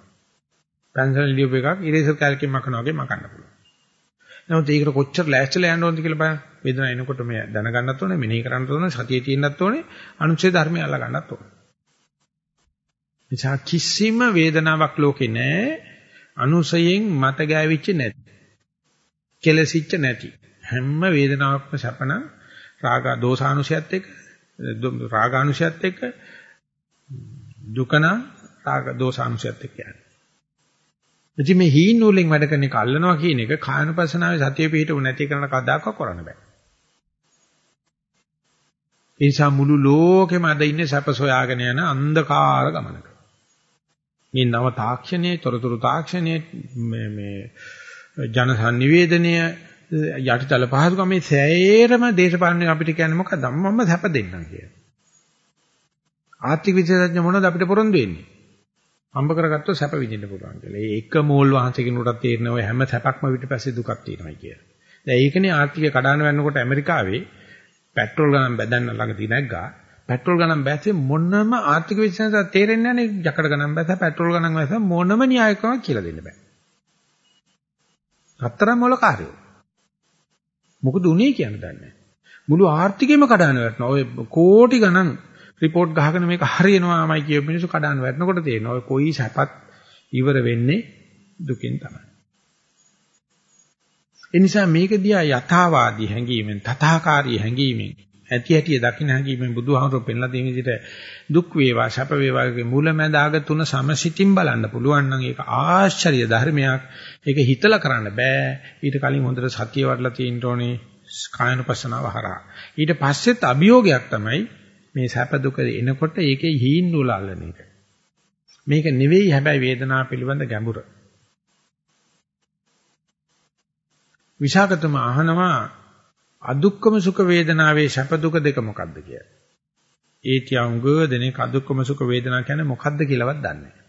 පැන්සල් ලියපු එකක් ඉරේසර් කැල්කෙන් මකනවා වගේ මකන්න පුළුවන්. නමුත් ඒකට කොච්චර ලෑස්තිලා යන්න ඕනද කියලා බලන්න. වේදනාව එනකොට මේ දැනගන්නත් ඕනේ, මෙනෙහි කරන්නත් ඕනේ, සතියේ තියෙන්නත් ඕනේ, අනුච්ඡේද ධර්මය අල්ලා ගන්නත් ඕනේ. නිසා කිසිම වේදනාවක් ලෝකේ නැහැ. අනුසයෙන් මත ගෑවිච්ච නැති. කෙලසිච්ච නැති. හැම වේදනාවක්ම සැපන රාග දෝසානුසයත් එක්ක රාගානුසයත් එක්ක දුකන රාග දෝසානුසයත් එක්ක යන්නේ. ඉතින් මේ හීන නූලෙන් වැඩ කරන එක අල්ලනවා කියන එක කායනුපස්සනාවේ සතිය පිහිටුව නැති කරන කදාක කරන්න බෑ. ඒ නිසා මුළු ලෝකෙම අද ඉන්නේ සැප සොයාගෙන යන අන්ධකාර ගමනක. මේ නව තාක්ෂණයේ, තොරතුරු තාක්ෂණයේ මේ මේ ජනසන්නිවේදනය යටිතල පහසුකම් මේ සෑයරම දේශපාලන අපිට කියන්නේ මොකක්ද? මම සැප දෙන්නම් කියලා. ආර්ථික විශේෂඥ මොනවද අපිට පොරොන්දු වෙන්නේ? හම්බ කරගත්තොත් සැප විඳින්න පුළුවන් කියලා. ඒ එක මෝල් වහන්සේ කෙනෙකුටත් තේරෙන ඔය හැම සැපක්ම පිටිපස්සේ දුකක් තියෙනවා කියලා. දැන් ඒකනේ ආර්ථිකය කඩාන වැන්නකොට ඇමරිකාවේ පෙට්‍රල් ගණන් බැදන්න ළඟදී නැග්ගා. පෙට්‍රල් ගණන් බැස්සේ මොනම ආර්ථික විශ්ලේෂණයක් තේරෙන්නේ නැහැ නේ. ජකඩ ගණන් බැස්ස පෙට්‍රල් ගණන් බැස්ස මොනම න්‍යායකමක් කියලා දෙන්න බෑ. හතරම මොල කාර්යෝ. මොකද උනේ කියන්න දන්නේ මුළු ආර්ථිකයම කඩාන වැටෙනවා. ඔය කෝටි ගණන් රිපෝට් ගහගෙන මේක හරියනවාමයි කියපු මිනිස්සු කඩාන වැටෙනකොට තේරෙනවා ඔය කොයි සැපත් ඉවර වෙන්නේ දුකින් තමයි. ඒ නිසා මේක දිහා යථාවාදී හැඟීමෙන් තථාකාරී හැඟීමෙන් ඇති ඇටි දකින්න හැඟීමෙන් බුදුහාමුදුරුවෝ පෙන්ලා දෙන විදිහට දුක් වේවා සැප වේවාගේ මුලැමැදාග තුන සමසිතින් බලන්න පුළුවන් නම් ඒක ආශ්චර්ය ධර්මයක්. ඒක හිතලා කරන්න බෑ. ඊට කලින් හොඳට සතිය වඩලා තියෙන්න ඕනේ කායනුපස්සනාව හරහා. ඊට පස්සෙත් අභියෝගයක් තමයි මේ සැප දුක එනකොට ඒකේ හීන් නූල අල්ලන එක. මේක නෙවෙයි හැබැයි වේදනාව පිළිබඳ ගැඹුර. විශාකතම අහනවා අදුක්කම සුඛ වේදනාවේ සැප දුක දෙක මොකක්ද කියලා. ඒ තියංග දෙනේ අදුක්කම සුඛ වේදනා කියන්නේ මොකක්ද කියලාවත් දන්නේ නැහැ.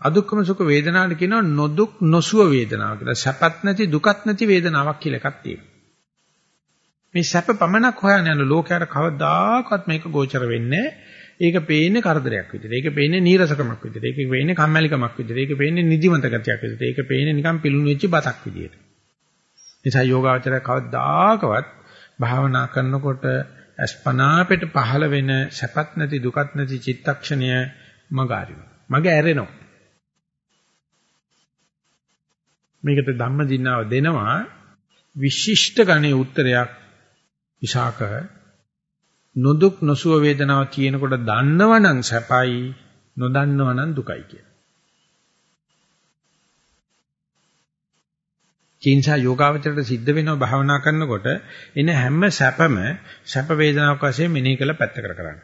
අදුක්කම සුඛ වේදනාවට කියනවා නොදුක් නොසුව වේදනාව කියලා. සැපත් නැති දුකත් නැති වේදනාවක් කියලා එකක් තියෙනවා. මේ සැප පමණක් හොයන යන ලෝකයට කවදාකවත් මේක ගෝචර වෙන්නේ ඒක පේන්නේ කරදරයක් විදිහට. ඒක පේන්නේ නීරසකමක් විදිහට. ඒක පේන්නේ කම්මැලිකමක් විදිහට. ඒක පේන්නේ නිදිමත ගතියක් විදිහට. ඒක පේන්නේ නිකන් පිලුණු වෙච්ච බතක් විදිහට. නිසා යෝගාවචරය කවදාකවත් භාවනා කරනකොට අස්පනා පිට පහළ වෙන සැපත් නැති දුකත් නැති චිත්තක්ෂණය මගාරිනවා. මග ඇරෙනවා. මේකට ධම්මදින්නාව දෙනවා විශිෂ්ට ගණේ උත්තරයක් විශාක නොදුක් නොසුව වේදනාව කියනකොට දන්නවනම් සැපයි නොදන්නවනම් දුකයි කියලා. ඒ නිසා යෝගාවචරයට සිද්ධ වෙනවා භාවනා කරනකොට එන හැම සැපම සැප වේදනාවක් වශයෙන් මෙනෙහි කළ පැත්තකට කරන්න.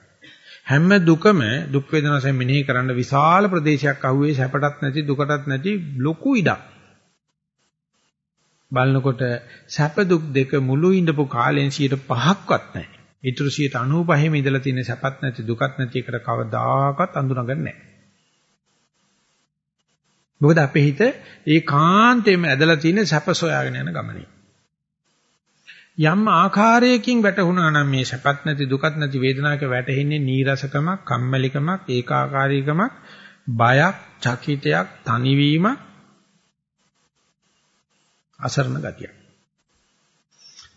හැම දුකම දුක් වේදනාව වශයෙන් මෙනෙහි කරන්න විශාල ප්‍රදේශයක් අහුවේ සැපටත් නැති දුකටත් නැති ලොකු ඉඩක්. බලනකොට සැප දුක් දෙක මුළු ඉඳපු කාලෙන් 5ක්වත් නැහැ. ඊටු 95ෙම ඉඳලා තියෙන සැපත් නැති දුකත් නැති එකට කවදාකවත් අඳුනගන්නේ නැහැ. මොකද අපේ හිත ඒකාන්තයෙන්ම ඇදලා තියෙන සැප සොයාගෙන යන ගමනේ. යම් ආකාරයකින් වැටුණා නම් මේ සැපත් නැති දුකත් නැති වේදනාවක වැටෙන්නේ නීරසකමක්, කම්මැලිකමක්, ඒකාකාරීකමක්, බයක්, චකිතයක්, තනිවීමක්, අසරණ ගතියක්.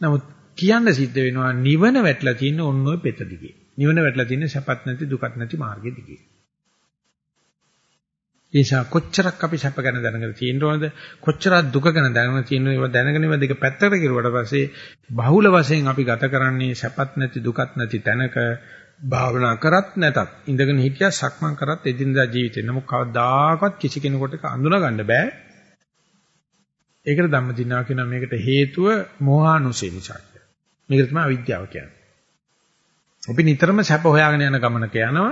නමුත් කියන්න සිද්ධ වෙනවා නිවන වැටලා තියෙන ඔන්න ඔය පෙත දිගේ. නිවන වැටලා තියෙන සැපත් නැති දුකත් නැති මාර්ගෙ දිගේ. ඒසා කොච්චරක් අපි සැප ගැන දැනගෙන තියෙනවද කොච්චරක් දුක ගැන දැනගෙන තියෙනවද ඒවා දැනගෙන ඒවා දෙක පැත්තකට කිරුවට පස්සේ බහුල වශයෙන් අපි ගත කරන්නේ සැපත් නැති දුකත් නැති තැනක භාවනා කරත් නැතත් ඉඳගෙන හිටියා සක්මන් කරත් එදිනදා ජීවිතේ නමුත් කවදාකවත් කිසි කෙනෙකුට අඳුනා ගන්න බෑ ඒකට ධම්මදිනා කියන මේකට හේතුව මෝහානුසය නිසා මේක තමයි අවිද්‍යාව කියන්නේ අපි නිතරම සැප හොයාගෙන යන ගමනක යනවා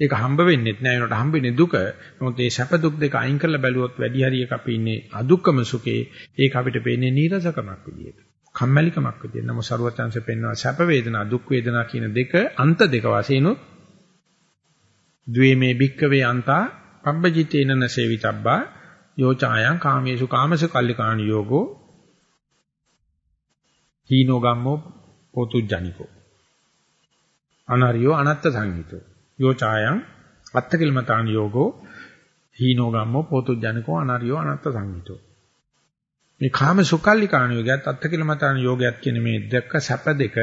ඒක හම්බ වෙන්නේ නැහැ ඒනට හම්බ වෙන්නේ දුක. නමුත් මේ සැප දුක් දෙක අයින් කරලා බැලුවොත් වැඩි හරියක අපි ඉන්නේ අදුක්කම සුඛේ. ඒක අපිට පේන්නේ නීරසකමක් විදියට. කම්මැලිකමක් විදියට. නමුත් ਸਰවචන්සේ පෙන්වනවා සැප වේදනා දුක් වේදනා කියන දෙක අන්ත දෙක වශයෙන් උත් ද්වේමේ භික්කවේ අන්තා පබ්බජිතේන නසේවිතබ්බා යෝචායන් කාමේසු කාමස කල්ලිකාණ යෝගෝ හීනෝ ගම්මෝ පොතුජ්ජනිකෝ අනරියෝ අනත්ත සංහිතෝ. යෝචායන් අත්තකිලමතාන යෝගෝ හීනෝ ගම්මෝ පොතුජනකෝ අනරියෝ අනත්ත සංහිතෝ. මේ කාම සුකල්ලිකාණ යෝගයත් අත්තකිලමතාන යෝගයත් කියන මේ දෙක සැප දෙක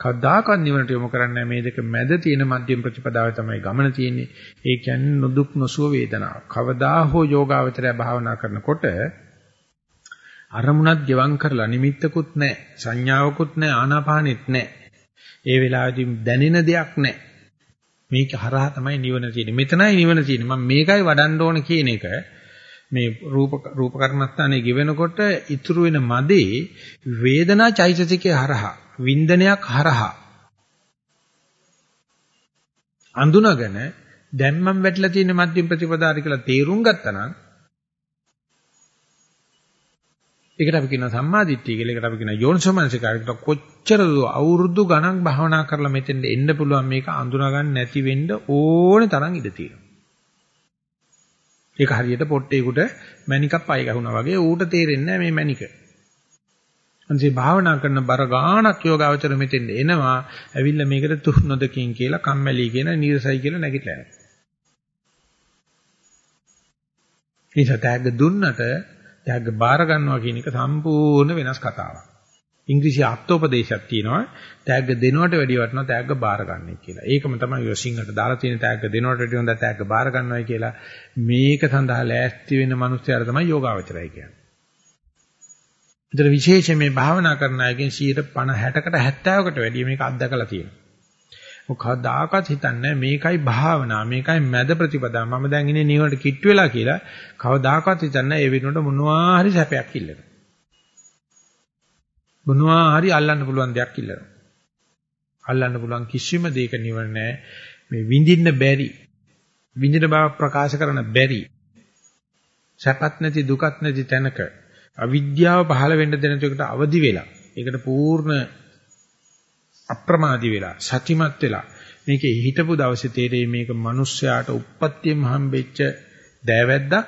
කවදාකවත් නිවනට යොමු කරන්නේ මේ දෙක මැද තියෙන මධ්‍යම ප්‍රතිපදාවේ තමයි ගමන තියෙන්නේ. ඒ කියන්නේ නොදුක් නොසුව වේදනාව. කවදා හෝ යෝගාවචරය භාවනා කරනකොට අරමුණක් ගෙවම් කරලා නිමිත්තකුත් නැහැ. සංඥාවකුත් නැහැ. ආනාපානෙත් නැහැ. ඒ වෙලාවේදී දැනෙන දෙයක් නැහැ. මේක හරහා තමයි නිවන තියෙන්නේ. මෙතනයි නිවන තියෙන්නේ. මම මේකයි වඩන්න ඕන කියන එක මේ රූප රූප කර්මස්ථානයේ ගෙවෙනකොට ඉතුරු වෙන මදේ වේදනා චෛතසිකේ හරහා. වින්දනයක් හරහා අඳුනගෙන දැන් මම වැටලා තියෙන මධ්‍යම ප්‍රතිපදාරි කියලා තේරුම් ගත්තා නම් ඒකට අපි කියනවා සම්මාදිට්ඨිය කියලා. ඒකට අපි කියනවා යෝනිසෝමනසිකාරය. කොච්චර අවුරුදු ගණන් භාවනා කරලා මෙතෙන්ට එන්න පුළුවන් මේක අඳුනා ගන්න නැති වෙන්න ඕනේ තරම් ඉඩ තියෙනවා. ඒක හරියට පොට්ටේකට මණිකක් පය ගහුණා වගේ ඌට තේරෙන්නේ මේ මණික. අන්සේ භාවනා කරන බර ගාණක් යෝගාවචර මෙතෙන්ට එනවා. ඇවිල්ලා මේකට තුහ් නොදකින් කියලා කම්මැලි කියන නීරසයි කියලා නැගිටලා යනවා. ඉතින් තෑග්ග දුන්නට ත්‍යාග බාර ගන්නවා කියන එක සම්පූර්ණ වෙනස් කතාවක්. ඉංග්‍රීසි අර්ථෝපදේශයක් තියෙනවා ත්‍යාග දෙනවට වැඩිය වටිනවා ත්‍යාග බාර ගන්න කියලා. ඒකම තමයි ඔය සිංහලට දාලා තියෙන ත්‍යාග දෙනවට වැඩිය හොඳ ත්‍යාග බාර ගන්නවයි කියලා. මේක සඳහා ලෑස්ති වෙන මනුස්සයර තමයි යෝගාවචරය කියන්නේ. විතර විශේෂයෙන් මේ භාවනා කරන අයගෙන් 50 60කට 70කට වැඩිය මේක අත්දකලා තියෙනවා. කවදාකවත් හිතන්නේ මේකයි භාවනා මේකයි මැද ප්‍රතිපදා. මම දැන් ඉන්නේ නිවනට කිට්ටු වෙලා කියලා කවදාකවත් හිතන්නේ ඒ වෙනුවට මොනවා හරි සැපයක් ඉල්ලනවා. මොනවා හරි අල්ලන්න පුළුවන් දෙයක් ඉල්ලනවා. අල්ලන්න පුළුවන් කිසිම දෙයක නිවන නැහැ. මේ විඳින්න බැරි විඳින බව ප්‍රකාශ කරන බැරි සැපත් නැති දුකත් නැති තැනක අවිද්‍යාව පහළ වෙන්න දෙන දෙයකට අවදි වෙලා ඒකට පූර්ණ අප්‍රමාදී වෙලා සතිමත් වෙලා මේකේ හිටපු දවසේ තේරෙයි මේක මිනිස්සයාට උප්පත්තියම හම්බෙච්ච දෑවැද්දක්.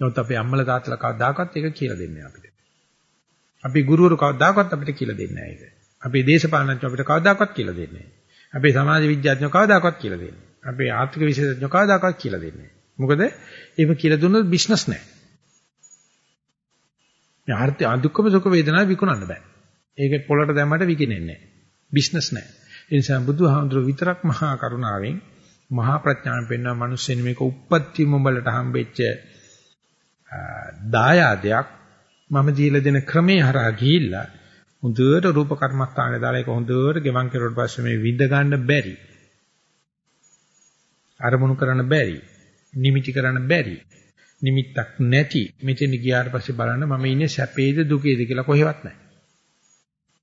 නමුත් අපේ අම්මලා තාත්තලා කවදාකවත් ඒක කියලා දෙන්නේ අපිට. අපි ගුරුවරු කවදාකවත් අපිට කියලා දෙන්නේ නැහැ ඒක. අපේ දේශපාලනඥයෝ අපිට කවදාකවත් කියලා දෙන්නේ නැහැ. අපේ සමාජ විද්‍යාඥයෝ කවදාකවත් කියලා දෙන්නේ නැහැ. අපේ ආර්ථික විශේෂඥයෝ කවදාකවත් කියලා දෙන්නේ නැහැ. මොකද ඒක කියලා දුන්නොත් බිස්නස් නැහැ. මේ ආර්ථික අදුක්කම සුඛ වේදනා විකුණන්න බෑ. ඒක පොළට දැම්මට විකිනෙන්නේ නැහැ. බිස්නස් නැහැ. ඒ නිසා බුදුහාමුදුරුව විතරක් මහා කරුණාවෙන් මහා ප්‍රඥාවෙන් පෙන්වන මිනිස්සෙනි මේක උප්පත්ති මොඹලට හම්බෙච්ච දායාදයක් මම දීලා දෙන ක්‍රමේ හරහා ගිහිල්ලා හොඳට රූප කර්මස්ථානේ දාලා ඒක හොඳට ගෙවන් කරුවට පස්සේ මේ විඳ ගන්න බැරි අරමුණු කරන්න බැරි නිමිටි කරන්න බැරි නිමිත්තක් නැති මෙතන ගියාට පස්සේ බලන්න මම ඉන්නේ සැපේද දුකේද කියලා කොහෙවත් නැහැ.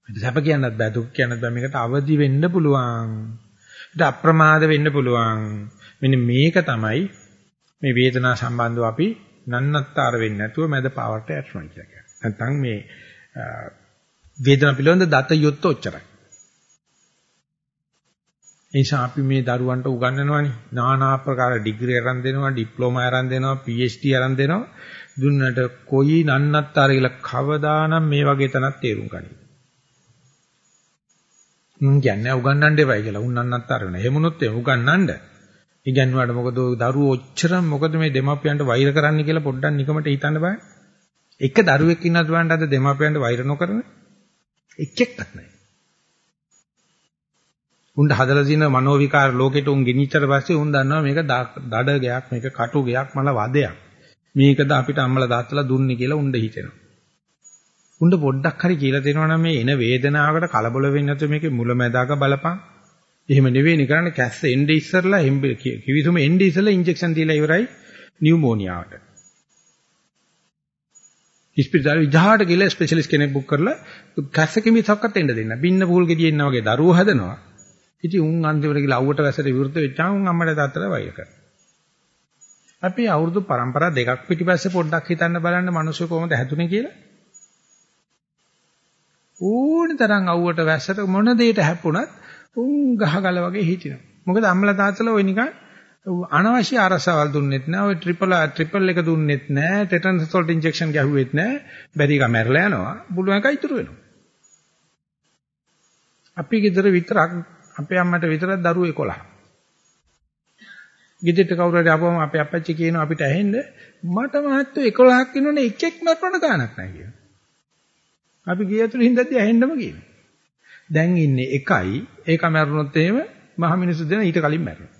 මේක සැප කියන්නත් බෑ දුක් කියන්නත් බෑ මේකට අවදි වෙන්න පුළුවන්. ඒත් අප්‍රමාද වෙන්න පුළුවන්. මෙන්න මේක තමයි මේ වේදනා සම්බන්ධව අපි නන්නත්තර වෙන්නේ නැතුව මැද පාවට යටනවා කියලා කියන්නේ. නැත්නම් මේ වේදනා පිළිබඳ දත යොත් ඔච්චරයි. ඒ නිසා අපි මේ දරුවන්ට උගන්වනවානේ. নানা ආකාර ඩිග්‍රී අරන් දෙනවා, ඩිප්ලෝමා අරන් දෙනවා, PhD අරන් දෙනවා. දුන්නට කොයි නන්නත්තර කියලා කවදානම් මේ වගේ තැනක් තේරුම් ගනි. මං කියන්නේ උගන්වන්න එපයි කියලා. උන් නන්නත්තර වෙන. එහෙමුනොත් ඒ උගන්වන්න. ඉගන්වුවාට මොකද දරුවෝ ඔච්චර මොකද මේ දෙමාපියන්ට වෛර කරන්න කියලා පොඩ්ඩක් නිකමට හිතන්න බෑ. එක දරුවෙක් ඉන්නත් බලන්න අද දෙමාපියන්ට වෛර නොකරන එක් එක්කත් නැහැ. උන්ට හදලා දින මනෝ විකාර ලෝකෙට උන් ගෙනිච්චට පස්සේ උන් දන්නවා මේක දඩ ගයක් මේක කටු ගයක් මල වදයක්. මේකද අපිට අම්මලා දාත්තලා දුන්නේ කියලා උන්ට හිතෙනවා. උන්ට පොඩ්ඩක් හරි කියලා දෙනවා නම් මේ එන වේදනාවකට කලබල වෙන්නේ නැතුව මේකේ මුලැමැදාක බලපං. එහෙම නෙවෙයි කරන්නේ කැස්ස එන්නේ ඉස්සරලා කිවිසුම එන්නේ ඉස්සරලා ඉන්ජෙක්ෂන් දීලා ඉවරයි නියුමෝනියාවට. ඉස්පිරිතාලේ විජහාට ගිහලා ස්පෙෂලිස්ට් කෙනෙක් බුක් කරලා කැස්ස කිමිසක්වත් එන්න දෙන්න. බින්න පූල් ගෙඩිය එන්න වගේ දරුවෝ හදනවා. ඉතින් උන් අන්තිමට ගිහලා අවුවට වැසට විරුද්ධ වෙච්චාම උන් අම්මට තාත්තට වෛර කරනවා. අපි අවුරුදු પરම්පරා දෙකක් පිටිපස්සේ පොඩ්ඩක් හිතන්න බලන්න මිනිස්සු කොහොමද හැදුනේ කියලා. ඕනි තරම් අවුවට වැසට මොන දෙයකට හැප්පුණත් උන් ගහගල වගේ හිටිනවා. මොකද අම්මලා තාත්තලා ওই නිකන් අනවශ්‍ය අරසවල් දුන්නෙත් නෑ. ওই ට්‍රිපල් ට්‍රිපල් එක දුන්නෙත් නෑ. ටෙටනස් සෝල්ට් ඉන්ජෙක්ෂන් ගැහුවෙත් නෑ. බැරි එක මැරලා යනවා. බුළු එක ඉතුරු වෙනවා. අපි ගෙදර විතරක් අපේ අම්මට විතරක් දරුවෝ 11. ගෙදරට කවුරු හරි ආපුවම අපේ අප්පච්චි කියනවා අපිට ඇහෙන්න මට මහත්තයෝ 11ක් ඉන්නෝනේ එකෙක් මරන්න ගානක් නැහැ කියනවා. අපි ගියතුරු හින්දාදී ඇහෙන්නම කියනවා. දැන් ඉන්නේ එකයි ඒක මැරුණොත් එහෙම මහ මිනිස්සු දෙන ඊට කලින් මැරෙනවා.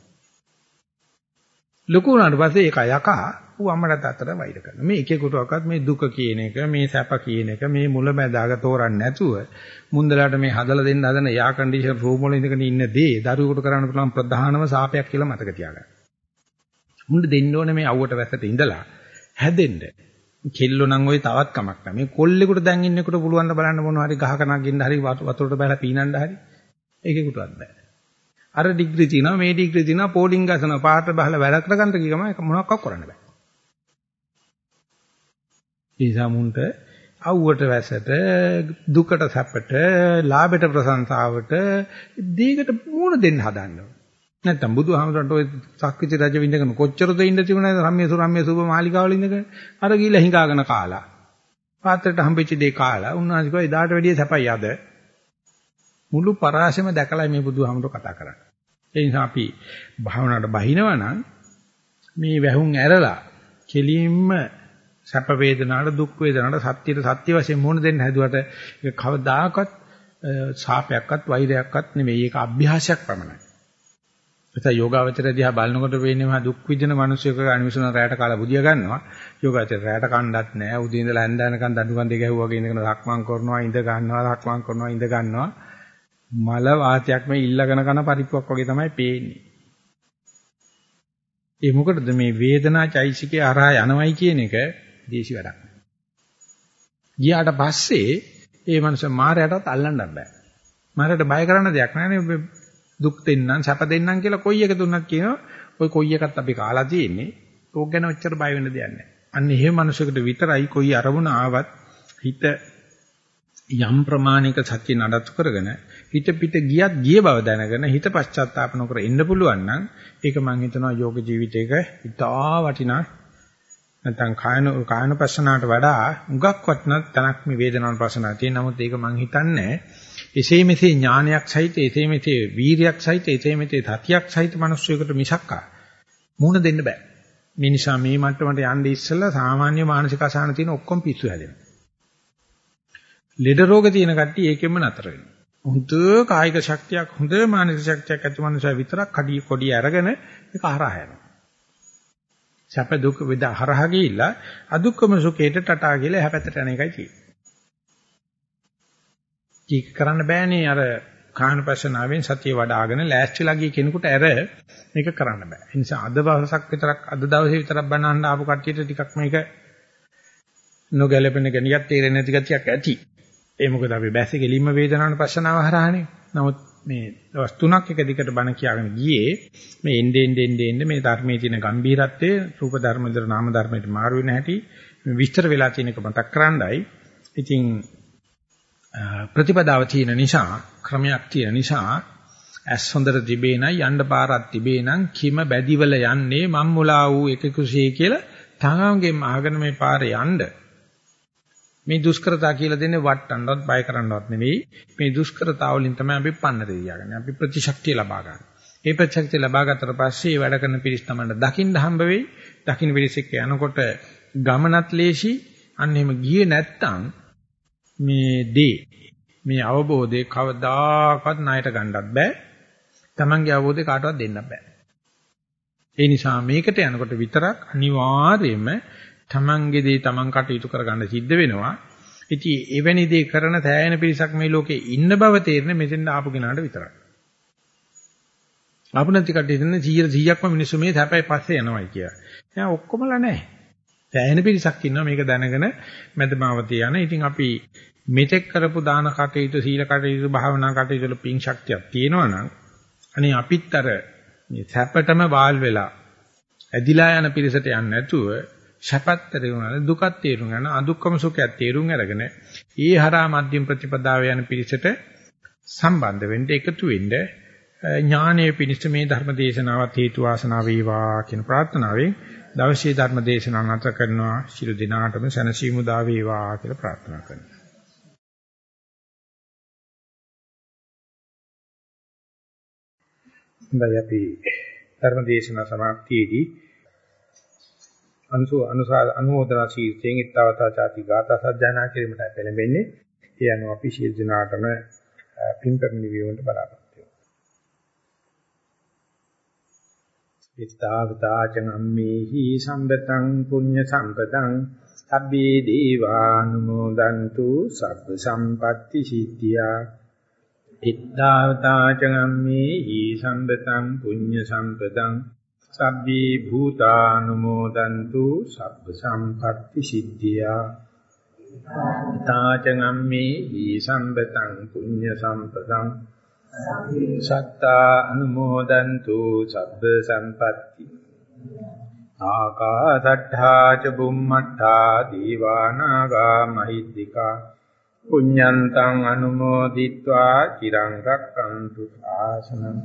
ලොකු වුණාට පස්සේ ඒක යකා ඌ අම්මට තාත්තට වෛර කරනවා. මේ එකෙකුටවත් මේ දුක කියන එක, මේ සැප කියන එක, මේ මුලැමැදාග තෝරන්නේ නැතුව මුන්දලාට මේ හදලා දෙන්න හදන යා කන්ඩිෂන් රූම් වල ඉඳගෙන ඉන්න දේ දරුවෙකුට කරන්න පුළුවන් ප්‍රධානම සාපයක් කියලා මතක තියාගන්න. මුන්ද දෙන්න ඕනේ මේ අවුවට වැසට ඉඳලා හැදෙන්න. කෙල්ලෝ නම් ওই තවත් කමක් නැහැ. මේ කොල්ලෙකුට දැන් ඉන්නෙකුට පුළුවන් ද බලන්න මොනවා හරි ගහක නගින්න හරි වතුරට බැලලා පීනන්න හරි. ඒකෙකුටවත් බෑ. අර ඩිග්‍රී තියෙනවා මේ ඩිග්‍රී තියෙනවා පෝලිං ගසනවා පාට බහලා වැඩ කරගන්න කිව්වම ඒක මොනවක්වත් කරන්න බෑ. ඊසමුන්ට අවුවට වැසට දුකට සැපට ලාභයට ප්‍රශංසාවට දීකට මූණ දෙන්න හදන්නවා. නැත්තම් බුදුහාමරන්ට ඔය සක්විති රජ විඳගෙන කොච්චරද ඉන්න තිබුණාද රම්‍ය සුරම්‍ය සුබ මාලිකාවල ඉඳගෙන අර ගිහිල්ලා හිඟාගෙන කාලා. පාත්‍රයට හම්බෙච්ච දේ කාලා උන්වහන්සේ කිව්වා එදාට වැඩිය සැපයි අද. මුළු පරාසෙම දැකලා මේ බුදුහාමර කතා කරන්නේ. ඒ නිසා අපි භාවනාවට බහිනවා නම් මේ වැහුම් ඇරලා කෙලින්ම සැප වේදනාවට දුක් වේදනාවට සත්‍යයට සත්‍ය වශයෙන් මුහුණ දෙන්න හැදුවට ඒක කවදාකවත් සාපයක්වත් වෛරයක්වත් නෙමෙයි ඒක අභ්‍යාසයක් පමණයි. එතන යෝගාවචර දිහා බලනකොට වෙන්නේ මහා දුක් විඳින මිනිස්සුක අනිවිසන රැයට කාලා බුදිය ගන්නවා. යෝගාවචර රැයට කණ්ඩත් නැහැ. උදේ ඉඳලා හැන්දෑනකන් දඬුකම් දෙක ගැහුවා වගේ ඉඳගෙන රක්මන් කරනවා, ඉඳ ගන්නවා, රක්මන් කරනවා, ඉඳ ගන්නවා. මල වාතයක් මේ ඉල්ලගෙන කන පරිප්පුවක් වගේ තමයි පේන්නේ. ඒ මොකටද මේ වේදනා චෛසිකේ අරහා යනවයි කියන එක දේශි වැඩක්. ගියාට පස්සේ ඒ මනුස්ස මායයටත් අල්ලන්න බෑ. මායයට බය කරන්න දෙයක් නැහැ දුක් දෙන්නම් සැප දෙන්නම් කියලා කොයි එක දුන්නත් කියනවා ඔය කොයි එකත් අපි කාලා තියෙන්නේ. ඕක ගැන ඔච්චර බය වෙන්න දෙයක් නැහැ. අන්න එහෙම මනුස්සයකට විතරයි කොයි අරමුණ ආවත් හිත යම් ප්‍රමාණික සත්‍ය නඩත්තු කරගෙන හිත පිට ගියත් ගිය බව දැනගෙන හිත පශ්චාත්තාප නොකර ඉන්න පුළුවන් නම් ඒක මම හිතනවා යෝග ජීවිතයක ඉතා වටිනා නැත්නම් කායන කායනපස්සනාවට වඩා උගක් වටිනා තනක් මේ වේදනානුපස්සනාව තියෙන. නමුත් ඒක මම හිතන්නේ එසේ මෙසේ ඥානයක් සහිත එසේ මෙසේ වීරියක් සහිත එසේ මෙසේ තතියක් සහිත මිනිස්සුයකට මිසක්කා මුණ දෙන්න බෑ. මේ නිසා මේ මට්ටමට යන්න ඉස්සෙල්ලා සාමාන්‍ය මානසික අසහන තියෙන ඔක්කොම පිස්සු හැදෙනවා. ලෙඩ රෝග තියෙන කට්ටිය ඒකෙම නතර වෙනවා. හොඳ කායික ශක්තියක් හොඳ මානසික ශක්තියක් ඇති මනුස්සයා විතරක් කඩිය කොඩිය අරගෙන ඒක හරහා යනවා. සැප දුක් විද හරහා ගිහිල්ලා අදුක්කම සුඛයට ටටා කියලා එහා පැත්තට යන එකයි තියෙන්නේ. කීක කරන්න බෑනේ අර කායනුපස්සනාවෙන් සතිය වඩ아가න ලෑස්තිලා ගිය කෙනෙකුට ඇර මේක කරන්න බෑ. ඒ නිසා අද දවසක් විතරක් අද දවසේ විතරක් බණහන්න ආපු කට්ටියට ටිකක් මේක නොගැලපෙන කෙනියක් තේරෙන්නේ නැති ගතියක් ඇති. ඒ මොකද අපි බැස්සේ ගෙලින්ම වේදනාවන පස්සනාව හරහානේ. නමුත් මේ දවස් තුනක් එක දිගට බණ කියාගෙන ගියේ මේ එnde ende ende ende මේ ධර්මයේ තියෙන ගැඹීරත්වය රූප ධර්මදර නාම ධර්මයට මාරු වෙන හැටි විස්තර වෙලා තියෙන එක මතක් කරන්නයි. ඉතින් ප්‍රතිපදාව තියෙන නිසා ක්‍රමයක් තියෙන නිසා ඇස් හොඳට තිබේ නම් යන්න පාරක් තිබේ නම් කිම බැදිවල යන්නේ මම්මුලා වූ එක කුසී කියලා තාංගෙම අහගෙන මේ පාරේ යන්න මේ දුෂ්කරතා කියලා දෙන්නේ වට්ටන්නවත් බය කරන්නවත් නෙවෙයි මේ දුෂ්කරතාව වලින් තමයි අපි පන්නර දියාගන්නේ අපි ප්‍රතිශක්තිය ලබා ගන්න. ඒ ප්‍රතිශක්තිය ලබා ගත්තට පස්සේ වැඩ කරන පිරිස් තමයි දකින්න හම්බ වෙයි. දකින්න පිරිස් එක්ක යනකොට ගමනත් ලේසි. අන්න එහෙම ගියේ නැත්තම් මේ දේ මේ අවබෝධය කවදාකවත් ණයට ගන්නත් බෑ. Tamange අවබෝධය කාටවත් දෙන්න බෑ. ඒ නිසා මේකට යනකොට විතරක් අනිවාර්යයෙන්ම Tamange දේ Taman කටයුතු කරගන්න සිද්ධ වෙනවා. ඉතින් එවැනි දේ කරන තෑයෙන පිරිසක් මේ ලෝකේ ඉන්න බව තේරෙන්නේ මෙතෙන් ආපු කෙනාට විතරයි. ආපු නැති කට්ටිය ඉන්නේ 100 100ක්ම මිනිස්සු මේ සැපයි පස්සේ යනවායි කියලා. දැන් ඔක්කොමලා නැහැ. තෑයෙන පිරිසක් ඉන්නවා මේක දැනගෙන මැදමාවතේ යන. ඉතින් අපි මෙතෙක් කරපු දාන කටයුතු සීල කටයුතු භාවනා කටයුතු වල පිං ශක්තියක් තියෙනවා නම් අනේ අපිත් අර මේ සැපටම වාල් වෙලා ඇදිලා යන පිරිසට යන්නේ නැතුව සැපත් තේරුම් දුකත් තේරුම් ගන්න අදුක්කම සුඛයත් තේරුම් අරගෙන ඒ හරහා මධ්‍යම ප්‍රතිපදාව යන පිරිසට සම්බන්ධ වෙන්න එකතු වෙන්න ඥානයේ පිණිස මේ ධර්ම දේශනාවත් හේතු වාසනා වේවා කියන ප්‍රාර්ථනාවෙන් දවසේ ධර්ම දේශනාව නැත කරනවා. ශිරු දිනාටම සනසීමු දා වේවා කියලා ප්‍රාර්ථනා කරනවා. හොඳයි අපි ධර්ම දේශනා සමාප්තියේදී අනුසෝ අනුසා අනුමෝදනා ශීර්ෂයෙන් ඊත්තාවතා ചാති ගාථා සජ්ජානා කිරීමට පෙළඹෙන්නේ. ඒ අනුව අපි ශීල් දිනාටම පින්පැමිණි වීමට බලාපොරොත්තු වෙනවා. ඊත්තාවතා චම්මේහි සම්බතං පුඤ්ඤ සම්පතං සබ්බේ දීවානුමෝදන්තු සබ්බ සම්පatti සිද්ධියා ඉත්තාවතා චම්මේ ඊ සම්බතං පුඤ්ඤ සම්පතං සබ්බී භූතානුමෝදන්තු සබ්බ සම්පatti සිද්ධියා. තාචගම්මේ ඊ සම්බතං පුඤ්ඤ සම්පතං. සත්තා අනුමෝදන්තු සබ්බ සම්පatti. ආකාසට්ඨා ච බුම්මට්ඨා දීවානාගා මහිද්దికා. පුඤ්ඤන්තං අනුමෝදිත්වා චිරං රක්칸තු ආසනං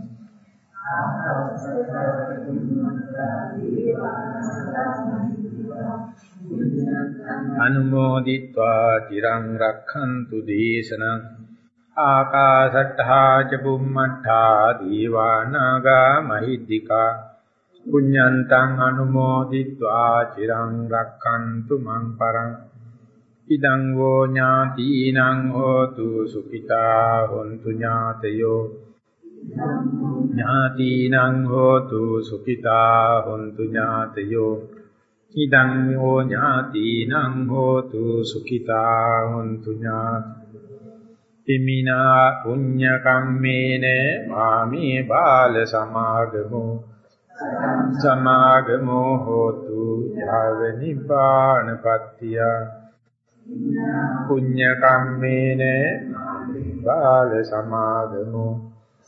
අනුමෝදිත්වා චිරං රක්ඛන්තු දේශනං ආකාශට්ඨා ච බුම්මට්ඨා දීවානාගා මහිද්దికා පුඤ්ඤන්තං අනුමෝදිත්වා චිරං රක්ඛන්තු මං පරං ඉදං වෝ ඥාතිනං හෝතු සුඛිතා හොන්තු ඥාතයෝ ඥාතිනං හෝතු සුඛිතා හොන්තු ඥාතයෝ ඉදං වෝ ඥාතිනං හෝතු සුඛිතා හොන්තු ඥාති ඉමිනා පුඤ්ඤ කම්මේන මාමේ බාල සමාගමෝ සමාගමෝ හෝතු යාව නිපානපත්තිය පුඤ්ඤ කම්මේන බාල සමාගමෝ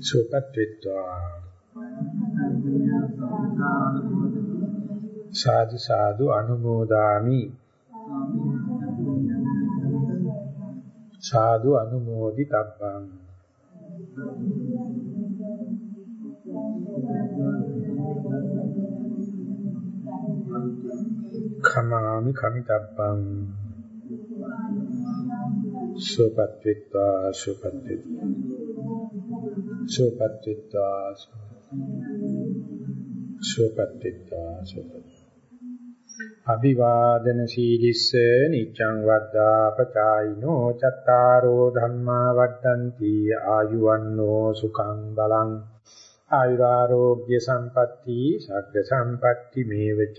සුවපත් වෙත්වා. සාදු සාදු අනුමෝදාමි. සාදු අනුමෝදි තබ්බං khamaami kami tabbang සුවපත් විත්වා සුවපත් විත්වා සුවපත් විත්වා සුවපත් විත්වා සුවපත් අභිවාදන සීලිස්ස නිච්ඡං වද්දා පචායිනෝ චත්තාරෝ ධම්මා වඩ්ඩಂತಿ ආයුවන්නෝ සුඛං බලං. ආයුරාෝග්‍ය සම්පatti සග්ග සම්පatti මේවච